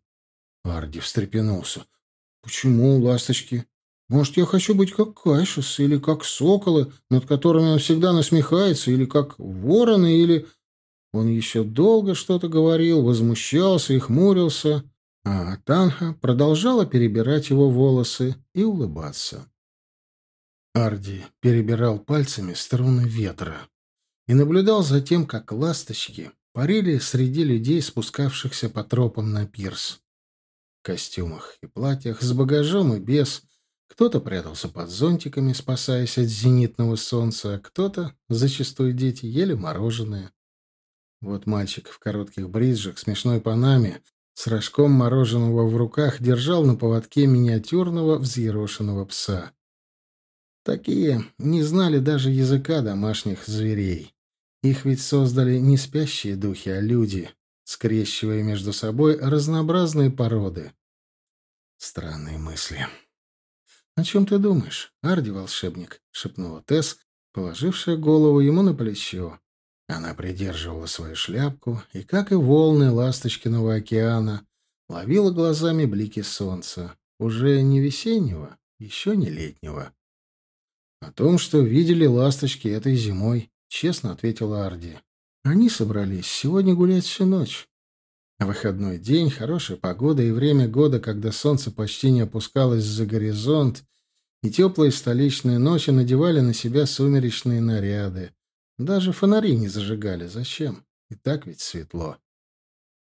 [SPEAKER 1] Арди встрепенулся. Почему ласточки? Может, я хочу быть как Кайшес, или как соколы, над которыми он всегда насмехается, или как вороны, или... Он еще долго что-то говорил, возмущался и хмурился, а Танха продолжала перебирать его волосы и улыбаться. Арди перебирал пальцами струны ветра и наблюдал за тем, как ласточки парили среди людей, спускавшихся по тропам на пирс. В костюмах и платьях, с багажом и без. Кто-то прятался под зонтиками, спасаясь от зенитного солнца, а кто-то, зачастую дети, ели мороженое. Вот мальчик в коротких бриджах, смешной панаме, с рожком мороженого в руках, держал на поводке миниатюрного взъерошенного пса. Такие не знали даже языка домашних зверей. Их ведь создали не спящие духи, а люди, скрещивая между собой разнообразные породы. Странные мысли. «О чем ты думаешь, Арди-волшебник?» — шепнула Тесс, положившая голову ему на плечо. Она придерживала свою шляпку и, как и волны Ласточкиного океана, ловила глазами блики солнца, уже не весеннего, еще не летнего. О том, что видели ласточки этой зимой, — честно ответила Арди. «Они собрались сегодня гулять всю ночь. Выходной день, хорошая погода и время года, когда солнце почти не опускалось за горизонт, и теплые столичные ночи надевали на себя сумеречные наряды. Даже фонари не зажигали. Зачем? И так ведь светло.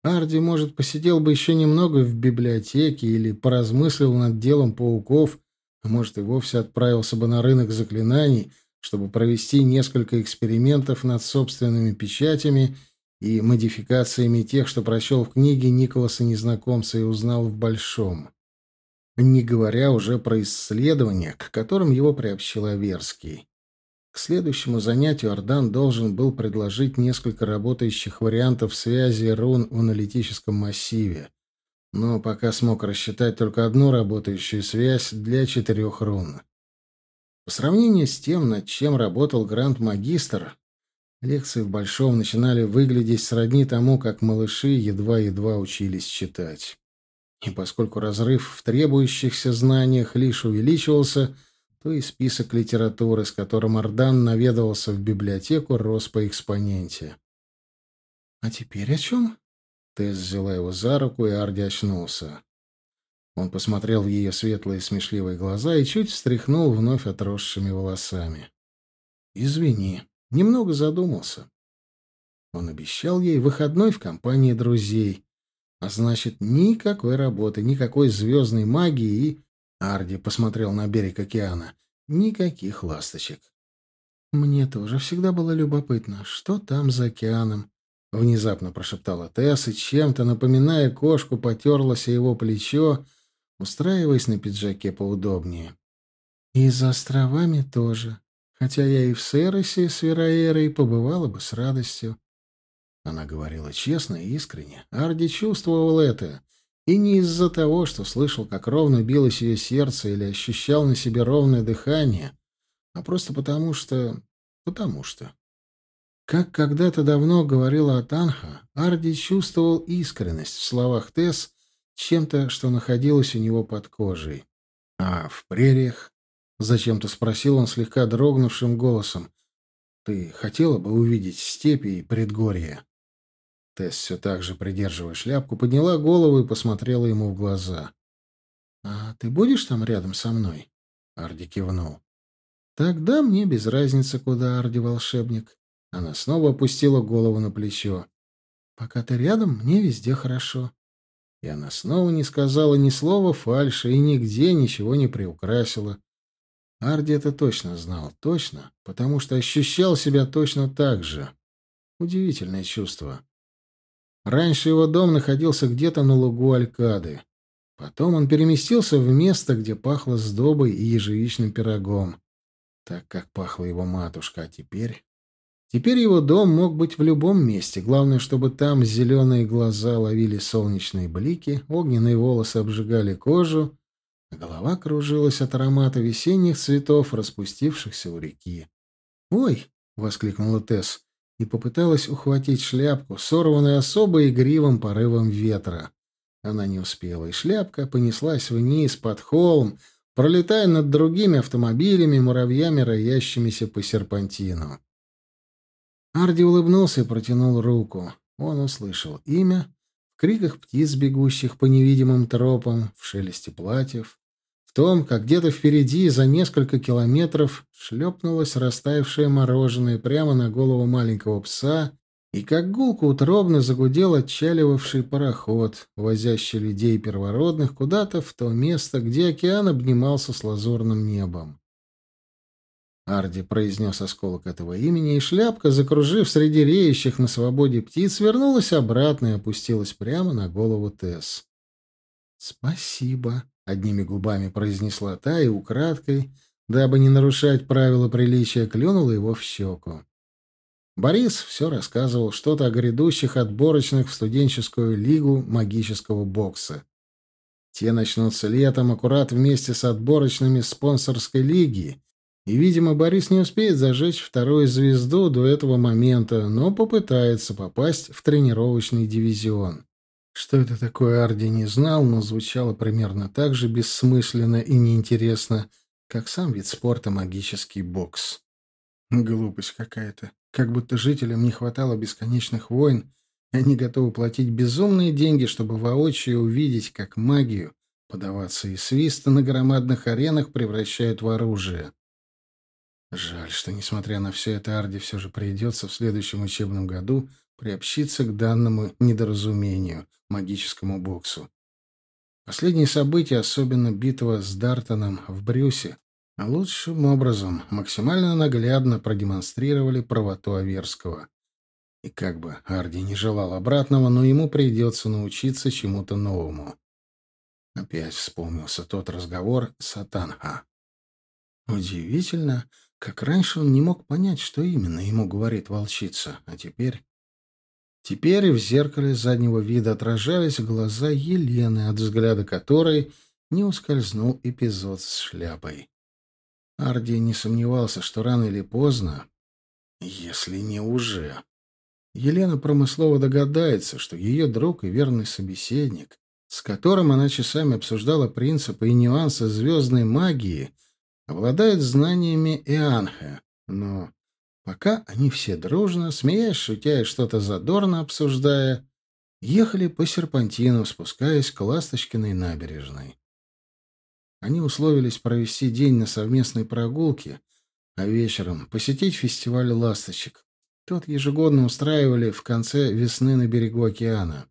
[SPEAKER 1] Арди, может, посидел бы еще немного в библиотеке или поразмыслил над делом пауков, а может, и вовсе отправился бы на рынок заклинаний — чтобы провести несколько экспериментов над собственными печатями и модификациями тех, что прочел в книге Николаса Незнакомца и узнал в Большом. Не говоря уже про исследования, к которым его приобщил Аверский. К следующему занятию Ардан должен был предложить несколько работающих вариантов связи рун в аналитическом массиве, но пока смог рассчитать только одну работающую связь для четырех рун. По сравнению с тем, над чем работал гранд-магистр, лекции в Большом начинали выглядеть сродни тому, как малыши едва-едва учились читать. И поскольку разрыв в требующихся знаниях лишь увеличивался, то и список литературы, с которым Ардан наведывался в библиотеку, рос по экспоненте. «А теперь о чем?» Тесс взяла его за руку, и Арди очнулся. Он посмотрел в ее светлые смешливые глаза и чуть встряхнул вновь отросшими волосами. «Извини, немного задумался». Он обещал ей выходной в компании друзей. А значит, никакой работы, никакой звездной магии и... Арди посмотрел на берег океана. Никаких ласточек. «Мне тоже всегда было любопытно, что там за океаном?» Внезапно прошептала Тесс и, чем-то напоминая кошку, потерлась о его плечо, устраиваясь на пиджаке поудобнее. «И за островами тоже, хотя я и в Серосе с Вераэрой побывала бы с радостью». Она говорила честно и искренне. Арди чувствовал это. И не из-за того, что слышал, как ровно билось ее сердце или ощущал на себе ровное дыхание, а просто потому что... потому что... Как когда-то давно говорила Атанха, Арди чувствовал искренность в словах Тесс чем-то, что находилось у него под кожей. «А в прериях?» — зачем-то спросил он слегка дрогнувшим голосом. «Ты хотела бы увидеть степи и предгорья?» Тесс, все так же придерживая шляпку, подняла голову и посмотрела ему в глаза. «А ты будешь там рядом со мной?» Арди кивнул. «Тогда мне без разницы, куда, Арди, волшебник». Она снова опустила голову на плечо. «Пока ты рядом, мне везде хорошо». И она снова не сказала ни слова фальши и нигде ничего не приукрасила. Арди это точно знал, точно, потому что ощущал себя точно так же. Удивительное чувство. Раньше его дом находился где-то на лугу Алькады. Потом он переместился в место, где пахло сдобой и ежевичным пирогом, так как пахла его матушка, а теперь... Теперь его дом мог быть в любом месте, главное, чтобы там зеленые глаза ловили солнечные блики, огненные волосы обжигали кожу, голова кружилась от аромата весенних цветов, распустившихся у реки. «Ой!» — воскликнула Тесс и попыталась ухватить шляпку, сорванную особо игривым порывом ветра. Она не успела, и шляпка понеслась вниз под холм, пролетая над другими автомобилями, муравьями, роящимися по серпантину. Арди улыбнулся и протянул руку. Он услышал имя в криках птиц, бегущих по невидимым тропам, в шелесте платьев, том, как где-то впереди, за несколько километров, шлепнулось растаявшее мороженое прямо на голову маленького пса, и как гулко утробно загудел отчаливавший пароход, возящий людей первородных куда-то в то место, где океан обнимался с лазурным небом. Арди произнес осколок этого имени, и шляпка, закружив среди реющих на свободе птиц, вернулась обратно и опустилась прямо на голову Тесс. «Спасибо», Одними губами произнесла та и украдкой, дабы не нарушать правила приличия, клюнула его в щеку. Борис все рассказывал что-то о грядущих отборочных в студенческую лигу магического бокса. Те начнутся летом аккурат вместе с отборочными спонсорской лиги, и, видимо, Борис не успеет зажечь вторую звезду до этого момента, но попытается попасть в тренировочный дивизион. Что это такое, Арди не знал, но звучало примерно так же бессмысленно и неинтересно, как сам вид спорта магический бокс. Глупость какая-то. Как будто жителям не хватало бесконечных войн, они готовы платить безумные деньги, чтобы воочию увидеть, как магию, подаваться и свиста на громадных аренах превращают в оружие. Жаль, что, несмотря на все это, Арди все же придется в следующем учебном году приобщиться к данному недоразумению, магическому боксу. Последние события, особенно битва с Дартоном в Брюсе, лучшим образом, максимально наглядно продемонстрировали правоту Аверского. И как бы Арди не желал обратного, но ему придется научиться чему-то новому. Опять вспомнился тот разговор с Атанха. Удивительно, как раньше он не мог понять, что именно ему говорит волчица, а теперь... Теперь в зеркале заднего вида отражались глаза Елены, от взгляда которой не ускользнул эпизод с шляпой. Арди не сомневался, что рано или поздно, если не уже, Елена промыслово догадается, что ее друг и верный собеседник, с которым она часами обсуждала принципы и нюансы звездной магии, обладает знаниями Ианха, но Пока они все дружно, смеясь, шутя и что-то задорно обсуждая, ехали по серпантину, спускаясь к Ласточкиной набережной. Они условились провести день на совместной прогулке, а вечером посетить фестиваль ласточек. Тот ежегодно устраивали в конце весны на берегу океана.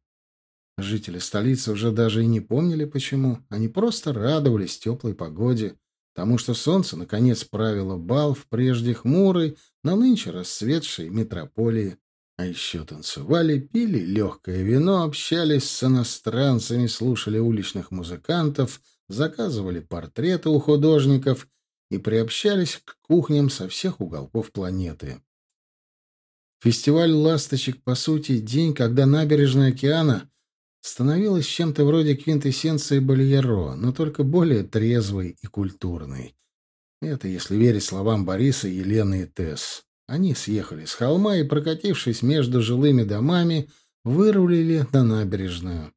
[SPEAKER 1] Жители столицы уже даже и не помнили, почему. Они просто радовались теплой погоде, тому, что солнце, наконец, правило бал в прежде хмурой, но нынче расцветшей метрополии. А еще танцевали, пили легкое вино, общались с иностранцами, слушали уличных музыкантов, заказывали портреты у художников и приобщались к кухням со всех уголков планеты. Фестиваль «Ласточек», по сути, день, когда набережная океана становилась чем-то вроде квинтэссенции Бальеро, но только более трезвой и культурной. Это если верить словам Бориса, Елены и Тесс. Они съехали с холма и, прокатившись между жилыми домами, вырулили на набережную.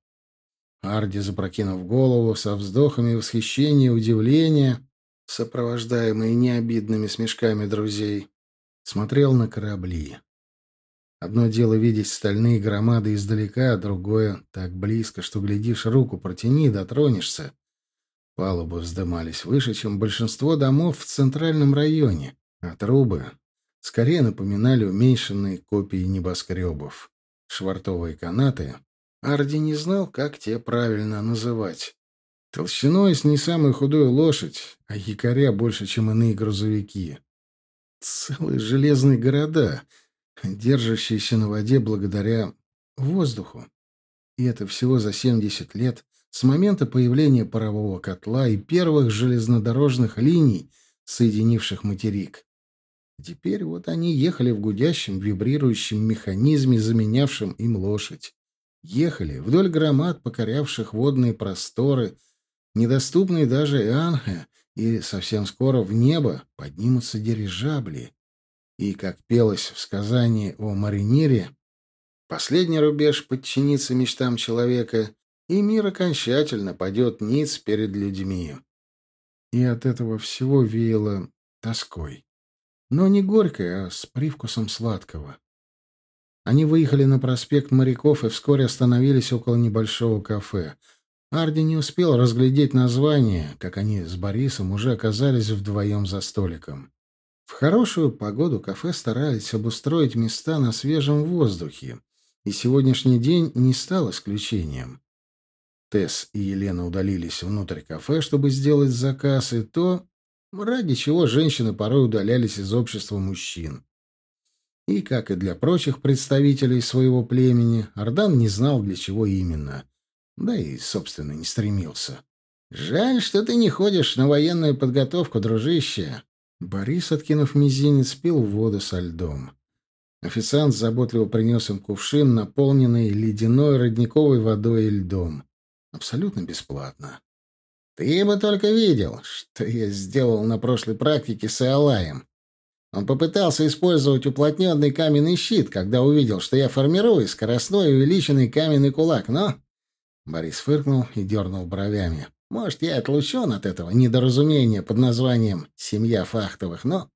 [SPEAKER 1] Арди, запрокинув голову, со вздохами восхищения и удивления, сопровождаемые необидными смешками друзей, смотрел на корабли. Одно дело видеть стальные громады издалека, а другое — так близко, что, глядишь, руку протяни, дотронешься. Палубы вздымались выше, чем большинство домов в центральном районе, а трубы скорее напоминали уменьшенные копии небоскребов. Швартовые канаты Арди не знал, как те правильно называть. Толщиной с не самой худой лошадь, а якоря больше, чем иные грузовики. Целые железные города — держащиеся на воде благодаря воздуху. И это всего за 70 лет с момента появления парового котла и первых железнодорожных линий, соединивших материк. Теперь вот они ехали в гудящем, вибрирующем механизме, заменявшем им лошадь. Ехали вдоль громад, покорявших водные просторы, недоступные даже Ианхе, и совсем скоро в небо поднимутся дирижабли. И, как пелось в сказании о Маринире, последний рубеж подчинится мечтам человека, и мир окончательно падет ниц перед людьми. И от этого всего веяло тоской. Но не горькой, а с привкусом сладкого. Они выехали на проспект моряков и вскоре остановились около небольшого кафе. Арди не успел разглядеть название, как они с Борисом уже оказались вдвоем за столиком. В хорошую погоду кафе старались обустроить места на свежем воздухе, и сегодняшний день не стал исключением. Тесс и Елена удалились внутрь кафе, чтобы сделать заказ, и то, ради чего женщины порой удалялись из общества мужчин. И, как и для прочих представителей своего племени, Ардан не знал, для чего именно. Да и, собственно, не стремился. «Жаль, что ты не ходишь на военную подготовку, дружище», Борис, откинув мизинец, пил воду со льдом. Официант заботливо принес им кувшин, наполненный ледяной родниковой водой и льдом. Абсолютно бесплатно. «Ты бы только видел, что я сделал на прошлой практике с Иолаем. Он попытался использовать уплотненный каменный щит, когда увидел, что я формирую скоростной увеличенный каменный кулак, но...» Борис фыркнул и дернул бровями. Может, я отлучен от этого недоразумения под названием «семья Фахтовых», но...»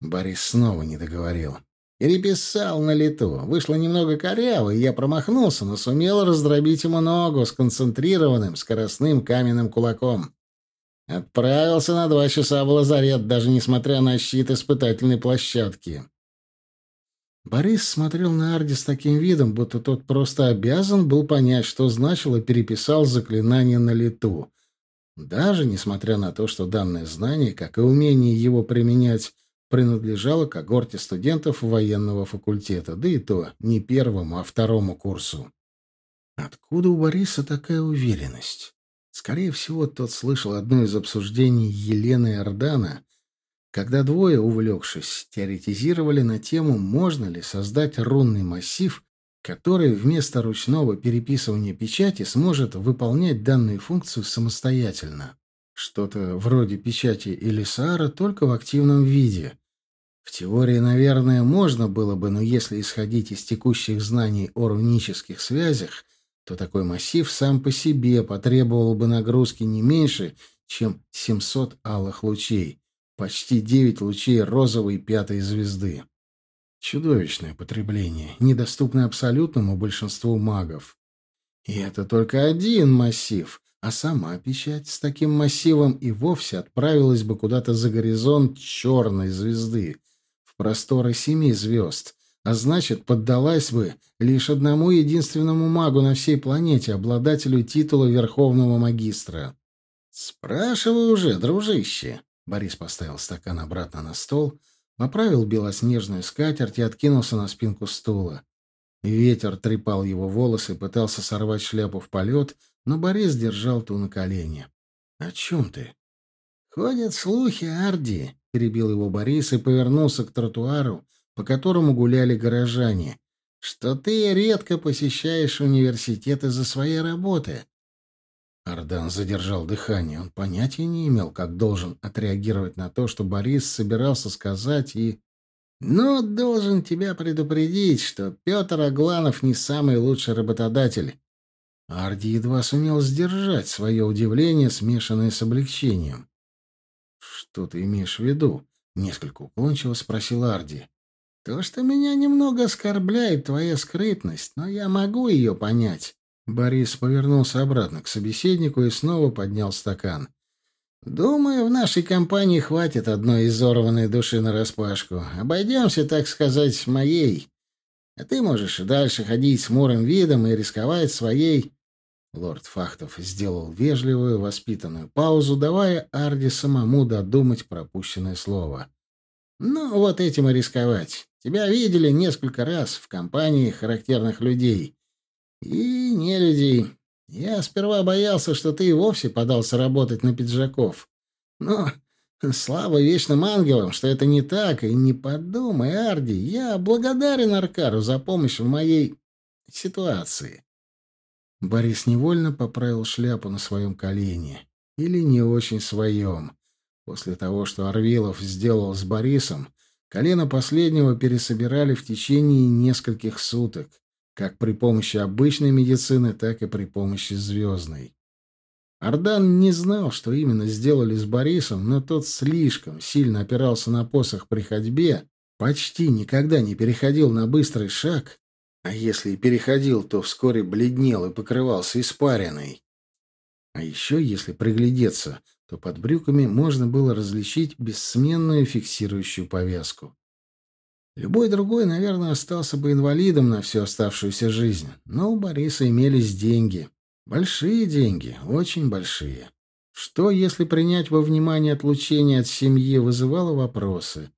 [SPEAKER 1] Борис снова не договорил. Переписал на лету. Вышло немного коряво, и я промахнулся, но сумел раздробить ему ногу с концентрированным скоростным каменным кулаком. Отправился на два часа в лазарет, даже несмотря на щит испытательной площадки. Борис смотрел на Арди с таким видом, будто тот просто обязан был понять, что значило переписал заклинание на лету. Даже несмотря на то, что данное знание, как и умение его применять, принадлежало когорте студентов военного факультета, да и то не первому, а второму курсу. Откуда у Бориса такая уверенность? Скорее всего, тот слышал одно из обсуждений Елены Ордана, когда двое, увлекшись, теоретизировали на тему, можно ли создать рунный массив, который вместо ручного переписывания печати сможет выполнять данную функцию самостоятельно. Что-то вроде печати Элисара, только в активном виде. В теории, наверное, можно было бы, но если исходить из текущих знаний о рунических связях, то такой массив сам по себе потребовал бы нагрузки не меньше, чем 700 алых лучей, Почти девять лучей розовой пятой звезды. Чудовищное потребление, недоступное абсолютному большинству магов. И это только один массив, а сама печать с таким массивом и вовсе отправилась бы куда-то за горизонт черной звезды, в просторы семи звезд, а значит, поддалась бы лишь одному единственному магу на всей планете, обладателю титула Верховного Магистра. «Спрашивай уже, дружище!» Борис поставил стакан обратно на стол, поправил белоснежную скатерть и откинулся на спинку стула. Ветер трепал его волосы, пытался сорвать шляпу в полет, но Борис держал ту на колени. «О чем ты?» «Ходят слухи, Арди», — перебил его Борис и повернулся к тротуару, по которому гуляли горожане, «что ты редко посещаешь университет из-за своей работы». Ардан задержал дыхание. Он понятия не имел, как должен отреагировать на то, что Борис собирался сказать, и... «Но должен тебя предупредить, что Петр Агланов не самый лучший работодатель». Арди едва сумел сдержать свое удивление, смешанное с облегчением. «Что ты имеешь в виду?» — несколько уклончиво спросил Арди. «То, что меня немного оскорбляет твоя скрытность, но я могу ее понять». Борис повернулся обратно к собеседнику и снова поднял стакан. «Думаю, в нашей компании хватит одной изорванной души нараспашку. Обойдемся, так сказать, моей. А ты можешь дальше ходить с мурым видом и рисковать своей Лорд Фахтов сделал вежливую, воспитанную паузу, давая Арди самому додумать пропущенное слово. «Ну, вот этим и рисковать. Тебя видели несколько раз в компании характерных людей. И не людей. Я сперва боялся, что ты и вовсе подался работать на пиджаков. Но слава вечным ангелам, что это не так, и не подумай, Арди, я благодарен Аркару за помощь в моей ситуации». Борис невольно поправил шляпу на своем колене. Или не очень своем. После того, что Арвилов сделал с Борисом, колено последнего пересобирали в течение нескольких суток, как при помощи обычной медицины, так и при помощи звездной. Ардан не знал, что именно сделали с Борисом, но тот слишком сильно опирался на посох при ходьбе, почти никогда не переходил на быстрый шаг, а если и переходил, то вскоре бледнел и покрывался испариной. А еще, если приглядеться, то под брюками можно было различить бессменную фиксирующую повязку. Любой другой, наверное, остался бы инвалидом на всю оставшуюся жизнь. Но у Бориса имелись деньги. Большие деньги, очень большие. Что, если принять во внимание отлучение от семьи, вызывало вопросы?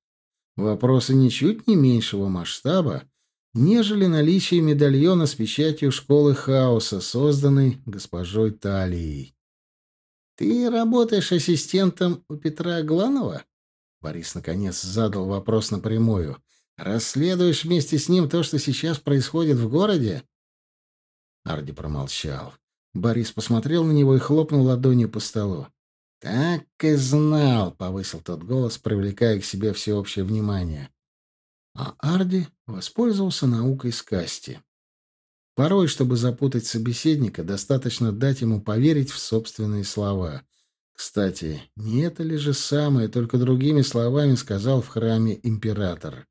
[SPEAKER 1] Вопросы ничуть не меньшего масштаба, нежели наличие медальона с печатью школы хаоса, созданной госпожой Талией. «Ты работаешь ассистентом у Петра Гланова?» Борис, наконец, задал вопрос напрямую. «Расследуешь вместе с ним то, что сейчас происходит в городе?» Арди промолчал. Борис посмотрел на него и хлопнул ладонью по столу. «Так и знал», — повысил тот голос, привлекая к себе всеобщее внимание. А Арди воспользовался наукой скасти. Порой, чтобы запутать собеседника, достаточно дать ему поверить в собственные слова. Кстати, не это ли же самое, только другими словами сказал в храме император.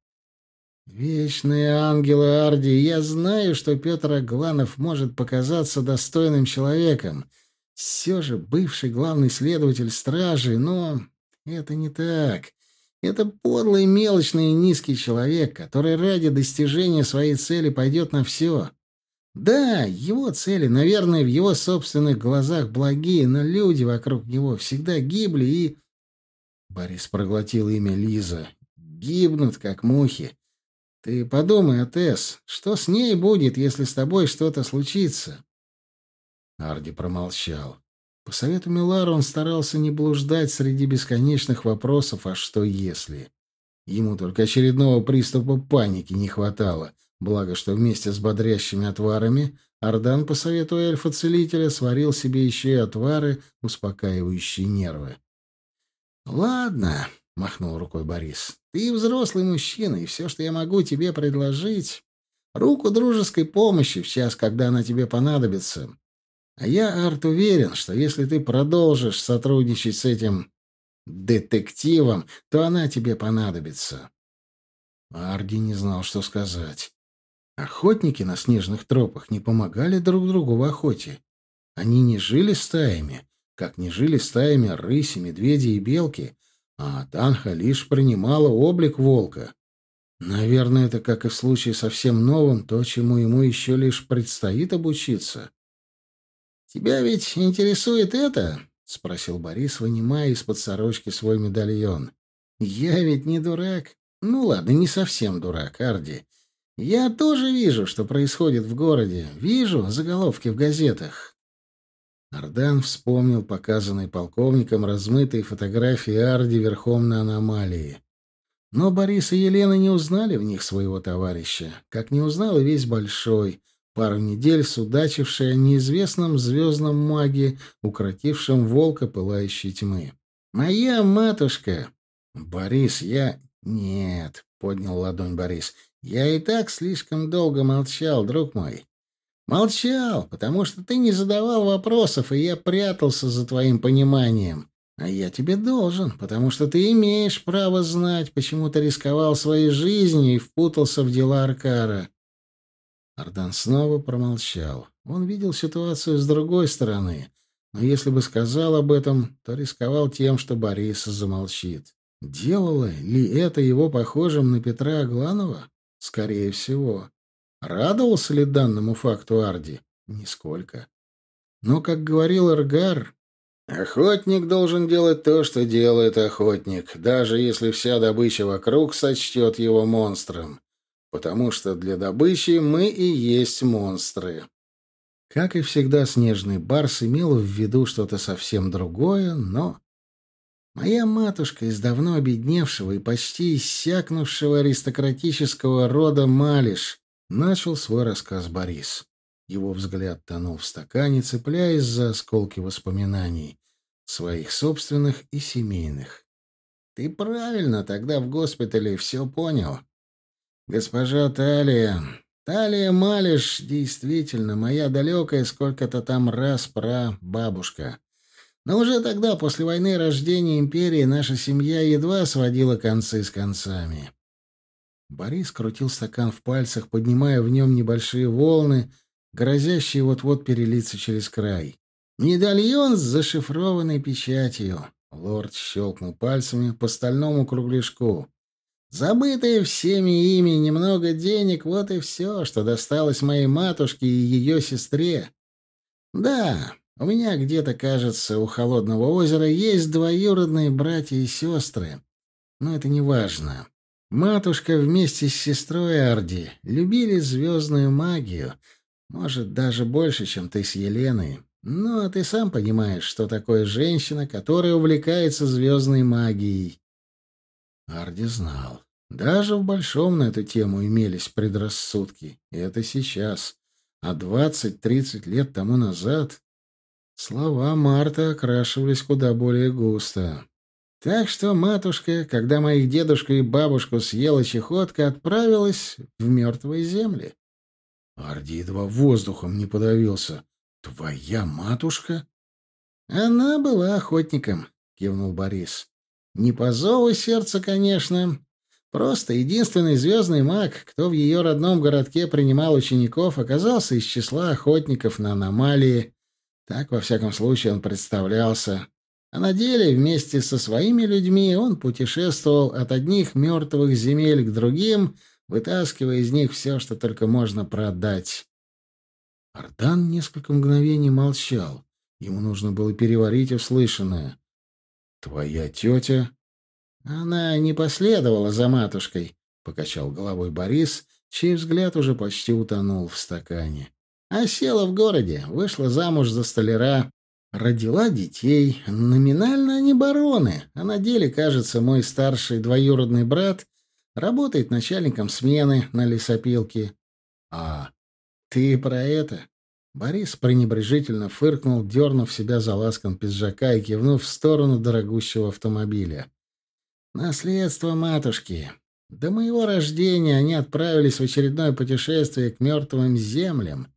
[SPEAKER 1] «Вечные ангелы Арди, я знаю, что Петр Агланов может показаться достойным человеком. Все же бывший главный следователь стражи, но это не так. Это подлый, мелочный и низкий человек, который ради достижения своей цели пойдет на все. Да, его цели, наверное, в его собственных глазах благие, но люди вокруг него всегда гибли и... Борис проглотил имя Лиза. Гибнут, как мухи. Ты подумай, Атес, что с ней будет, если с тобой что-то случится? Арди промолчал. По совету Милара он старался не блуждать среди бесконечных вопросов «а что если?». Ему только очередного приступа паники не хватало, благо что вместе с бодрящими отварами Ардан по совету эльфа-целителя сварил себе еще и отвары, успокаивающие нервы. «Ладно», — махнул рукой Борис, — «ты взрослый мужчина, и все, что я могу тебе предложить, руку дружеской помощи в час, когда она тебе понадобится. А я, Арт, уверен, что если ты продолжишь сотрудничать с этим детективом, то она тебе понадобится. Арди не знал, что сказать. Охотники на снежных тропах не помогали друг другу в охоте. Они не жили стаями, как не жили стаями рыси, медведи и белки, а Танха лишь принимала облик волка. Наверное, это, как и в случае со всем новым, то, чему ему еще лишь предстоит обучиться. «Тебя ведь интересует это?» — спросил Борис, вынимая из-под сорочки свой медальон. «Я ведь не дурак. Ну ладно, не совсем дурак, Арди. Я тоже вижу, что происходит в городе. Вижу заголовки в газетах. Ардан вспомнил показанные полковником размытые фотографии Арди верхом на аномалии. Но Борис и Елена не узнали в них своего товарища, как не узнал и весь Большой, пару недель судачивший о неизвестном звездном маге, укротившем волка пылающей тьмы. «Моя матушка!» «Борис, я...» «Нет», — поднял ладонь Борис, — «я и так слишком долго молчал, друг мой. Молчал, потому что ты не задавал вопросов, и я прятался за твоим пониманием. А я тебе должен, потому что ты имеешь право знать, почему ты рисковал своей жизнью и впутался в дела Аркара. Ардан снова промолчал. Он видел ситуацию с другой стороны, но если бы сказал об этом, то рисковал тем, что Борис замолчит. Делало ли это его похожим на Петра Агланова? Скорее всего. Радовался ли данному факту Арди? Нисколько. Но, как говорил Эргар, охотник должен делать то, что делает охотник, даже если вся добыча вокруг сочтет его монстром, потому что для добычи мы и есть монстры. Как и всегда, снежный барс имел в виду что-то совсем другое, но... Моя матушка из давно обедневшего и почти иссякнувшего аристократического рода Малиш Начал свой рассказ Борис. Его взгляд тонул в стакане, цепляясь за осколки воспоминаний, своих собственных и семейных. «Ты правильно тогда в госпитале все понял. Госпожа Талия, Талия Малиш действительно моя далекая сколько-то там раз про бабушка. Но уже тогда, после войны рождения империи, наша семья едва сводила концы с концами. Борис крутил стакан в пальцах, поднимая в нем небольшие волны, грозящие вот-вот перелиться через край. «Медальон с зашифрованной печатью!» Лорд щелкнул пальцами по стальному кругляшку. «Забытое всеми ими немного денег — вот и все, что досталось моей матушке и ее сестре. Да, у меня где-то, кажется, у Холодного озера есть двоюродные братья и сестры. Но это не важно. Матушка вместе с сестрой Арди любили звездную магию, может, даже больше, чем ты с Еленой. Но ты сам понимаешь, что такое женщина, которая увлекается звездной магией. Арди знал. Даже в Большом на эту тему имелись предрассудки. И это сейчас. А двадцать-тридцать лет тому назад слова Марта окрашивались куда более густо. Так что матушка, когда моих дедушку и бабушку съела чехотка, отправилась в мертвые земли. Арди едва воздухом не подавился. «Твоя матушка?» «Она была охотником», — кивнул Борис. «Не по зову сердца, конечно. Просто единственный звездный маг, кто в ее родном городке принимал учеников, оказался из числа охотников на аномалии. Так, во всяком случае, он представлялся. А на деле вместе со своими людьми он путешествовал от одних мертвых земель к другим, вытаскивая из них все, что только можно продать. Ардан несколько мгновений молчал. Ему нужно было переварить услышанное. «Твоя тетя?» «Она не последовала за матушкой», — покачал головой Борис, чей взгляд уже почти утонул в стакане. «А села в городе, вышла замуж за столяра, Родила детей. Номинально они бароны, а на деле, кажется, мой старший двоюродный брат работает начальником смены на лесопилке. А ты про это? Борис пренебрежительно фыркнул, дернув себя за ласком пиджака и кивнув в сторону дорогущего автомобиля. Наследство матушки. До моего рождения они отправились в очередное путешествие к мертвым землям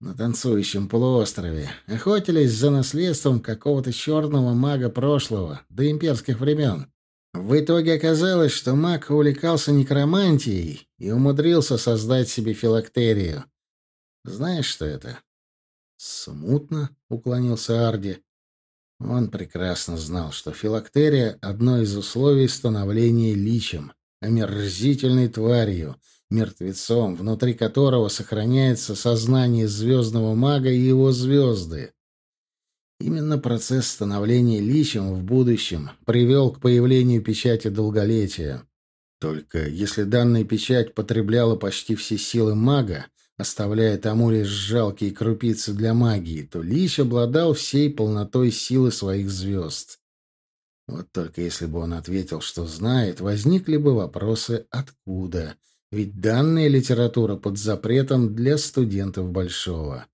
[SPEAKER 1] на танцующем полуострове, охотились за наследством какого-то черного мага прошлого, до имперских времен. В итоге оказалось, что маг увлекался некромантией и умудрился создать себе филактерию. Знаешь, что это? Смутно уклонился Арди. Он прекрасно знал, что филактерия — одно из условий становления личем. омерзительной тварью, мертвецом, внутри которого сохраняется сознание звездного мага и его звезды. Именно процесс становления личем в будущем привел к появлению печати долголетия. Только если данная печать потребляла почти все силы мага, оставляя тому лишь жалкие крупицы для магии, то Лич обладал всей полнотой силы своих звезд. Вот только если бы он ответил, что знает, возникли бы вопросы «откуда?», ведь данная литература под запретом для студентов Большого.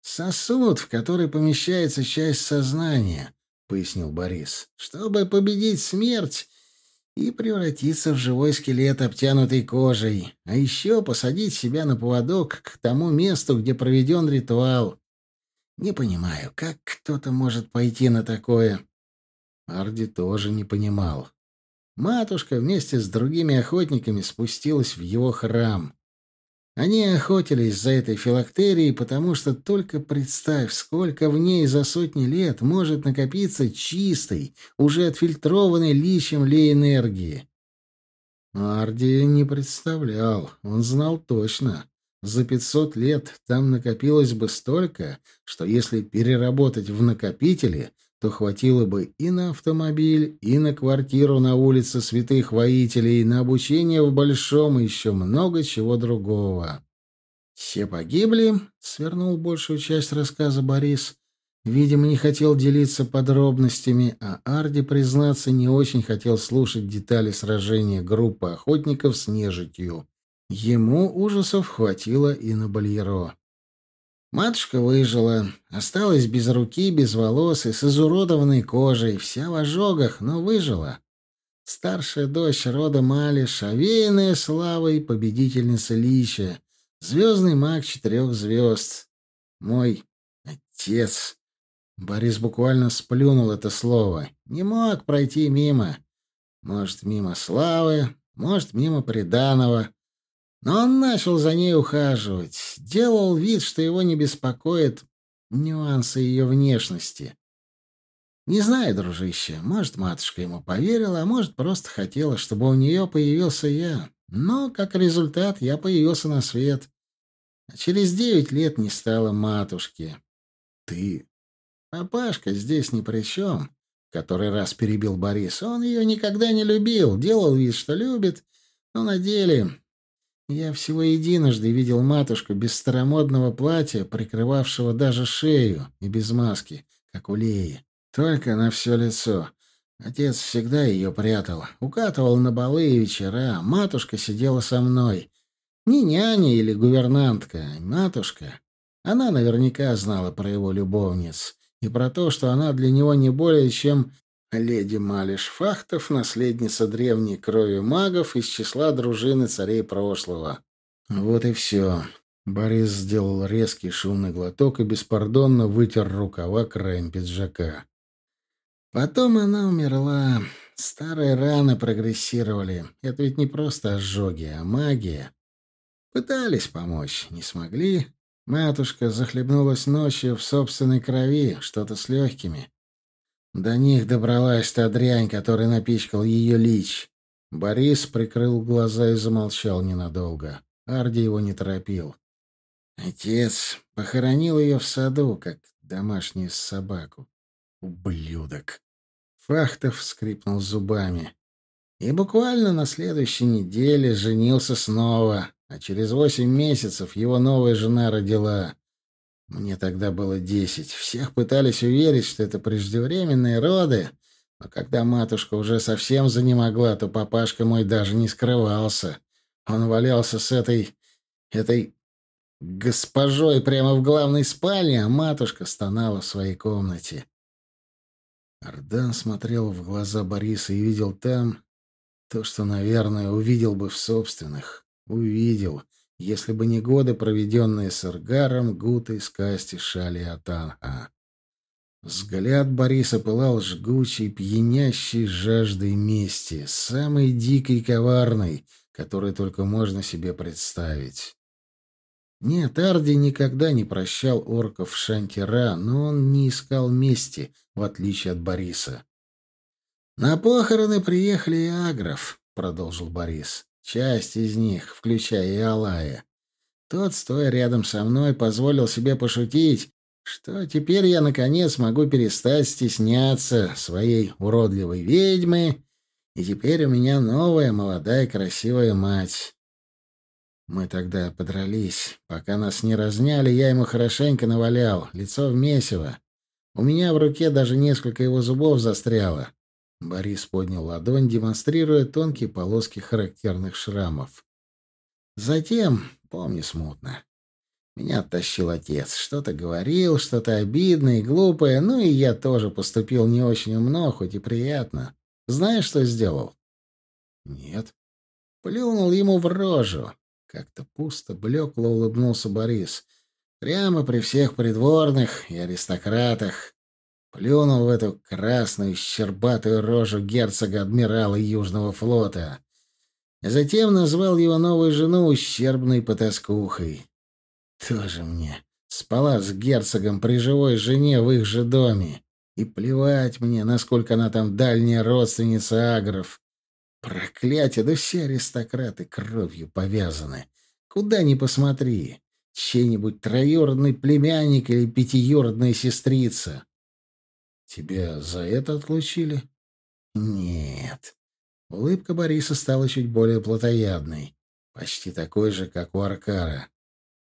[SPEAKER 5] «Сосуд, в который помещается часть сознания», — пояснил Борис. «Чтобы победить смерть и превратиться в живой скелет, обтянутый кожей, а еще посадить себя на поводок к тому месту, где проведен ритуал. Не понимаю, как кто-то может пойти на такое».
[SPEAKER 1] Арди тоже не понимал. Матушка вместе с другими охотниками спустилась в его храм. Они охотились за этой филактерией, потому что только представь, сколько в ней за сотни лет может накопиться чистой, уже отфильтрованной личем ли энергии. Арди не представлял, он знал точно. За пятьсот лет там накопилось бы столько, что если переработать в накопители, то хватило бы и на автомобиль, и на квартиру на улице святых воителей, и на обучение в большом, и еще много чего другого. Все погибли, свернул большую часть рассказа Борис. Видимо, не хотел делиться подробностями, а Арди, признаться, не очень хотел слушать детали сражения группы охотников с нежитью. Ему ужасов хватило и на Бальеро. Матушка выжила, осталась без руки, без волос и с изуродованной кожей, вся в ожогах, но выжила. Старшая дочь рода Малиш, овеянная славой победительница Лича, звездный маг четырех звезд. Мой отец. Борис буквально сплюнул это слово. Не мог пройти мимо. Может, мимо славы, может, мимо преданного. Но он начал за ней ухаживать, делал вид, что его не беспокоит нюансы ее внешности. Не знаю, дружище, может, матушка ему поверила, а может, просто хотела, чтобы у нее появился я. Но, как результат, я появился на свет. А через девять лет не стало матушки. Ты... Папашка здесь ни при чем. Который раз перебил Борис. Он ее никогда не любил, делал вид, что любит, но на деле я всего единожды видел матушку без старомодного платья, прикрывавшего даже шею, и без маски, как у Леи. Только на все лицо. Отец всегда ее прятал, укатывал на балы и вечера. Матушка сидела со мной. Не няня или гувернантка, а матушка. Она наверняка знала про его любовниц и про то, что она для него не более чем Леди Малиш Фахтов, наследница древней крови магов из числа дружины царей прошлого. Вот и все. Борис сделал резкий шумный глоток и беспардонно вытер рукава краем пиджака. Потом она умерла. Старые раны прогрессировали. Это ведь не просто ожоги, а магия. Пытались помочь, не смогли. Матушка захлебнулась ночью в собственной крови, что-то с легкими. До них добралась та дрянь, которая напичкал ее лич. Борис прикрыл глаза и замолчал ненадолго. Арди его не торопил. Отец похоронил ее в саду, как домашнюю собаку. Ублюдок. Фахтов скрипнул зубами. И буквально на следующей неделе женился снова, а через восемь месяцев его новая жена родила. Мне тогда было десять. Всех пытались уверить, что это преждевременные роды, но когда матушка уже совсем занемогла, то папашка мой даже не скрывался. Он валялся с этой... этой... госпожой прямо в главной спальне, а матушка стонала в своей комнате. Ардан смотрел в глаза Бориса и видел там то, что, наверное, увидел бы в собственных. Увидел если бы не годы, проведенные с Иргаром, Гутой, Скасти, Шали и Атанха. Взгляд Бориса пылал жгучей, пьянящей жаждой мести, самой дикой и коварной, которую только можно себе представить. Нет, Арди никогда не прощал орков Шантира, но он не искал мести, в отличие от Бориса. На похороны приехали и агров. продолжил Борис. «Часть из них, включая и Алая. Тот, стоя рядом со мной, позволил себе пошутить, что теперь я, наконец, могу перестать стесняться своей уродливой ведьмы, и теперь у меня новая молодая красивая мать. Мы тогда подрались. Пока нас не разняли, я ему хорошенько навалял, лицо в месиво. У меня в руке даже несколько его зубов застряло. Борис поднял ладонь, демонстрируя тонкие полоски характерных шрамов. Затем, помню смутно, меня оттащил отец. Что-то говорил, что-то обидное и глупое, ну и я тоже поступил не очень умно, хоть и приятно. Знаешь, что сделал?
[SPEAKER 6] Нет.
[SPEAKER 1] Плюнул ему в рожу. Как-то пусто, блекло улыбнулся Борис. Прямо при всех придворных и аристократах. Плюнул в эту красную, щербатую рожу герцога-адмирала Южного флота. Затем назвал его новую жену ущербной потаскухой. Тоже мне. Спала с герцогом при живой жене в их же доме. И плевать мне, насколько она там дальняя родственница агров. Проклятие, да все аристократы кровью повязаны. Куда ни посмотри. Чей-нибудь троюродный племянник или пятиюродная сестрица.
[SPEAKER 6] Тебя за это отлучили?
[SPEAKER 1] Нет. Улыбка Бориса стала чуть более плотоядной. Почти такой же, как у Аркара.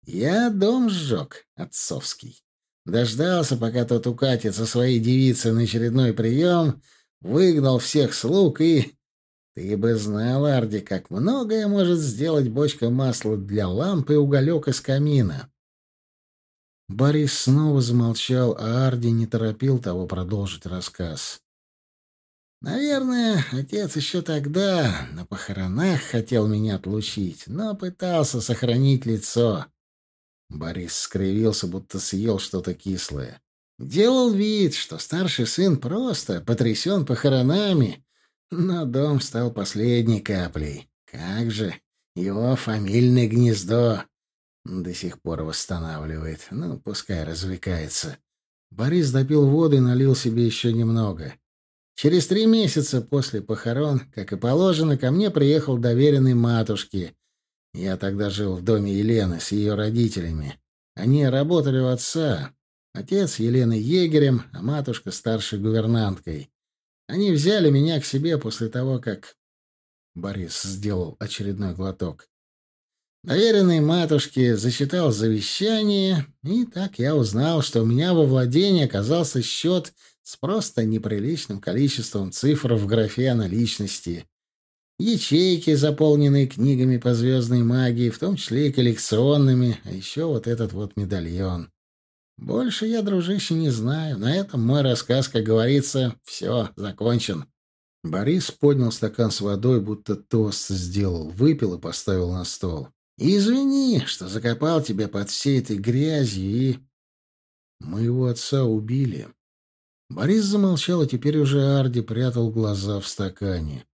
[SPEAKER 1] Я дом сжег, отцовский. Дождался, пока тот укатит со своей девицей на очередной прием, выгнал всех слуг и... Ты бы знал, Арди, как многое может сделать бочка масла для лампы и уголек из камина.
[SPEAKER 6] Борис снова замолчал, а Арди не торопил того продолжить рассказ.
[SPEAKER 1] Наверное, отец еще тогда на похоронах хотел меня отлучить, но пытался сохранить лицо. Борис скривился, будто съел что-то кислое. Делал вид, что старший сын просто потрясен похоронами, но дом стал последней каплей. Как же, его фамильное гнездо до сих пор восстанавливает. Ну, пускай развлекается. Борис допил воду и налил себе еще немного. Через три месяца после похорон, как и положено, ко мне приехал доверенный матушки, я тогда жил в доме Елены с ее родителями. Они работали у отца. Отец Елены егерем, а матушка старшей гувернанткой. Они взяли меня к себе после того, как... Борис сделал очередной глоток. Доверенный матушке зачитал завещание, и так я узнал, что у меня во владении оказался счет с просто неприличным количеством цифр в графе о наличности ячейки, заполненные книгами по звездной магии, в том числе и коллекционными, а еще вот этот вот медальон. Больше я, дружище, не знаю. На этом мой рассказ, как говорится, все, закончен.
[SPEAKER 6] Борис поднял стакан с водой, будто тост сделал, выпил и поставил на стол.
[SPEAKER 1] «Извини, что закопал тебя под всей этой грязью и...»
[SPEAKER 6] «Моего отца убили». Борис замолчал, и теперь уже Арди прятал глаза в стакане.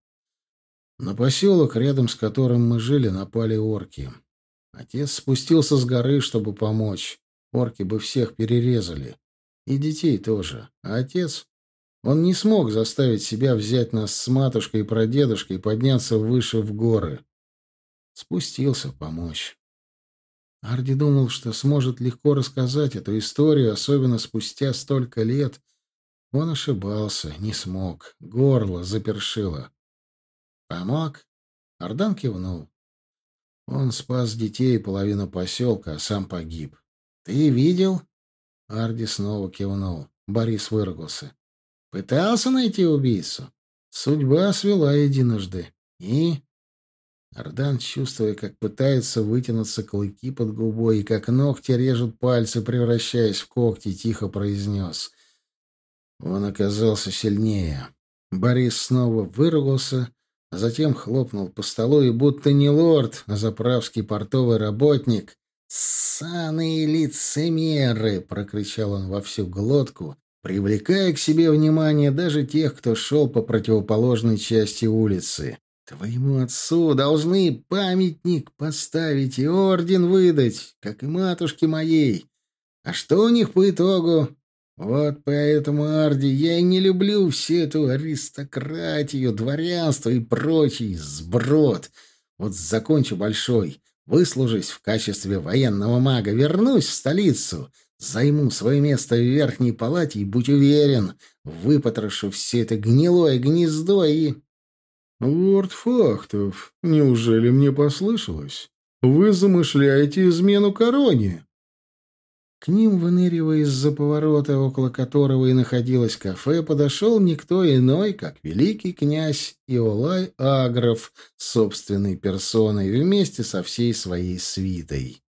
[SPEAKER 6] На поселок, рядом с которым мы жили, напали орки. Отец спустился с горы, чтобы помочь. Орки бы всех перерезали. И детей тоже. А отец... Он не смог заставить себя взять нас с матушкой и прадедушкой и подняться выше в горы. Спустился помочь. Арди думал, что сможет легко рассказать эту историю, особенно спустя столько лет. Он ошибался, не смог. Горло запершило. «Помог?» Ардан кивнул. Он спас детей и половину поселка, а сам погиб. «Ты видел?» Арди снова кивнул. Борис выругался. «Пытался найти убийцу?» Судьба свела единожды. И... Ардан, чувствуя, как пытаются вытянуться клыки под губой и как ногти режут пальцы, превращаясь в когти, тихо произнес. Он оказался сильнее. Борис снова выругался, а затем хлопнул по столу и будто не лорд, а заправский портовый работник. «Ссаные лицемеры!» — прокричал он во всю глотку, привлекая к себе внимание даже тех, кто шел по противоположной части улицы. «Твоему отцу должны памятник поставить и орден выдать, как и матушке моей. А что у них по итогу?
[SPEAKER 5] Вот поэтому, Арди, я и не люблю всю эту аристократию, дворянство и прочий сброд. Вот закончу большой, выслужусь в качестве военного мага, вернусь в столицу, займу свое место в верхней палате и, будь уверен, выпотрошу все это гнилое гнездо и...
[SPEAKER 1] «Лорд Фахтов, неужели мне послышалось? Вы замышляете измену короне?» К ним, выныривая из-за поворота, около которого и находилось кафе, подошел никто иной, как великий князь Иолай Агров собственной персоной вместе со всей своей свитой.